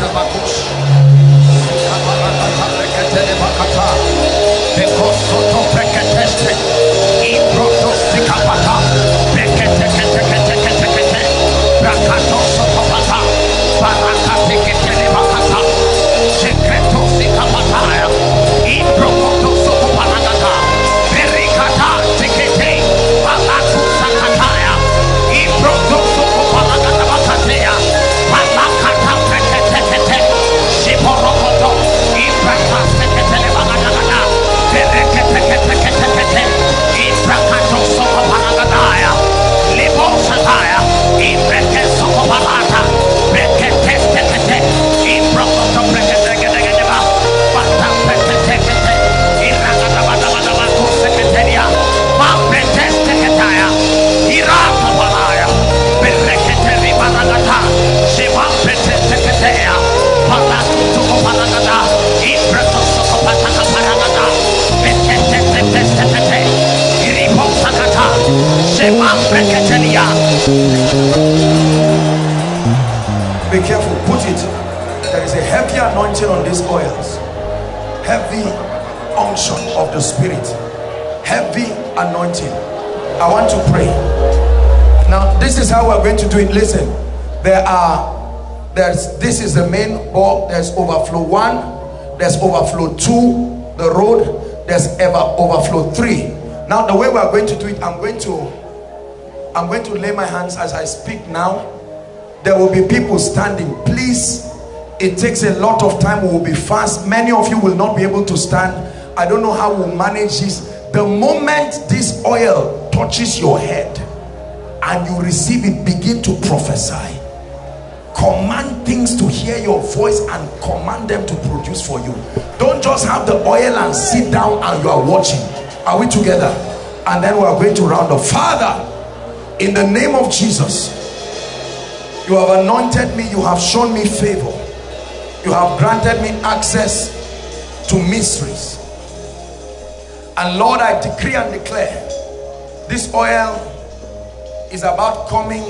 Be careful, put it. There is a heavy anointing on these oils. Heavy unction of the spirit. Heavy anointing. I want to pray. Now, this is how we're going to do it. Listen, there are, there's, this is the main bulb. There's overflow one, there's overflow two, the road, there's ever overflow three. Now, the way we're going to do it, I'm going to, I'm going to lay my hands as I speak now. There will be people standing. Please it takes a lot of time. We will be fast. Many of you will not be able to stand. I don't know how we'll manage this. The moment this oil touches your head and you receive it begin to prophesy. Command things to hear your voice and command them to produce for you. Don't just have the oil and sit down and you are watching. Are we together? And then we are going to round up. Father in the name of jesus you have anointed me you have shown me favor. You have granted me access to mysteries. And lord i decree and declare this oil is about coming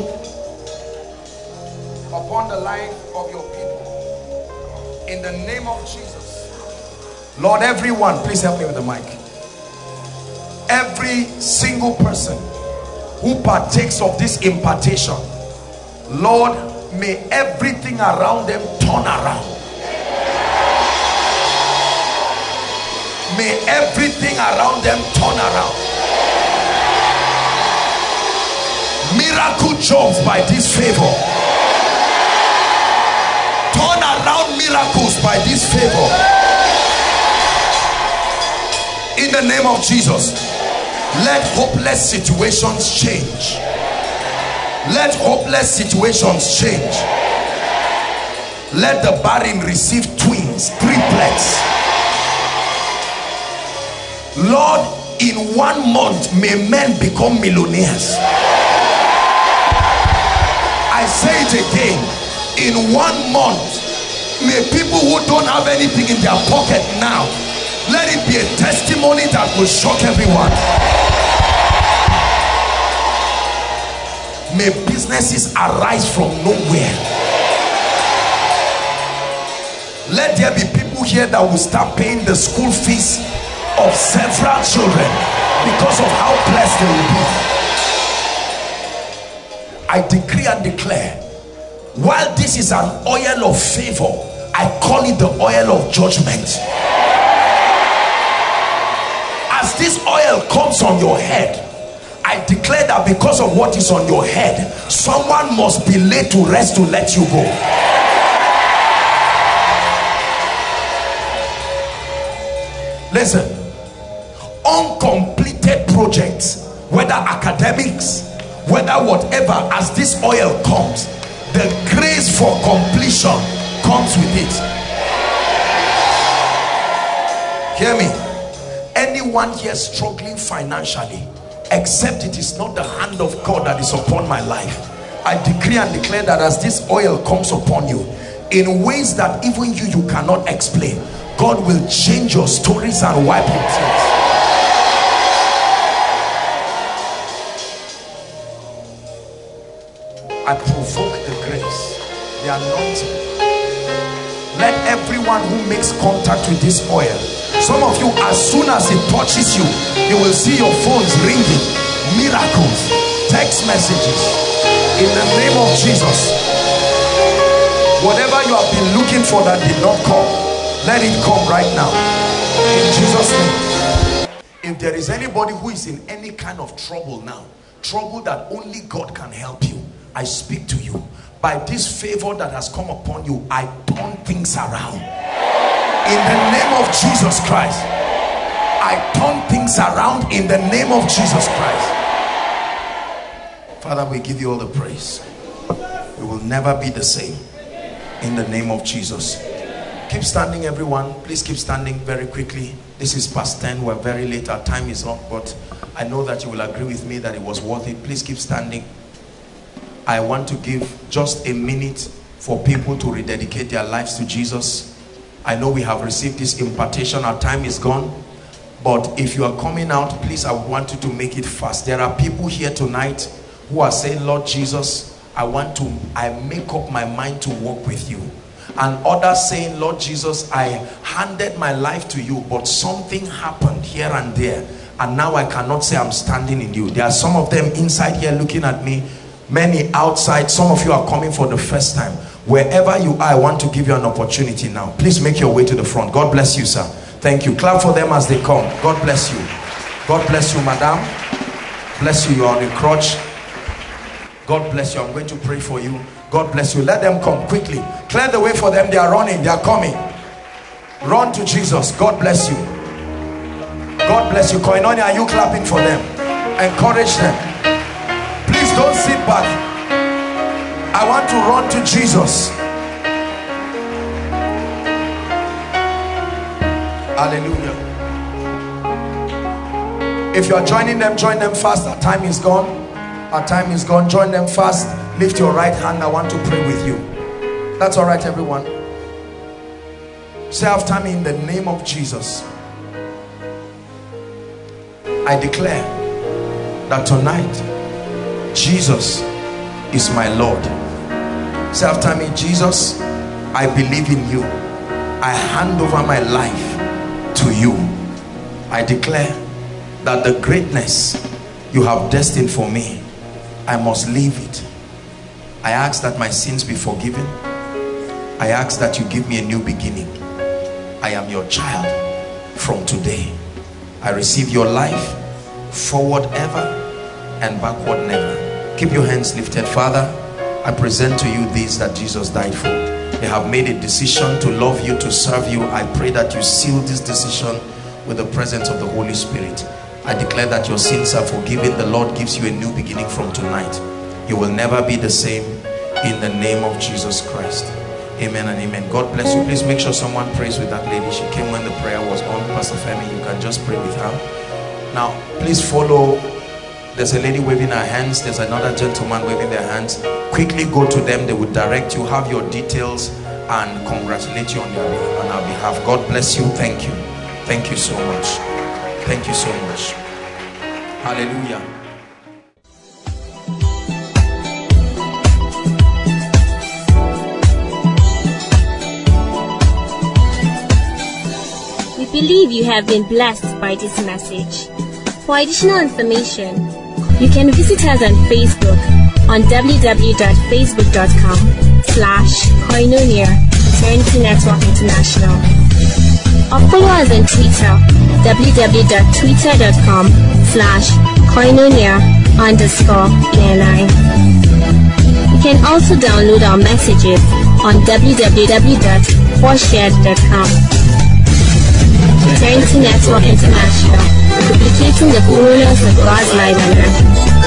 upon the life of your people. In the name of jesus. Lord everyone please help me with the mic. Every single person who partakes of this impartation Lord, may everything around them turn around. May everything around them turn around. Miracle jobs by this favor. Turn around miracles by this favor. In the name of Jesus, let hopeless situations change. Let hopeless situations change. Let the barren receive twins triplets. Lord in one month may men become millionaires. I say it again. In one month may people who don't have anything in their pocket now let it be a testimony that will shock everyone. May businesses arise from nowhere. Let there be people here that will start paying the school fees of several children because of how blessed they will be. I decree and declare while this is an oil of favor I call it the oil of judgment as this oil comes on your head I declare that because of what is on your head someone must be laid to rest to let you go. Listen uncompleted projects whether academics whether whatever as this oil comes the grace for completion comes with it. Hear me anyone here struggling financially except it is not the hand of God that is upon my life I decree and declare that as this oil comes upon you in ways that even you you cannot explain God will change your stories and wipe your tears I provoke the grace the anointing. Let everyone who makes contact with this oil some of you as soon as it touches you you will see your phones ringing. Miracles. Text messages. In the name of jesus. Whatever you have been looking for that did not come let it come right now. In jesus name. If there is anybody who is in any kind of trouble now trouble that only god can help you i speak to you. By this favor that has come upon you i turn things around in the name of Jesus Christ. I turn things around in the name of Jesus Christ. Father we give you all the praise. We will never be the same. In the name of Jesus. Keep standing everyone. Please keep standing very quickly. This is past 10 we're very late. Our time is up but I know that you will agree with me that it was worth it. Please keep standing. I want to give just a minute for people to rededicate their lives to Jesus I know we have received this impartation our time is gone but if you are coming out please I want you to make it fast. There are people here tonight who are saying Lord Jesus I want to I make up my mind to walk with you. And others saying Lord Jesus I handed my life to you but something happened here and there and now I cannot say I'm standing in you. There are some of them inside here looking at me many outside. Some of you are coming for the first time wherever you are i want to give you an opportunity now. Please make your way to the front. God bless you sir. Thank you. Clap for them as they come. God bless you. God bless you madam. Bless you. You are on a crutch. God bless you. I'm going to pray for you. God bless you. Let them come quickly. Clear the way for them. They are running. They are coming. Run to jesus. God bless you. God bless you. Koinonia are you clapping for them? Encourage them. Please don't sit back I want to run to Jesus. Hallelujah. If you are joining them, join them fast. Our time is gone. Our time is gone. Join them fast. Lift your right hand. I want to pray with you. That's all right, everyone. Say after me in the name of Jesus. I declare that tonight, Jesus is my Lord. Say after me, Jesus, I believe in you. I hand over my life to you. I declare that the greatness you have destined for me, I must leave it. I ask that my sins be forgiven. I ask that you give me a new beginning. I am your child from today. I receive your life forward ever and backward never keep your hands lifted father i present to you these that jesus died for. They have made a decision to love you to serve you. I pray that you seal this decision with the presence of the holy spirit. I declare that your sins are forgiven. The lord gives you a new beginning from tonight. You will never be the same in the name of jesus christ. Amen and amen. God bless you. Please make sure someone prays with that lady. She came when the prayer was on. Pastor femi you can just pray with her. Now please follow there's a lady waving her hands. There's another gentleman waving their hands. Quickly go to them. They will direct you, have your details, and congratulate you on, your, on our behalf. God bless you. Thank you. Thank you so much. Thank you so much. Hallelujah. We believe you have been blessed by this message. For additional information, you can visit us on Facebook on www.facebook.com slash koinonia Eternity Network International or follow us on Twitter www.twitter.com slash koinonia underscore ENI. You can also download our messages on www.4shared.com. Eternity Network International, duplicating the fullness of God's life on earth.